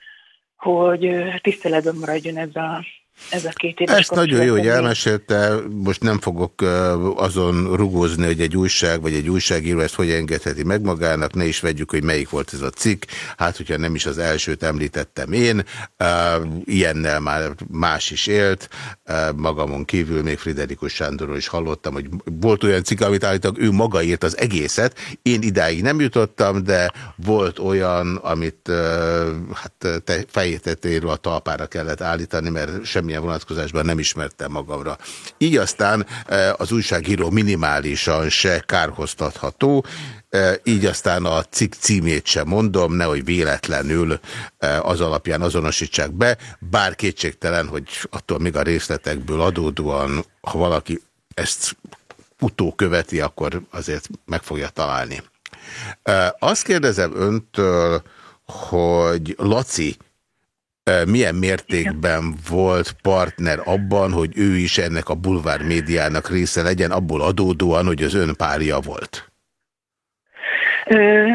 hogy tiszteletben maradjon ez a ez a két éves Ezt nagyon jó, hogy elmesélte, most nem fogok azon rugózni, hogy egy újság vagy egy újságíró ezt hogy engedheti meg magának, ne is vegyük, hogy melyik volt ez a cikk, hát hogyha nem is az elsőt említettem én, ilyennel már más is élt, magamon kívül még Friderikus Sándorról is hallottam, hogy volt olyan cikk, amit állítólag ő maga írt az egészet, én idáig nem jutottam, de volt olyan, amit hát fejétetéről a talpára kellett állítani, mert sem semmilyen vonatkozásban nem ismertem magamra. Így aztán e, az újságíró minimálisan se kárhoztatható, e, így aztán a cikk címét sem mondom, nehogy véletlenül e, az alapján azonosítsák be, bár kétségtelen, hogy attól még a részletekből adódóan, ha valaki ezt utóköveti, akkor azért meg fogja találni. Azt kérdezem öntől, hogy Laci milyen mértékben volt partner abban, hogy ő is ennek a bulvár médiának része legyen, abból adódóan, hogy az ön párja volt?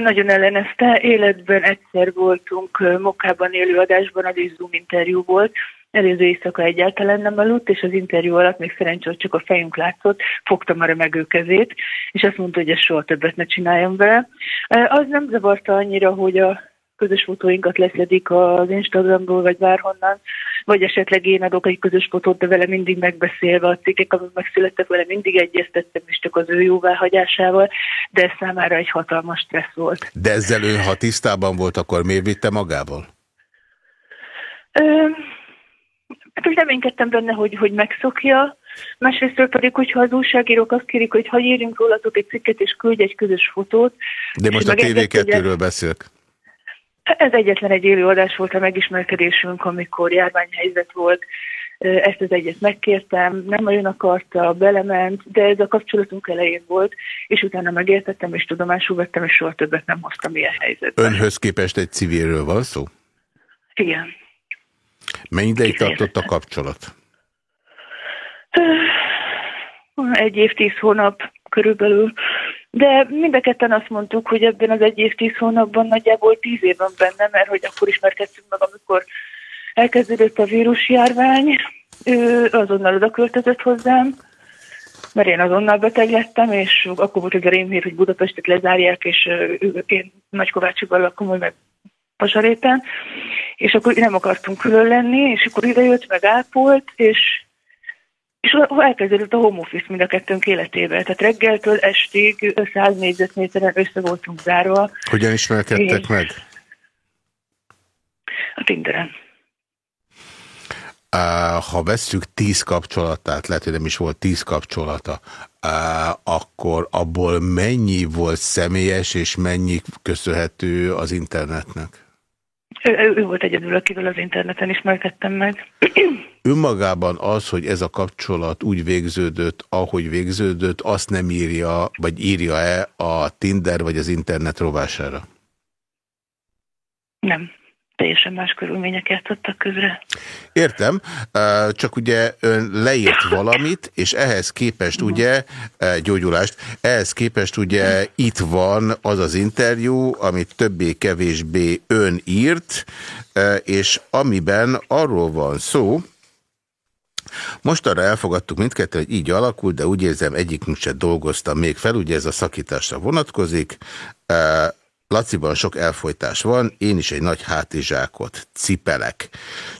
Nagyon ellenezte. Életben egyszer voltunk Mokában élőadásban, az is Zoom interjú volt. Előző éjszaka egyáltalán nem aludt, és az interjú alatt még szerencsé, hogy csak a fejünk látszott, fogtam a remegő kezét, és azt mondta, hogy ezt soha többet ne csináljam vele. Az nem zavarta annyira, hogy a közös fotóinkat leszedik az Instagramról, vagy bárhonnan, vagy esetleg én adok egy közös fotót, de vele mindig megbeszélve a cikkek, amik megszülettek, vele mindig egyeztettem, és csak az ő jóváhagyásával, de ez számára egy hatalmas stressz volt. De ezzel ön, ha tisztában volt, akkor miért vitte magával? Ö, hát úgy reménykedtem benne, hogy, hogy megszokja, Másrészt pedig, hogyha az újságírók azt kérik, hogy ha írjunk róla egy cikket, és küldj egy közös fotót. De most a TV2-ről beszélek. Ez egyetlen egy élőadás volt a megismerkedésünk, amikor járványhelyzet volt. Ezt az egyet megkértem, nem nagyon akarta, belement, de ez a kapcsolatunk elején volt, és utána megértettem, és tudomásul vettem, és soha többet nem hoztam ilyen helyzetbe. Önhöz képest egy civilről van szó? Igen. Mennyi ideig tartott a kapcsolat? Egy év, tíz hónap körülbelül. De mind a ketten azt mondtuk, hogy ebben az egy év, tíz hónapban nagyjából tíz év van benne, mert hogy akkor ismerkedtünk meg, amikor elkezdődött a vírusjárvány. Ő azonnal oda költözött hozzám, mert én azonnal beteg lettem, és akkor volt egy rémhír, hogy Budapestet lezárják, és én Nagykovácsiban lakom, hogy meg Pasaréten, és akkor nem akartunk külön lenni, és akkor idejött, meg ápolt, és és elkezdődött a home office mind a kettőnk életébe. Tehát reggeltől estig 100 négyzetméteren össze voltunk zárva. Hogyan ismerkedtek és... meg? A Tinderen. Ha vesszük tíz kapcsolatát, lehet, hogy nem is volt tíz kapcsolata, akkor abból mennyi volt személyes, és mennyi köszönhető az internetnek? Ő, ő volt egyedül, akivel az interneten ismerkedtem meg. <clears throat> Önmagában az, hogy ez a kapcsolat úgy végződött, ahogy végződött, azt nem írja, vagy írja-e a Tinder vagy az internet rovására? Nem teljesen más körülmények játszottak közre. Értem, csak ugye ön leírt valamit, és ehhez képest ugye, gyógyulást, ehhez képest ugye itt van az az interjú, amit többé-kevésbé ön írt, és amiben arról van szó, Most arra elfogadtuk mindkettő, hogy így alakult, de úgy érzem egyikünk se dolgozta még fel, ugye ez a szakításra vonatkozik. Laciban sok elfolytás van, én is egy nagy hátizsákot cipelek.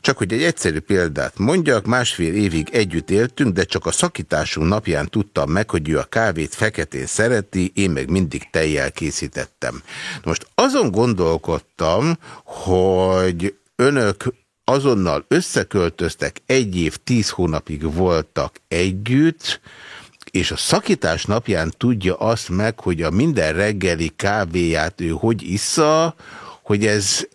Csak hogy egy egyszerű példát mondjak, másfél évig együtt éltünk, de csak a szakításunk napján tudtam meg, hogy ő a kávét feketén szereti, én meg mindig tejjel készítettem. Most azon gondolkodtam, hogy önök azonnal összeköltöztek, egy év, tíz hónapig voltak együtt, és a szakítás napján tudja azt meg, hogy a minden reggeli kávéját ő hogy issza, hogy ez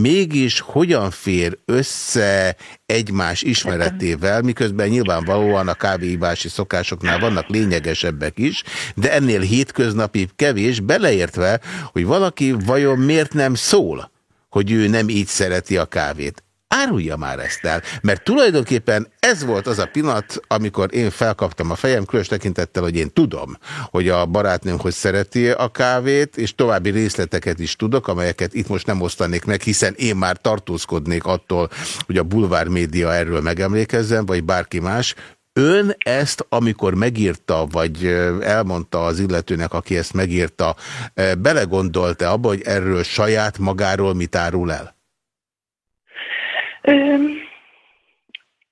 mégis hogyan fér össze egymás ismeretével, miközben nyilvánvalóan a kávéibási szokásoknál vannak lényegesebbek is, de ennél hétköznapi kevés, beleértve, hogy valaki vajon miért nem szól, hogy ő nem így szereti a kávét. Árulja már ezt el, mert tulajdonképpen ez volt az a pillanat, amikor én felkaptam a fejem, különös tekintettel, hogy én tudom, hogy a barátnőm hogy szereti a kávét, és további részleteket is tudok, amelyeket itt most nem osztanék meg, hiszen én már tartózkodnék attól, hogy a bulvár média erről megemlékezzen, vagy bárki más. Ön ezt, amikor megírta, vagy elmondta az illetőnek, aki ezt megírta, belegondolta abba, hogy erről saját magáról mit árul el?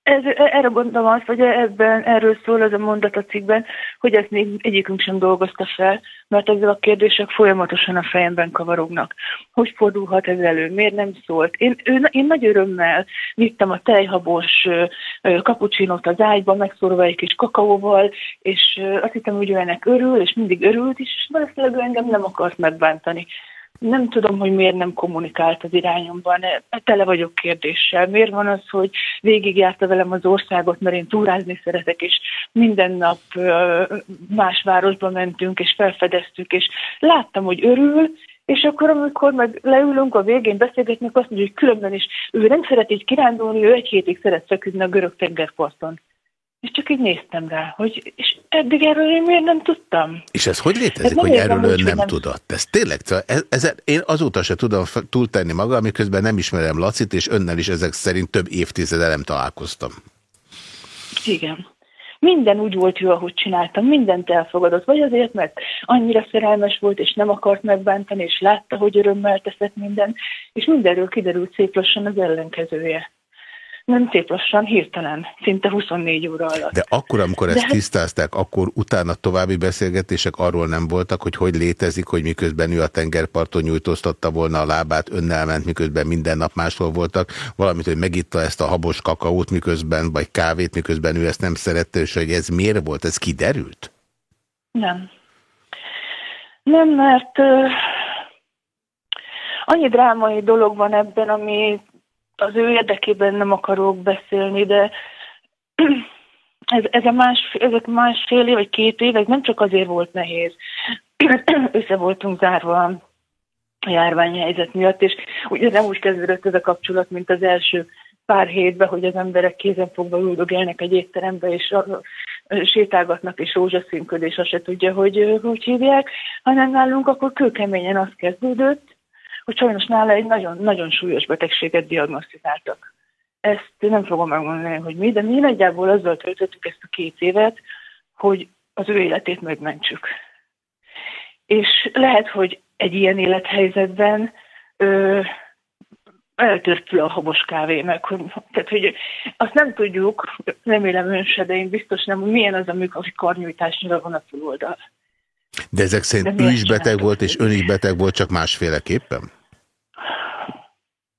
Ez, erre gondolom azt, hogy ebben erről szól az a mondat a cikkben, hogy ezt még egyikünk sem dolgozta fel, mert ezzel a kérdések folyamatosan a fejemben kavarognak. Hogy fordulhat ez elő? Miért nem szólt? Én, ő, én nagy örömmel vittem a tejhabos kapucsinót az ágyba, megszorva egy kis kakaóval, és azt hittem, hogy ő ennek örül, és mindig örült is, és valószínűleg engem nem akart megbántani nem tudom, hogy miért nem kommunikált az irányomban. Tele vagyok kérdéssel. Miért van az, hogy végigjárta velem az országot, mert én túrázni szeretek, és minden nap más városba mentünk, és felfedeztük, és láttam, hogy örül, és akkor, amikor meg leülünk a végén beszélgetni, azt mondja, hogy különben is ő nem szeret így kirándulni, ő egy hétig szeret feküdni a görög tengerparton. És csak így néztem rá, hogy és eddig erről én miért nem tudtam. És ez hogy létezik, ez hogy erről ön nem, nem tudott? Ez tényleg, ez, ez, én azóta se tudom túltenni maga, miközben nem ismerem Lacit, és önnel is ezek szerint több évtizede nem találkoztam. Igen. Minden úgy volt jó, ahogy csináltam, mindent elfogadott, vagy azért, mert annyira szerelmes volt, és nem akart megbántani, és látta, hogy örömmel teszett minden, és mindenről kiderült szép lassan az ellenkezője nem szép lassan, hirtelen, szinte 24 óra alatt. De akkor, amikor ezt De... Tisztázták, akkor utána további beszélgetések arról nem voltak, hogy hogy létezik, hogy miközben ő a tengerparton nyújtóztatta volna a lábát, önnel ment, miközben minden nap máshol voltak, valamit, hogy megitta ezt a habos kakaót miközben, vagy kávét, miközben ő ezt nem szerette, és hogy ez miért volt, ez kiderült? Nem. Nem, mert uh, annyi drámai dolog van ebben, ami az ő érdekében nem akarok beszélni, de ez, ez a más, ezek másfél év vagy két évek nem csak azért volt nehéz. <clears throat> Össze voltunk zárva a járványhelyzet miatt, és ugye nem úgy kezdődött ez a kapcsolat, mint az első pár hétben, hogy az emberek kézenfogva üldögélnek egy étterembe, és sétálgatnak, és rózsaszínködés, azt se tudja, hogy hogy hívják, hanem nálunk akkor kőkeményen az kezdődött, hogy sajnos nála egy nagyon, nagyon súlyos betegséget diagnosztizáltak. Ezt nem fogom megmondani, hogy mi, de mi nagyjából azzal töltöttük ezt a két évet, hogy az ő életét megmentsük. És lehet, hogy egy ilyen élethelyzetben ö, eltörpül a habos kávé, meg hogy, tehát, hogy azt nem tudjuk, remélem ön se, de én biztos nem, hogy milyen az, amikor karnyújtásnyira van a túloldal. De ezek szerint De ő is beteg volt, és ön is beteg volt, csak másféleképpen?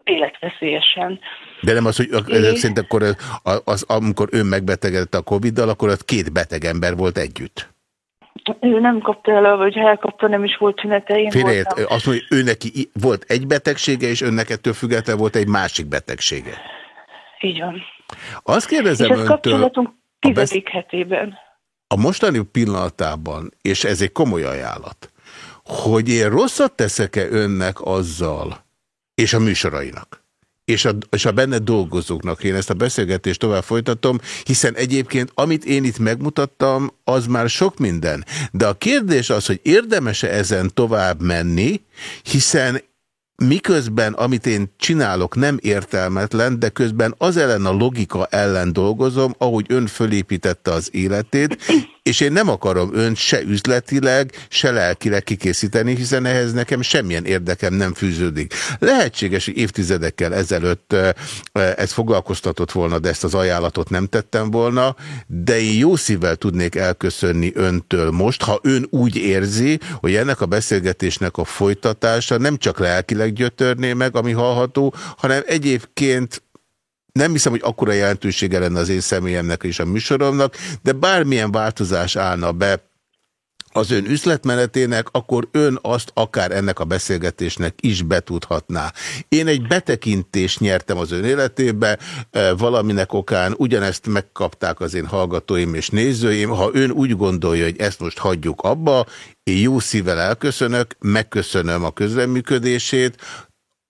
Életveszélyesen. De nem az, hogy ezek szerint akkor az, az, amikor ön megbetegedett a Covid-dal, akkor ott két beteg ember volt együtt? Ő nem kapta el, vagy elkapta, nem is volt tünete. Én azt mondja, hogy ő neki volt egy betegsége, és önnek ettől függetlenül volt egy másik betegsége. Így van. Azt kérdezem és öntől... kapcsolatunk tizedik hetében a mostani pillanatában, és ez egy komoly ajánlat, hogy én rosszat teszek-e önnek azzal, és a műsorainak, és a, és a benne dolgozóknak, én ezt a beszélgetést tovább folytatom, hiszen egyébként amit én itt megmutattam, az már sok minden. De a kérdés az, hogy érdemese ezen tovább menni, hiszen miközben amit én csinálok nem értelmetlen, de közben az ellen a logika ellen dolgozom, ahogy ön fölépítette az életét, és én nem akarom önt se üzletileg, se lelkileg kikészíteni, hiszen ehhez nekem semmilyen érdekem nem fűződik. Lehetséges, hogy évtizedekkel ezelőtt ez foglalkoztatott volna, de ezt az ajánlatot nem tettem volna, de én jó szívvel tudnék elköszönni öntől most, ha ön úgy érzi, hogy ennek a beszélgetésnek a folytatása nem csak lelkileg gyötörné meg, ami hallható, hanem egyébként nem hiszem, hogy akkora jelentősége lenne az én személyemnek és a műsoromnak, de bármilyen változás állna be az ön üzletmenetének, akkor ön azt akár ennek a beszélgetésnek is betudhatná. Én egy betekintést nyertem az ön életébe, e, valaminek okán ugyanezt megkapták az én hallgatóim és nézőim. Ha ön úgy gondolja, hogy ezt most hagyjuk abba, én jó szívvel elköszönök, megköszönöm a közreműködését,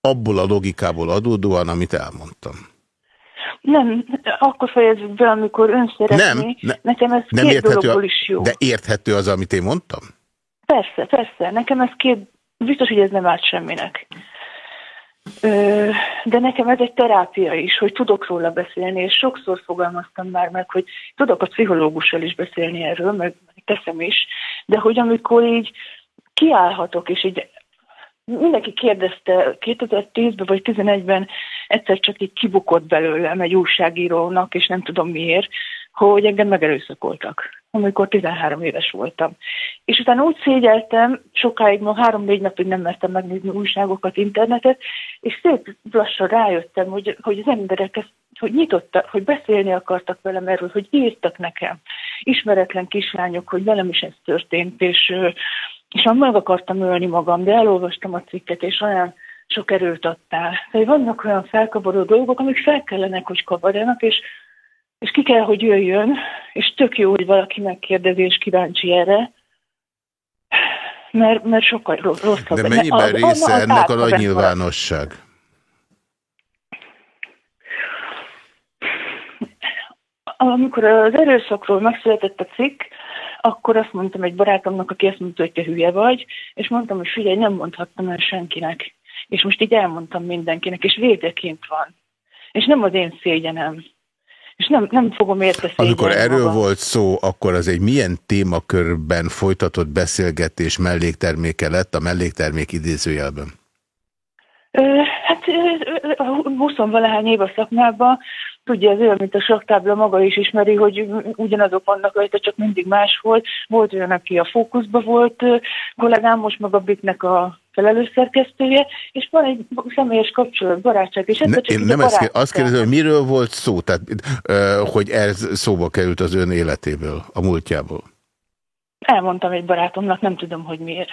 abból a logikából adódóan, amit elmondtam. Nem, akkor fejezzük be, amikor ön szeretné. Nem, ne, nekem ez nem két érthető, dologból is jó. De érthető az, amit én mondtam? Persze, persze. Nekem ez két, biztos, hogy ez nem árt semminek. Ö, de nekem ez egy terápia is, hogy tudok róla beszélni, és sokszor fogalmaztam már meg, hogy tudok a pszichológussal is beszélni erről, meg teszem is, de hogy amikor így kiállhatok, és így mindenki kérdezte 2010-ben vagy 2011-ben egyszer csak így kibukott belőlem egy újságírónak, és nem tudom miért, hogy engem megerőszakoltak, amikor 13 éves voltam. És utána úgy szégyeltem, sokáig, ma három-négy napig nem mertem megnézni újságokat, internetet, és szép lassan rájöttem, hogy, hogy az emberek ezt, hogy nyitottak, hogy beszélni akartak velem erről, hogy írtak nekem. Ismeretlen kislányok, hogy velem is ez történt, és és meg akartam ölni magam, de elolvastam a cikket, és olyan sok erőt adtál. Tehát vannak olyan felkavaró dolgok, amik fel kellene, hogy kavarjanak, és, és ki kell, hogy jöjjön, és tök jó, hogy valaki megkérdezi, és kíváncsi erre, mert, mert sokkal rosszabb. De mennyiben a, része a, a, ennek a nagy nyilvánosság? Amikor az erőszakról megszületett a cikk, akkor azt mondtam egy barátomnak, aki azt mondta, hogy te hülye vagy, és mondtam, hogy figyelj, nem mondhattam el senkinek. És most így elmondtam mindenkinek, és védeként van. És nem az én szégyenem. És nem, nem fogom érte Amikor erről magam. volt szó, akkor az egy milyen témakörben folytatott beszélgetés mellékterméke lett a melléktermék idézőjelben? Hát 20-valahány év a szakmában tudja, ez olyan, mint a saktábla maga is ismeri, hogy ugyanazok vannak rajta, csak mindig más volt. Volt olyan, aki a fókuszba volt kollégám, most maga Biknek a felelős szerkesztője, és van egy személyes kapcsolat, barátság. És ne, én nem ezt azt kérdezem, hogy miről volt szó, tehát, hogy ez szóba került az ön életéből, a múltjából? Elmondtam egy barátomnak, nem tudom, hogy miért.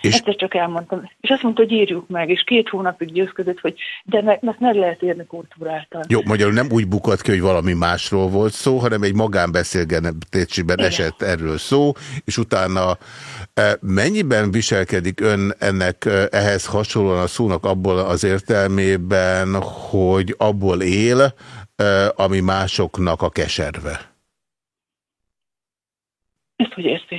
És... Egyszer csak elmondtam. És azt mondta, hogy írjuk meg, és két hónapig győzködött, hogy de meg, meg meg lehet érni kultúráltan. Jó, magyarul nem úgy bukott ki, hogy valami másról volt szó, hanem egy magánbeszélgetésben esett erről szó, és utána e, mennyiben viselkedik ön ennek e, ehhez hasonlóan a szónak abból az értelmében, hogy abból él, e, ami másoknak a keserve? Ezt hogy érti?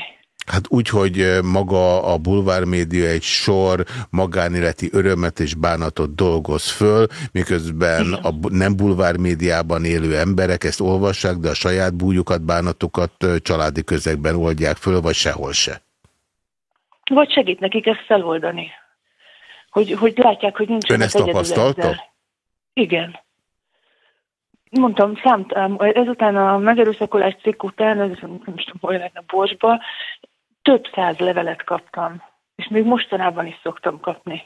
Hát úgy, hogy maga a bulvármédia egy sor magánéleti örömet és bánatot dolgoz föl, miközben a nem bulvármédiában élő emberek ezt olvassák, de a saját bújukat, bánatokat családi közegben oldják föl, vagy sehol se. Vagy segít nekik ezt feloldani. Hogy, hogy látják, hogy nincs. Ön ezt tapasztalta? Igen. Mondtam, számtám, ezután a megerőszakolás cikk után, ez nem tudom, hogy lehetne Borsba, több száz levelet kaptam, és még mostanában is szoktam kapni.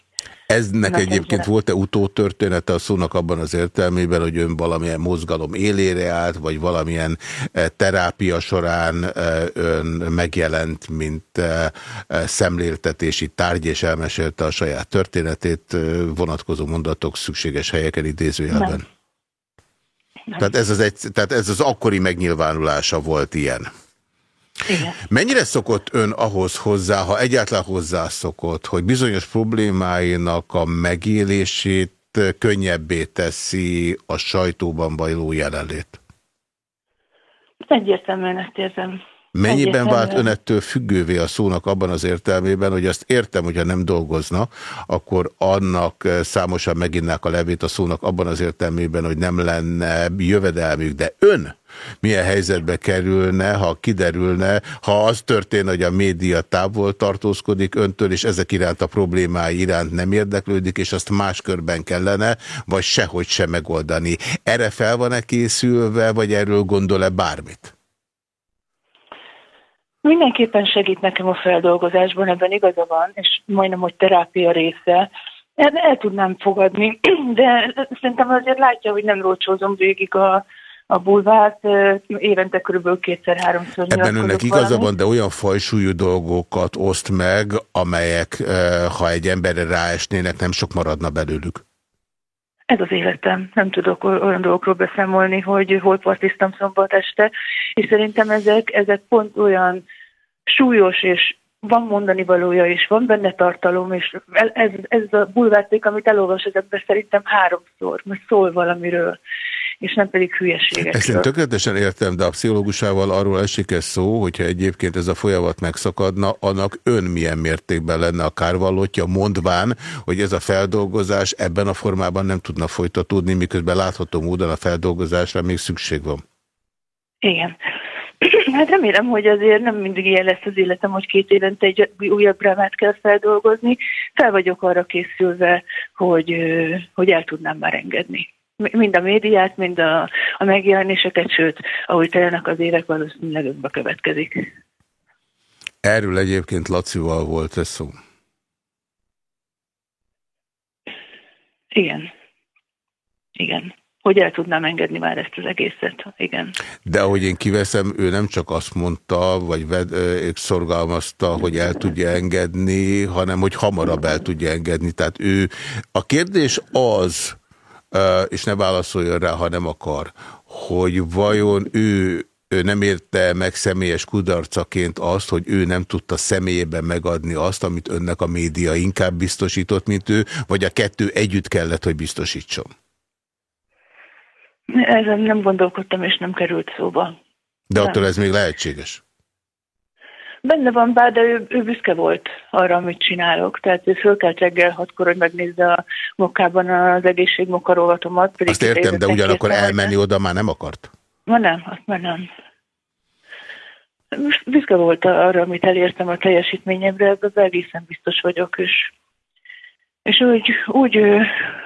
Eznek egyébként volt-e utótörténete a szónak abban az értelmében, hogy ön valamilyen mozgalom élére állt, vagy valamilyen e, terápia során e, ön megjelent, mint e, szemléltetési tárgy, és elmesélte a saját történetét, vonatkozó mondatok szükséges helyeken idézőjelben? Nem. Nem. Tehát ez, az egy, tehát ez az akkori megnyilvánulása volt ilyen? Igen. Mennyire szokott ön ahhoz hozzá, ha egyáltalán hozzá szokott, hogy bizonyos problémáinak a megélését könnyebbé teszi a sajtóban való jelenlét? Egyértelműen ezt érzem. Mennyiben vált ön ettől függővé a szónak abban az értelmében, hogy azt értem, hogyha nem dolgozna, akkor annak eh, számosan meginnák a levét a szónak abban az értelmében, hogy nem lenne jövedelmük, de ön milyen helyzetbe kerülne, ha kiderülne, ha az történne, hogy a média távol tartózkodik öntől, és ezek iránt a problémái iránt nem érdeklődik, és azt más körben kellene, vagy sehogy sem megoldani. Erre fel van-e készülve, vagy erről gondol-e bármit? Mindenképpen segít nekem a feldolgozásban, ebben igaza van, és majdnem, hogy terápia része. El, el tudnám fogadni, <clears throat> de szerintem azért látja, hogy nem rócsózom végig a, a bulvárt, évente körülbelül kétszer-háromszor Ebben önnek igaza van, de olyan fajsúlyú dolgokat oszt meg, amelyek, ha egy emberre ráesnének, nem sok maradna belőlük. Ez az életem. Nem tudok oly- olyan dolgokról beszámolni, hogy hol partiztam szombat este, és szerintem ezek, ezek pont olyan súlyos, és van mondani valója, és van benne tartalom, és ez, ez a bulvárték, amit elolvas ezekben szerintem háromszor, mert szól valamiről, és nem pedig Ezt én hülyeségekről. tökéletesen értem, de a pszichológusával arról esik ez szó, hogyha egyébként ez a folyamat megszakadna, annak ön milyen mértékben lenne a kárvallotja, mondván, hogy ez a feldolgozás ebben a formában nem tudna folytatódni, miközben látható módon a feldolgozásra még szükség van. Igen. <clears throat> Hát remélem, hogy azért nem mindig ilyen lesz az életem, hogy két évente egy újabb drámát kell feldolgozni. Fel vagyok arra készülve, hogy, hogy el tudnám már engedni. Mi- Mind a médiát, mind a, a megjelenéseket, sőt, ahogy teljenek az évek, valószínűleg ökbe következik. Erről egyébként Lacival volt ez szó. Igen. Igen. Hogy el tudnám engedni már ezt az egészet. Igen. De ahogy én kiveszem, ő nem csak azt mondta, vagy ved, ö, szorgalmazta, hogy el tudja engedni, hanem hogy hamarabb el tudja engedni. Tehát ő, a kérdés az, és ne válaszoljon rá, ha nem akar, hogy vajon ő, ő nem érte meg személyes kudarcaként azt, hogy ő nem tudta személyében megadni azt, amit önnek a média inkább biztosított, mint ő, vagy a kettő együtt kellett, hogy biztosítson. Ezen nem gondolkodtam, és nem került szóba. De Nem. attól ez még lehetséges. Benne van bár, de ő, ő büszke volt arra, amit csinálok. Tehát ő fölkelt reggel hatkor, hogy megnézze a mokkában az egészségmokarovatomat. pedig Azt értem, de ugyanakkor elmenni oda már nem akart. Ma nem, azt már nem. Büszke volt arra, amit elértem a teljesítményemre, ebben egészen biztos vagyok, és, és úgy, úgy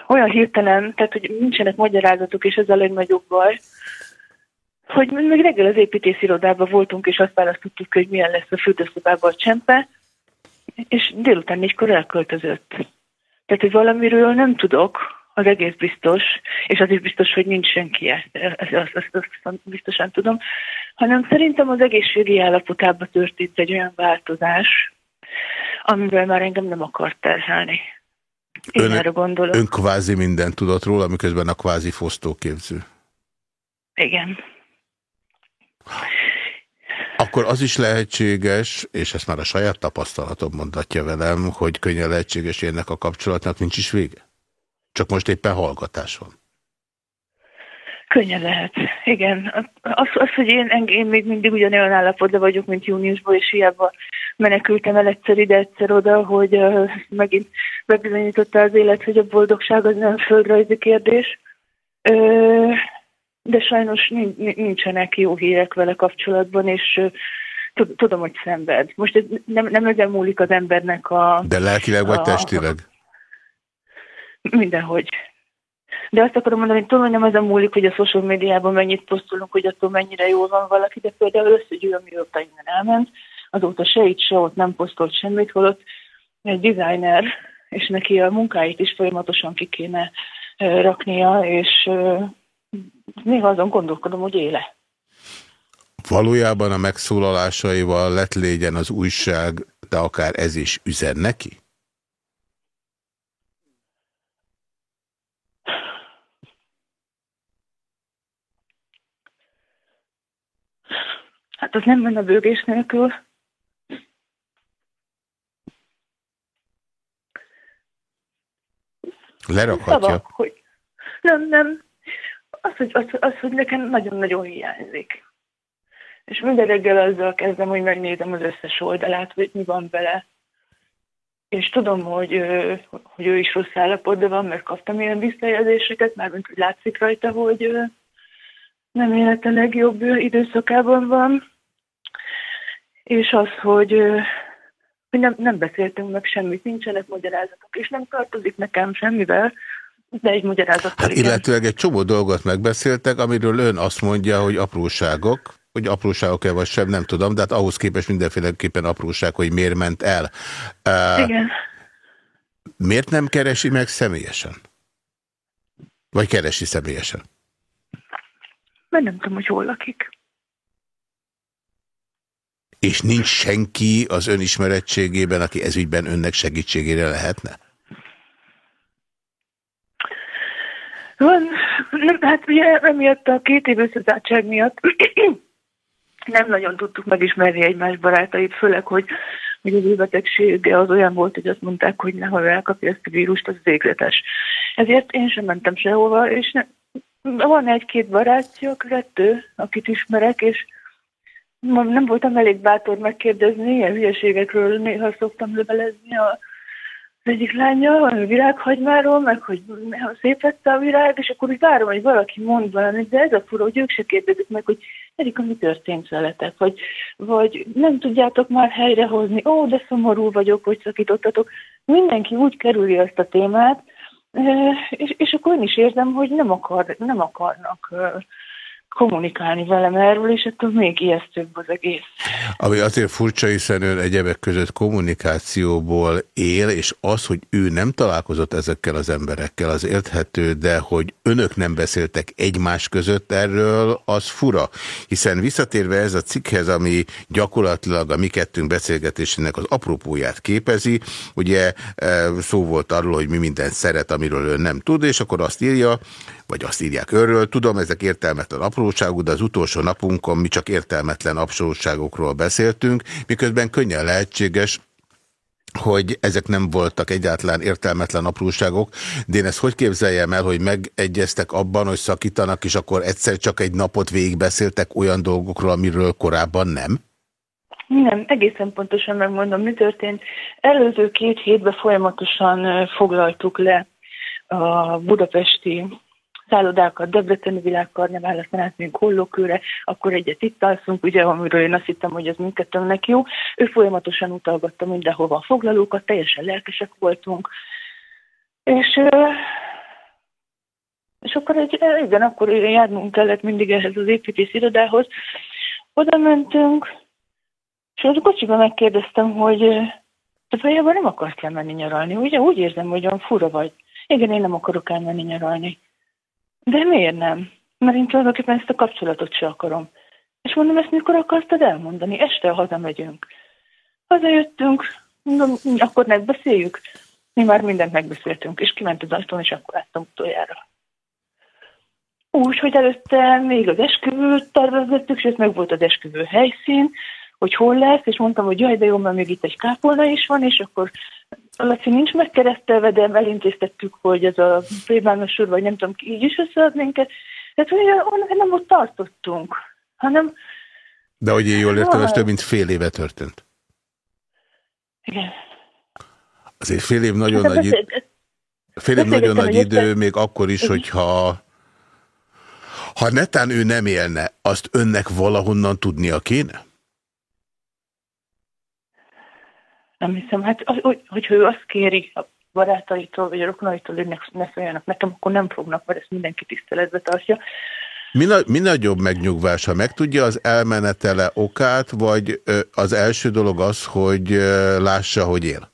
olyan hirtelen, tehát hogy nincsenek magyarázatok, és ez a legnagyobb baj, hogy még reggel az építészirodában voltunk, és azt választottuk, hogy milyen lesz a fürdőszobában a csempe, és délután négykor elköltözött. Tehát, hogy valamiről nem tudok, az egész biztos, és az is biztos, hogy nincs senki, ezt, ezt, ezt, ezt biztosan tudom, hanem szerintem az egészségi állapotában történt egy olyan változás, amivel már engem nem akart terhelni. Én Ön- erre gondolok. Ön kvázi mindent tudott róla, miközben a kvázi fosztóképző. Igen. Akkor az is lehetséges, és ezt már a saját tapasztalatom mondatja velem, hogy könnyen lehetséges, hogy ennek a kapcsolatnak nincs is vége. Csak most éppen hallgatás van. Könnyen lehet. Igen. Az, az hogy én, én még mindig ugyanolyan állapotban vagyok, mint júniusban, és hiába menekültem el egyszer ide, egyszer oda, hogy uh, megint bebizonyította az élet, hogy a boldogság az nem földrajzi kérdés. Uh, de sajnos nin- nincsenek jó hírek vele kapcsolatban, és tud- tudom, hogy szenved. Most nem, nem ezen múlik az embernek a... De lelkileg vagy a- testileg? Mindenhogy. De azt akarom mondani, hogy tudom, hogy nem ezen múlik, hogy a social médiában mennyit posztolunk, hogy attól mennyire jól van valaki, de például összegyűl, amióta innen elment, azóta se itt, se ott nem posztolt semmit, holott egy designer, és neki a munkáit is folyamatosan ki kéne raknia, és néha azon gondolkodom, hogy éle. Valójában a megszólalásaival lett légyen az újság, de akár ez is üzen neki? Hát az nem menne bőgés nélkül. Lerakhatja. Szavak, hogy nem, nem. Az, hogy, az, az, hogy nekem nagyon-nagyon hiányzik. És minden reggel azzal kezdem, hogy megnézem az összes oldalát, hogy mi van vele. És tudom, hogy, hogy ő is rossz állapotban van, mert kaptam ilyen visszajelzéseket, mármint hogy látszik rajta, hogy nem élete legjobb időszakában van. És az, hogy, hogy nem, nem beszéltünk meg semmit, nincsenek magyarázatok, és nem tartozik nekem semmivel, de egy magyarázattal Hát igen. illetőleg egy csomó dolgot megbeszéltek, amiről ön azt mondja, hogy apróságok, hogy apróságok-e vagy sem, nem tudom, de hát ahhoz képest mindenféleképpen apróság, hogy miért ment el. Uh, Igen. Miért nem keresi meg személyesen? Vagy keresi személyesen? Mert nem tudom, hogy hol lakik. És nincs senki az önismerettségében, aki ezügyben önnek segítségére lehetne? Van, hát ugye emiatt a két év összezártság miatt <clears throat> nem nagyon tudtuk megismerni egymás barátait, főleg, hogy, hogy az ő betegsége az olyan volt, hogy azt mondták, hogy neha ő elkapja ezt a vírust, az végletes. Ezért én sem mentem sehova, és ne, van egy-két barátja, kettő, akit ismerek, és nem voltam elég bátor megkérdezni, ilyen hülyeségekről néha szoktam levelezni a az egyik lánya, virághagymáról, meg hogy szép lett a virág, és akkor úgy várom, hogy valaki mond valamit, de ez a fura, hogy ők se kérdezik meg, hogy Erika, mi történt veletek, vagy, vagy nem tudjátok már helyrehozni, ó, de szomorú vagyok, hogy szakítottatok. Mindenki úgy kerüli ezt a témát, eh, és, és akkor én is érzem, hogy nem, akar, nem akarnak eh, kommunikálni velem erről, és ettől még ijesztőbb az egész. Ami azért furcsa, hiszen ön egyebek között kommunikációból él, és az, hogy ő nem találkozott ezekkel az emberekkel, az érthető, de hogy önök nem beszéltek egymás között erről, az fura. Hiszen visszatérve ez a cikkhez, ami gyakorlatilag a mi kettőnk beszélgetésének az apropóját képezi, ugye e, szó volt arról, hogy mi mindent szeret, amiről ön nem tud, és akkor azt írja, vagy azt írják örről. Tudom, ezek értelmetlen apróságú, de az utolsó napunkon mi csak értelmetlen apróságokról beszéltünk, miközben könnyen lehetséges, hogy ezek nem voltak egyáltalán értelmetlen apróságok, de én ezt hogy képzeljem el, hogy megegyeztek abban, hogy szakítanak, és akkor egyszer csak egy napot végigbeszéltek olyan dolgokról, amiről korábban nem? Nem, egészen pontosan megmondom, mi történt. Előző két hétben folyamatosan foglaltuk le a budapesti szállodákat, Debreceni világkarnevál, aztán átmegyünk Hollókőre, akkor egyet itt alszunk, ugye, amiről én azt hittem, hogy ez mindkettőnknek jó. Ő folyamatosan utalgatta mindenhova a foglalókat, teljesen lelkesek voltunk. És, és akkor egy, igen, akkor járnunk kellett mindig ehhez az építész irodához. Oda mentünk, és az kocsiban megkérdeztem, hogy te valójában nem akarsz elmenni nyaralni, ugye? Úgy érzem, hogy olyan fura vagy. Igen, én nem akarok elmenni nyaralni. De miért nem? Mert én tulajdonképpen ezt a kapcsolatot se akarom. És mondom, ezt mikor akartad elmondani? Este hazamegyünk. Hazajöttünk, mondom, akkor megbeszéljük. Mi már mindent megbeszéltünk, és kiment az ajtón, és akkor láttam utoljára. Úgy, hogy előtte még az esküvőt tervezettük, ez meg volt az esküvő helyszín, hogy hol lesz, és mondtam, hogy jaj, de jó, mert még itt egy kápolna is van, és akkor Laci nincs megkeresztelve, de elintéztettük, hogy ez a plébános úr, vagy nem tudom, így is összead minket. Tehát, hogy nem ott tartottunk, hanem De hogy én jól értem, ez több mint fél éve történt. igen. Azért fél év nagyon Hát nagy, beszéd- fél év nagyon nagy idő, még akkor is, hogyha ha netán ő nem élne, azt önnek valahonnan tudnia kéne? Nem hiszem, hát az, hogy, hogyha ő azt kéri a barátaitól, vagy a rokonaitól, hogy ne, ne szóljanak nekem, akkor nem fognak, mert ezt mindenki tiszteletbe tartja. Mi, na, mi nagyobb megnyugvás, ha megtudja az elmenetele okát, vagy az első dolog az, hogy lássa, hogy él?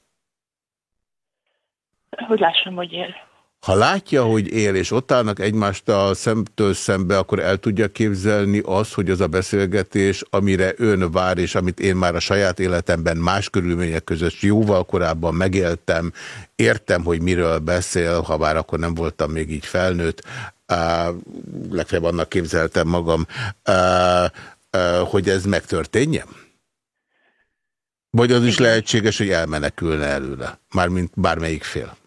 Hogy lássam, hogy él. Ha látja, hogy él, és ott állnak egymástól szemtől szembe, akkor el tudja képzelni azt, hogy az a beszélgetés, amire ön vár, és amit én már a saját életemben más körülmények között jóval korábban megéltem, értem, hogy miről beszél, ha bár akkor nem voltam még így felnőtt, uh, legfeljebb annak képzeltem magam, uh, uh, hogy ez megtörténjen? Vagy az is lehetséges, hogy elmenekülne előle, mármint bármelyik fél.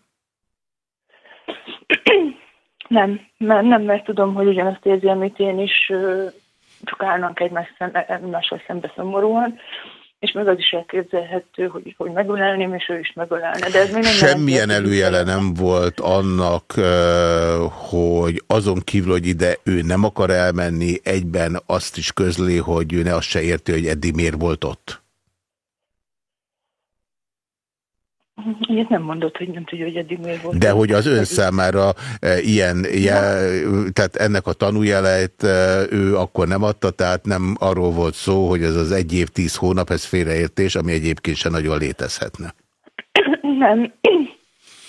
Nem, mert, nem, mert tudom, hogy ugyanazt érzi, amit én is. csak állnak egymás szem, egymással szembe szomorúan, és meg az is elképzelhető, hogy, hogy megölelném, és ő is megölelne. De ez még nem Semmilyen előjele nem volt annak, hogy azon kívül, hogy ide ő nem akar elmenni, egyben azt is közli, hogy ő ne azt se érti, hogy eddig miért volt ott. Ilyet nem mondott, hogy nem tudja, hogy eddig miért volt. De hogy az ön számára e, ilyen, jel, tehát ennek a tanújeleit e, ő akkor nem adta, tehát nem arról volt szó, hogy ez az egy év, tíz hónap, ez félreértés, ami egyébként se nagyon létezhetne. <clears throat> Nem.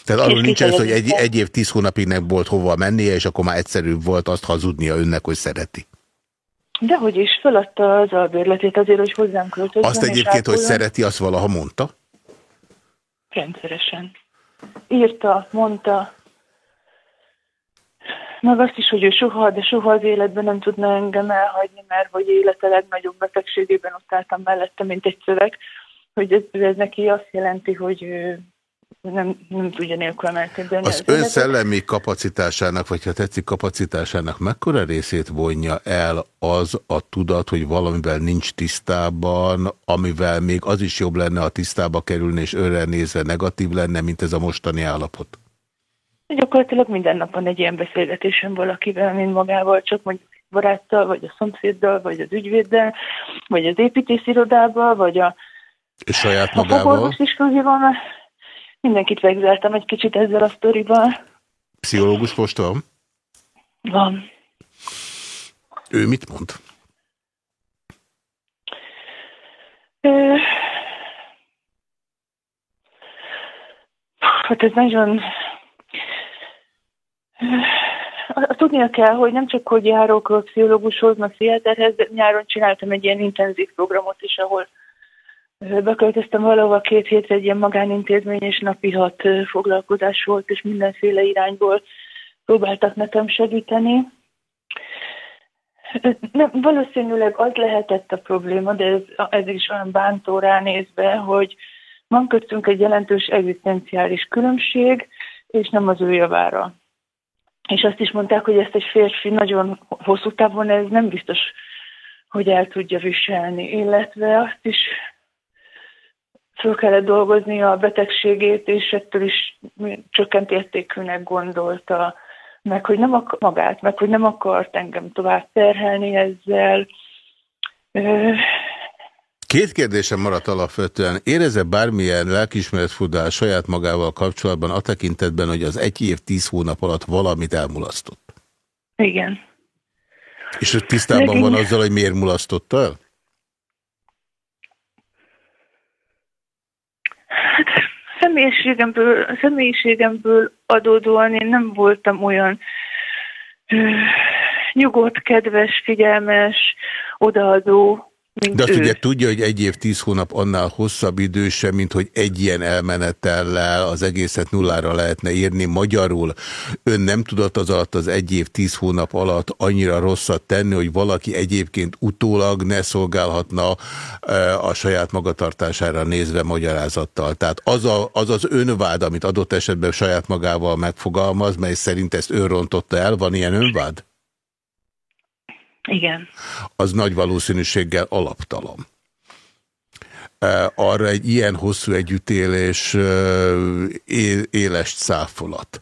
Tehát arról nincs ez, hogy egy, egy év, tíz hónapig nem volt hova mennie, és akkor már egyszerűbb volt azt hazudnia önnek, hogy szereti. Dehogy is, feladta az albérletét azért, hogy hozzám költözön. Azt egyébként, hogy szereti, azt valaha mondta? Rendszeresen. Írta, mondta, meg azt is, hogy ő soha, de soha az életben nem tudna engem elhagyni, mert hogy élete legnagyobb betegségében ott álltam mellette, mint egy szöveg, hogy ez, ez neki azt jelenti, hogy nem, nem tudja nélkül elképzelni. Az ön szellemi kapacitásának, vagy ha tetszik kapacitásának mekkora részét vonja el az a tudat, hogy valamivel nincs tisztában, amivel még az is jobb lenne, a tisztába kerülni, és önre nézve negatív lenne, mint ez a mostani állapot? Gyakorlatilag minden nap van egy ilyen beszélgetésem valakivel, mint magával, csak mondjuk baráttal, vagy a szomszéddal, vagy az ügyvéddel, vagy az építészirodával, vagy a és saját magával? A is fölhívom, Mindenkit vegzeltem egy kicsit ezzel a sztorival. Pszichológus most van? Van. Ő mit mond? Ö... Hát ez nagyon... Tudnia kell, hogy nem csak hogy járok a pszichológushoz, meg pszichiáterhez, de nyáron csináltam egy ilyen intenzív programot is, ahol Beköltöztem valahova két hétre egy ilyen magánintézmény, és napi hat foglalkozás volt, és mindenféle irányból próbáltak nekem segíteni. Nem, valószínűleg az lehetett a probléma, de ez, ez is olyan bántó ránézve, hogy van köztünk egy jelentős egzisztenciális különbség, és nem az ő javára. És azt is mondták, hogy ezt egy férfi nagyon hosszú távon ez nem biztos, hogy el tudja viselni, illetve azt is föl kellett dolgozni a betegségét, és ettől is csökkent értékűnek gondolta, meg hogy nem akar, magát, meg hogy nem akart engem tovább terhelni ezzel. Két kérdésem maradt alapvetően. Éreze bármilyen lelkismeretfordulás saját magával kapcsolatban a tekintetben, hogy az egy év, tíz hónap alatt valamit elmulasztott? Igen. És tisztában Legény... van azzal, hogy miért mulasztotta el? Személyiségemből, személyiségemből adódóan én nem voltam olyan ö, nyugodt, kedves, figyelmes, odaadó, mint De azt ő. ugye tudja, hogy egy év, tíz hónap annál hosszabb idő sem, mint hogy egy ilyen elmenetellel az egészet nullára lehetne írni. Magyarul ön nem tudott az alatt az egy év, tíz hónap alatt annyira rosszat tenni, hogy valaki egyébként utólag ne szolgálhatna e, a saját magatartására nézve magyarázattal. Tehát az, a, az az önvád, amit adott esetben saját magával megfogalmaz, mely szerint ezt ő rontotta el, van ilyen önvád? Igen. Az nagy valószínűséggel alaptalan. Arra egy ilyen hosszú együttélés éles cáfolat.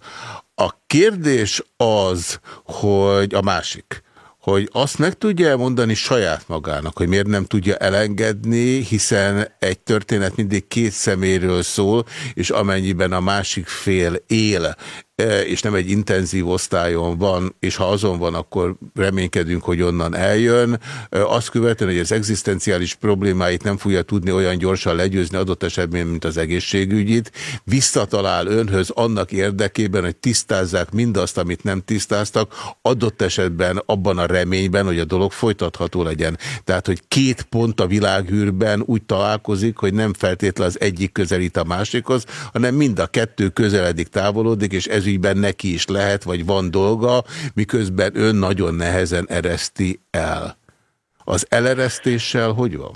A kérdés az, hogy a másik, hogy azt meg tudja mondani saját magának, hogy miért nem tudja elengedni, hiszen egy történet mindig két szeméről szól, és amennyiben a másik fél él és nem egy intenzív osztályon van, és ha azon van, akkor reménykedünk, hogy onnan eljön. E, azt követően, hogy az egzisztenciális problémáit nem fogja tudni olyan gyorsan legyőzni adott esetben, mint az egészségügyit, visszatalál önhöz annak érdekében, hogy tisztázzák mindazt, amit nem tisztáztak, adott esetben abban a reményben, hogy a dolog folytatható legyen. Tehát, hogy két pont a világűrben úgy találkozik, hogy nem feltétlen az egyik közelít a másikhoz, hanem mind a kettő közeledik, távolodik, és ez ügyben neki is lehet, vagy van dolga, miközben ön nagyon nehezen ereszti el. Az eleresztéssel hogy van?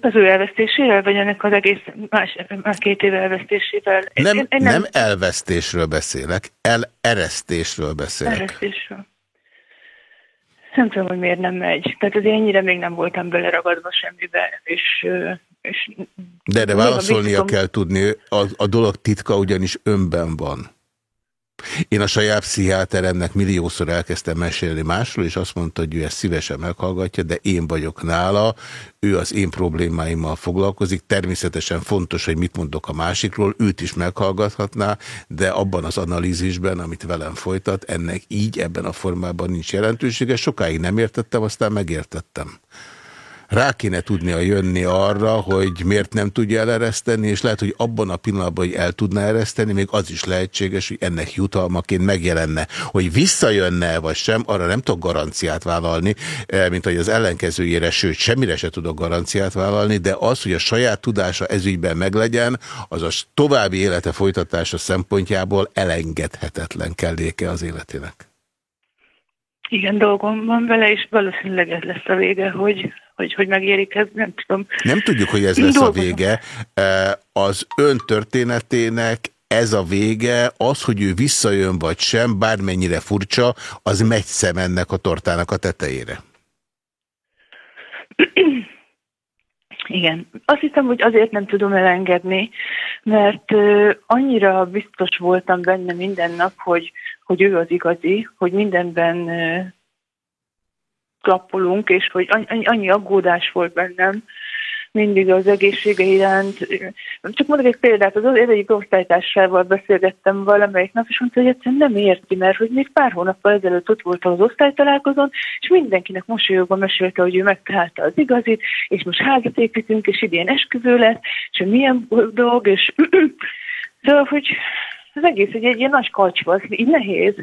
Az ő elvesztésével, vagy ennek az egész más, más két év elvesztésével? Nem, én, én nem, nem elvesztésről beszélek, eleresztésről beszélek. Eresztésről. Nem tudom, hogy miért nem megy. Tehát azért ennyire még nem voltam beleragadva semmibe, és... és de erre válaszolnia kell tudni, a, a dolog titka ugyanis önben van. Én a saját pszichiáteremnek milliószor elkezdtem mesélni másról, és azt mondta, hogy ő ezt szívesen meghallgatja, de én vagyok nála, ő az én problémáimmal foglalkozik. Természetesen fontos, hogy mit mondok a másikról, őt is meghallgathatná, de abban az analízisben, amit velem folytat, ennek így, ebben a formában nincs jelentősége. Sokáig nem értettem, aztán megértettem rá kéne tudnia jönni arra, hogy miért nem tudja elereszteni, és lehet, hogy abban a pillanatban, hogy el tudna ereszteni, még az is lehetséges, hogy ennek jutalmaként megjelenne. Hogy visszajönne vagy sem, arra nem tudok garanciát vállalni, eh, mint hogy az ellenkezőjére, sőt, semmire se tudok garanciát vállalni, de az, hogy a saját tudása ezügyben meglegyen, az a további élete folytatása szempontjából elengedhetetlen kelléke az életének. Igen, dolgom van vele, és valószínűleg ez lesz a vége, hogy hogy, hogy megérik ez, nem tudom. Nem tudjuk, hogy ez lesz a vége. Az ön történetének ez a vége, az, hogy ő visszajön vagy sem, bármennyire furcsa, az megy szem ennek a tortának a tetejére. Igen. Azt hiszem, hogy azért nem tudom elengedni, mert annyira biztos voltam benne minden nap, hogy, hogy ő az igazi, hogy mindenben klappolunk, és hogy annyi, annyi aggódás volt bennem mindig az egészsége iránt. Csak mondok egy példát, az egyik osztálytársával beszélgettem valamelyik nap, és mondta, hogy egyszerűen nem érti, mert hogy még pár hónappal ezelőtt ott voltam az osztálytalálkozón, és mindenkinek mosolyogva mesélte, hogy ő megtalálta az igazit, és most házat építünk, és idén esküvő lesz, és milyen dolg, és <clears throat> szóval, hogy az egész egy, egy ilyen nagy kacsva, így nehéz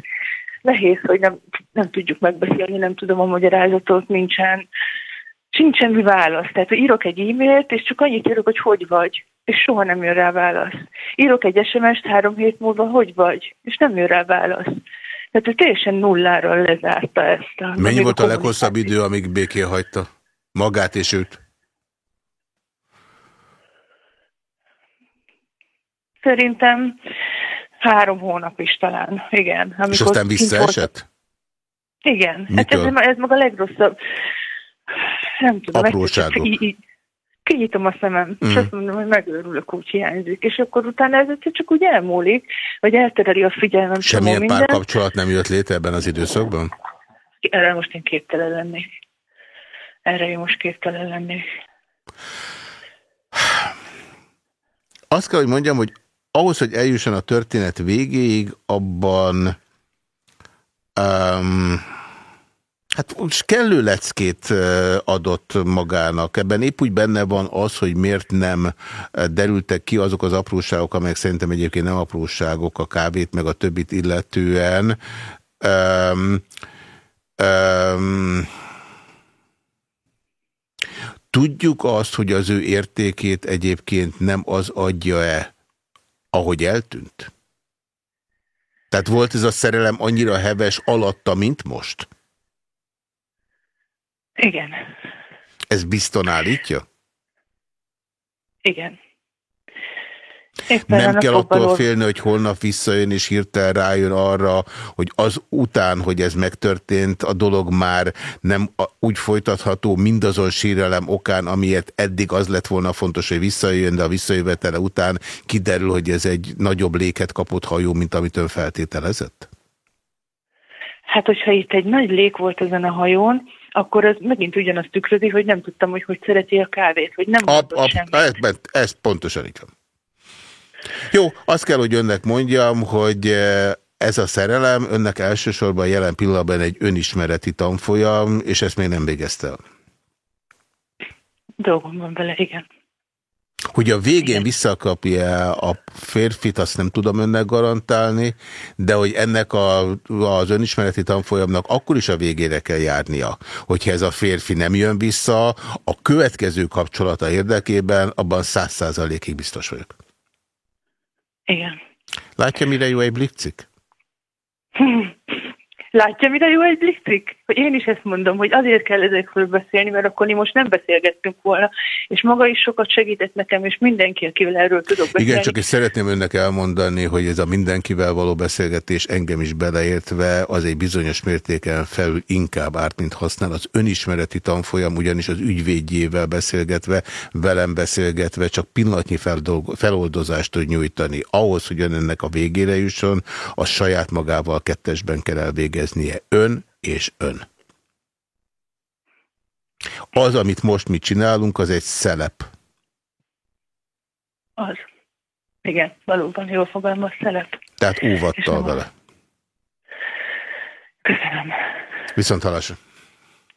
nehéz, hogy nem, nem tudjuk megbeszélni, nem tudom a magyarázatot, nincsen, sincs semmi válasz. Tehát, hogy írok egy e-mailt, és csak annyit írok, hogy hogy vagy, és soha nem jön rá válasz. Írok egy SMS-t három hét múlva, hogy vagy, és nem jön rá válasz. Tehát hogy teljesen nullára lezárta ezt. A, Mennyi volt a leghosszabb idő, amíg békén hagyta? Magát és őt? Szerintem Három hónap is talán, igen. Amikor És aztán visszaesett? Igen, hát ez, ez maga a legrosszabb. Nem tudom. Apróságok. Így, kinyitom a szemem, mm. és azt mondom, hogy megőrülök, úgy hiányzik. És akkor utána ez csak úgy elmúlik, vagy eltereli a figyelmem. Semmilyen párkapcsolat nem jött létre ebben az időszakban? Erre most én képtelen lennék. Erre én most képtelen lennék. Azt kell, hogy mondjam, hogy ahhoz, hogy eljusson a történet végéig, abban um, hát kellő leckét adott magának. Ebben épp úgy benne van az, hogy miért nem derültek ki azok az apróságok, amelyek szerintem egyébként nem apróságok a kávét, meg a többit illetően. Um, um, tudjuk azt, hogy az ő értékét egyébként nem az adja-e, ahogy eltűnt? Tehát volt ez a szerelem annyira heves alatta, mint most? Igen. Ez bizton állítja? Igen. Éppen nem kell attól félni, hogy holnap visszajön és hirtelen rájön arra, hogy az után, hogy ez megtörtént, a dolog már nem úgy folytatható mindazon sírelem okán, amiért eddig az lett volna fontos, hogy visszajön, de a visszajövetele után kiderül, hogy ez egy nagyobb léket kapott hajó, mint amit ön feltételezett? Hát, hogyha itt egy nagy lék volt ezen a hajón, akkor ez megint ugyanazt tükrözi, hogy nem tudtam, hogy hogy szereti a kávét, hogy nem a, a, semmit. Ez, ez pontosan így van. Jó, azt kell, hogy önnek mondjam, hogy eh, ez a szerelem önnek elsősorban jelen pillanatban egy önismereti tanfolyam, és ezt még nem végezte el. Dolgom van vele, igen. Hogy a végén visszakapja a férfit, azt nem tudom önnek garantálni, de hogy ennek a, az önismereti tanfolyamnak akkor is a végére kell járnia. Hogyha ez a férfi nem jön vissza, a következő kapcsolata érdekében abban száz százalékig biztos vagyok. Igen. Látja, mire jó egy blikcik? Látja, mire jó egy blikcik? Hogy én is ezt mondom, hogy azért kell ezekről beszélni, mert akkor mi most nem beszélgettünk volna, és maga is sokat segített nekem, és mindenki, akivel erről tudok beszélni. Igen, csak és szeretném önnek elmondani, hogy ez a mindenkivel való beszélgetés engem is beleértve, az egy bizonyos mértéken felül inkább árt, mint használ. Az önismereti tanfolyam ugyanis az ügyvédjével beszélgetve, velem beszélgetve csak pillanatnyi feloldozást tud nyújtani. Ahhoz, hogy ön ennek a végére jusson, a saját magával kettesben kell elvégeznie. Ön és ön. Az, amit most mi csinálunk, az egy szelep. Az. Igen, valóban jól fogalmaz, szelep. Tehát óvattal vele. Köszönöm. Viszont halásra.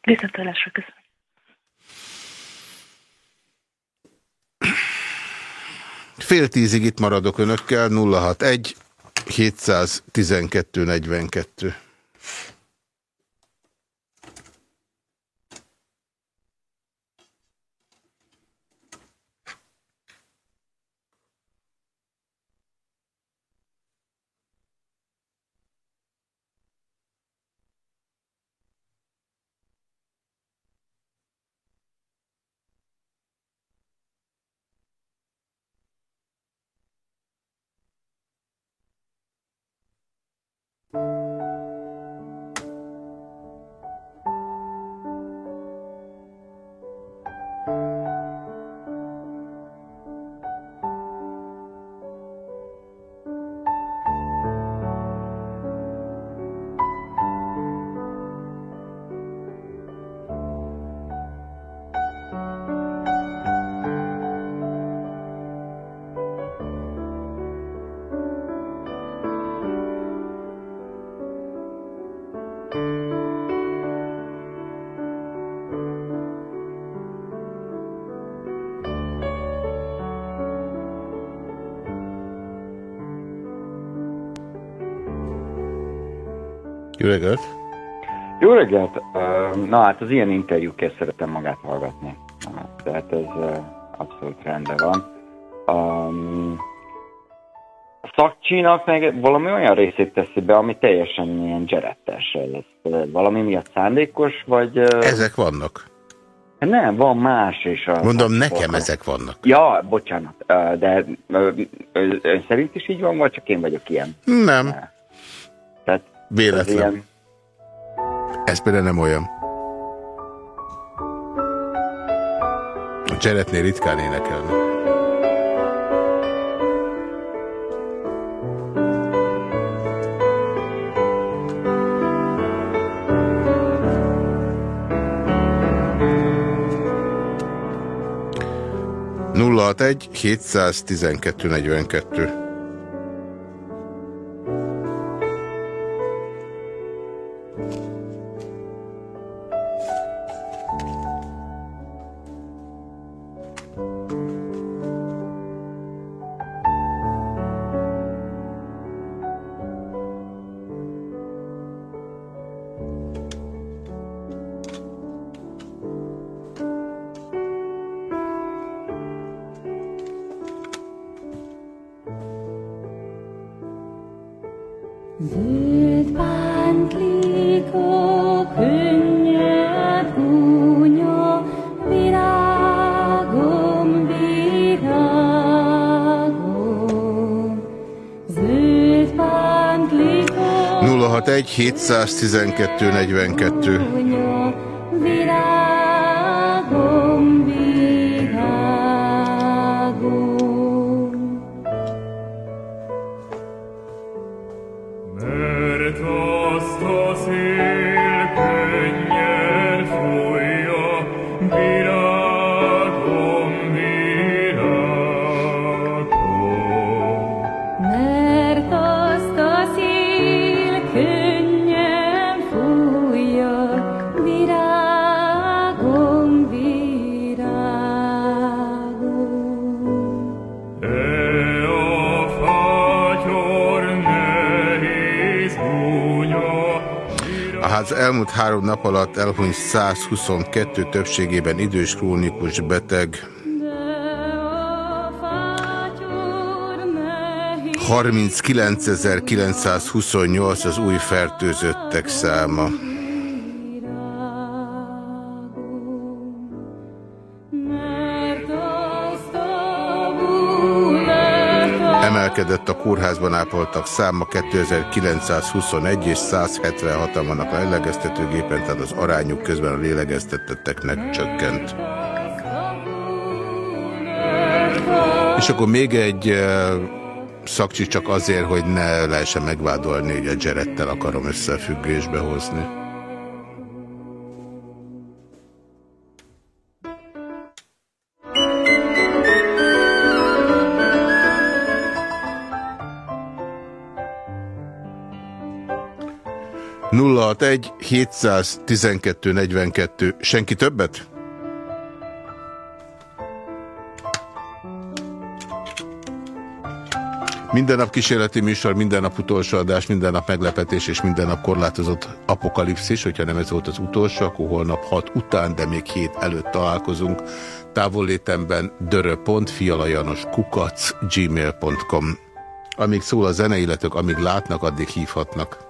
Viszont halásra, köszönöm. Fél tízig itt maradok önökkel, 061 712 42. Jó reggelt! Jó reggelt! Na hát az ilyen interjúkért szeretem magát hallgatni. Tehát ez abszolút rendben van. A szakcsinak meg valami olyan részét teszi be, ami teljesen ilyen dzserettes. Ez valami miatt szándékos, vagy... Ezek vannak. Nem, van más is. A Mondom, nekem ezek vannak. Ja, bocsánat, de ön szerint is így van, vagy csak én vagyok ilyen? Nem. Tehát Véletlen. ilyen... Ez például nem olyan. A Jarednél ritkán énekelni. Nulla egy 712 42. 712 42. elhunyt 122 többségében idős krónikus beteg. 39.928 az új fertőzöttek száma. Emelkedett a kórházban ápoltak száma 2921 és 176-an vannak a lélegeztetőgépen, tehát az arányuk közben a lélegeztetetteknek csökkent. És akkor még egy eh, szakcsi csak azért, hogy ne lehessen megvádolni, hogy a Jerettel akarom összefüggésbe hozni. Nulla egy 712 42. Senki többet? Minden nap kísérleti műsor, minden nap utolsó adás, minden nap meglepetés és minden nap korlátozott apokalipszis. Hogyha nem ez volt az utolsó, akkor holnap 6 után, de még hét előtt találkozunk. Távollétemben dörö.fialajanos kukac gmail.com Amíg szól a zene, illetve amíg látnak, addig hívhatnak.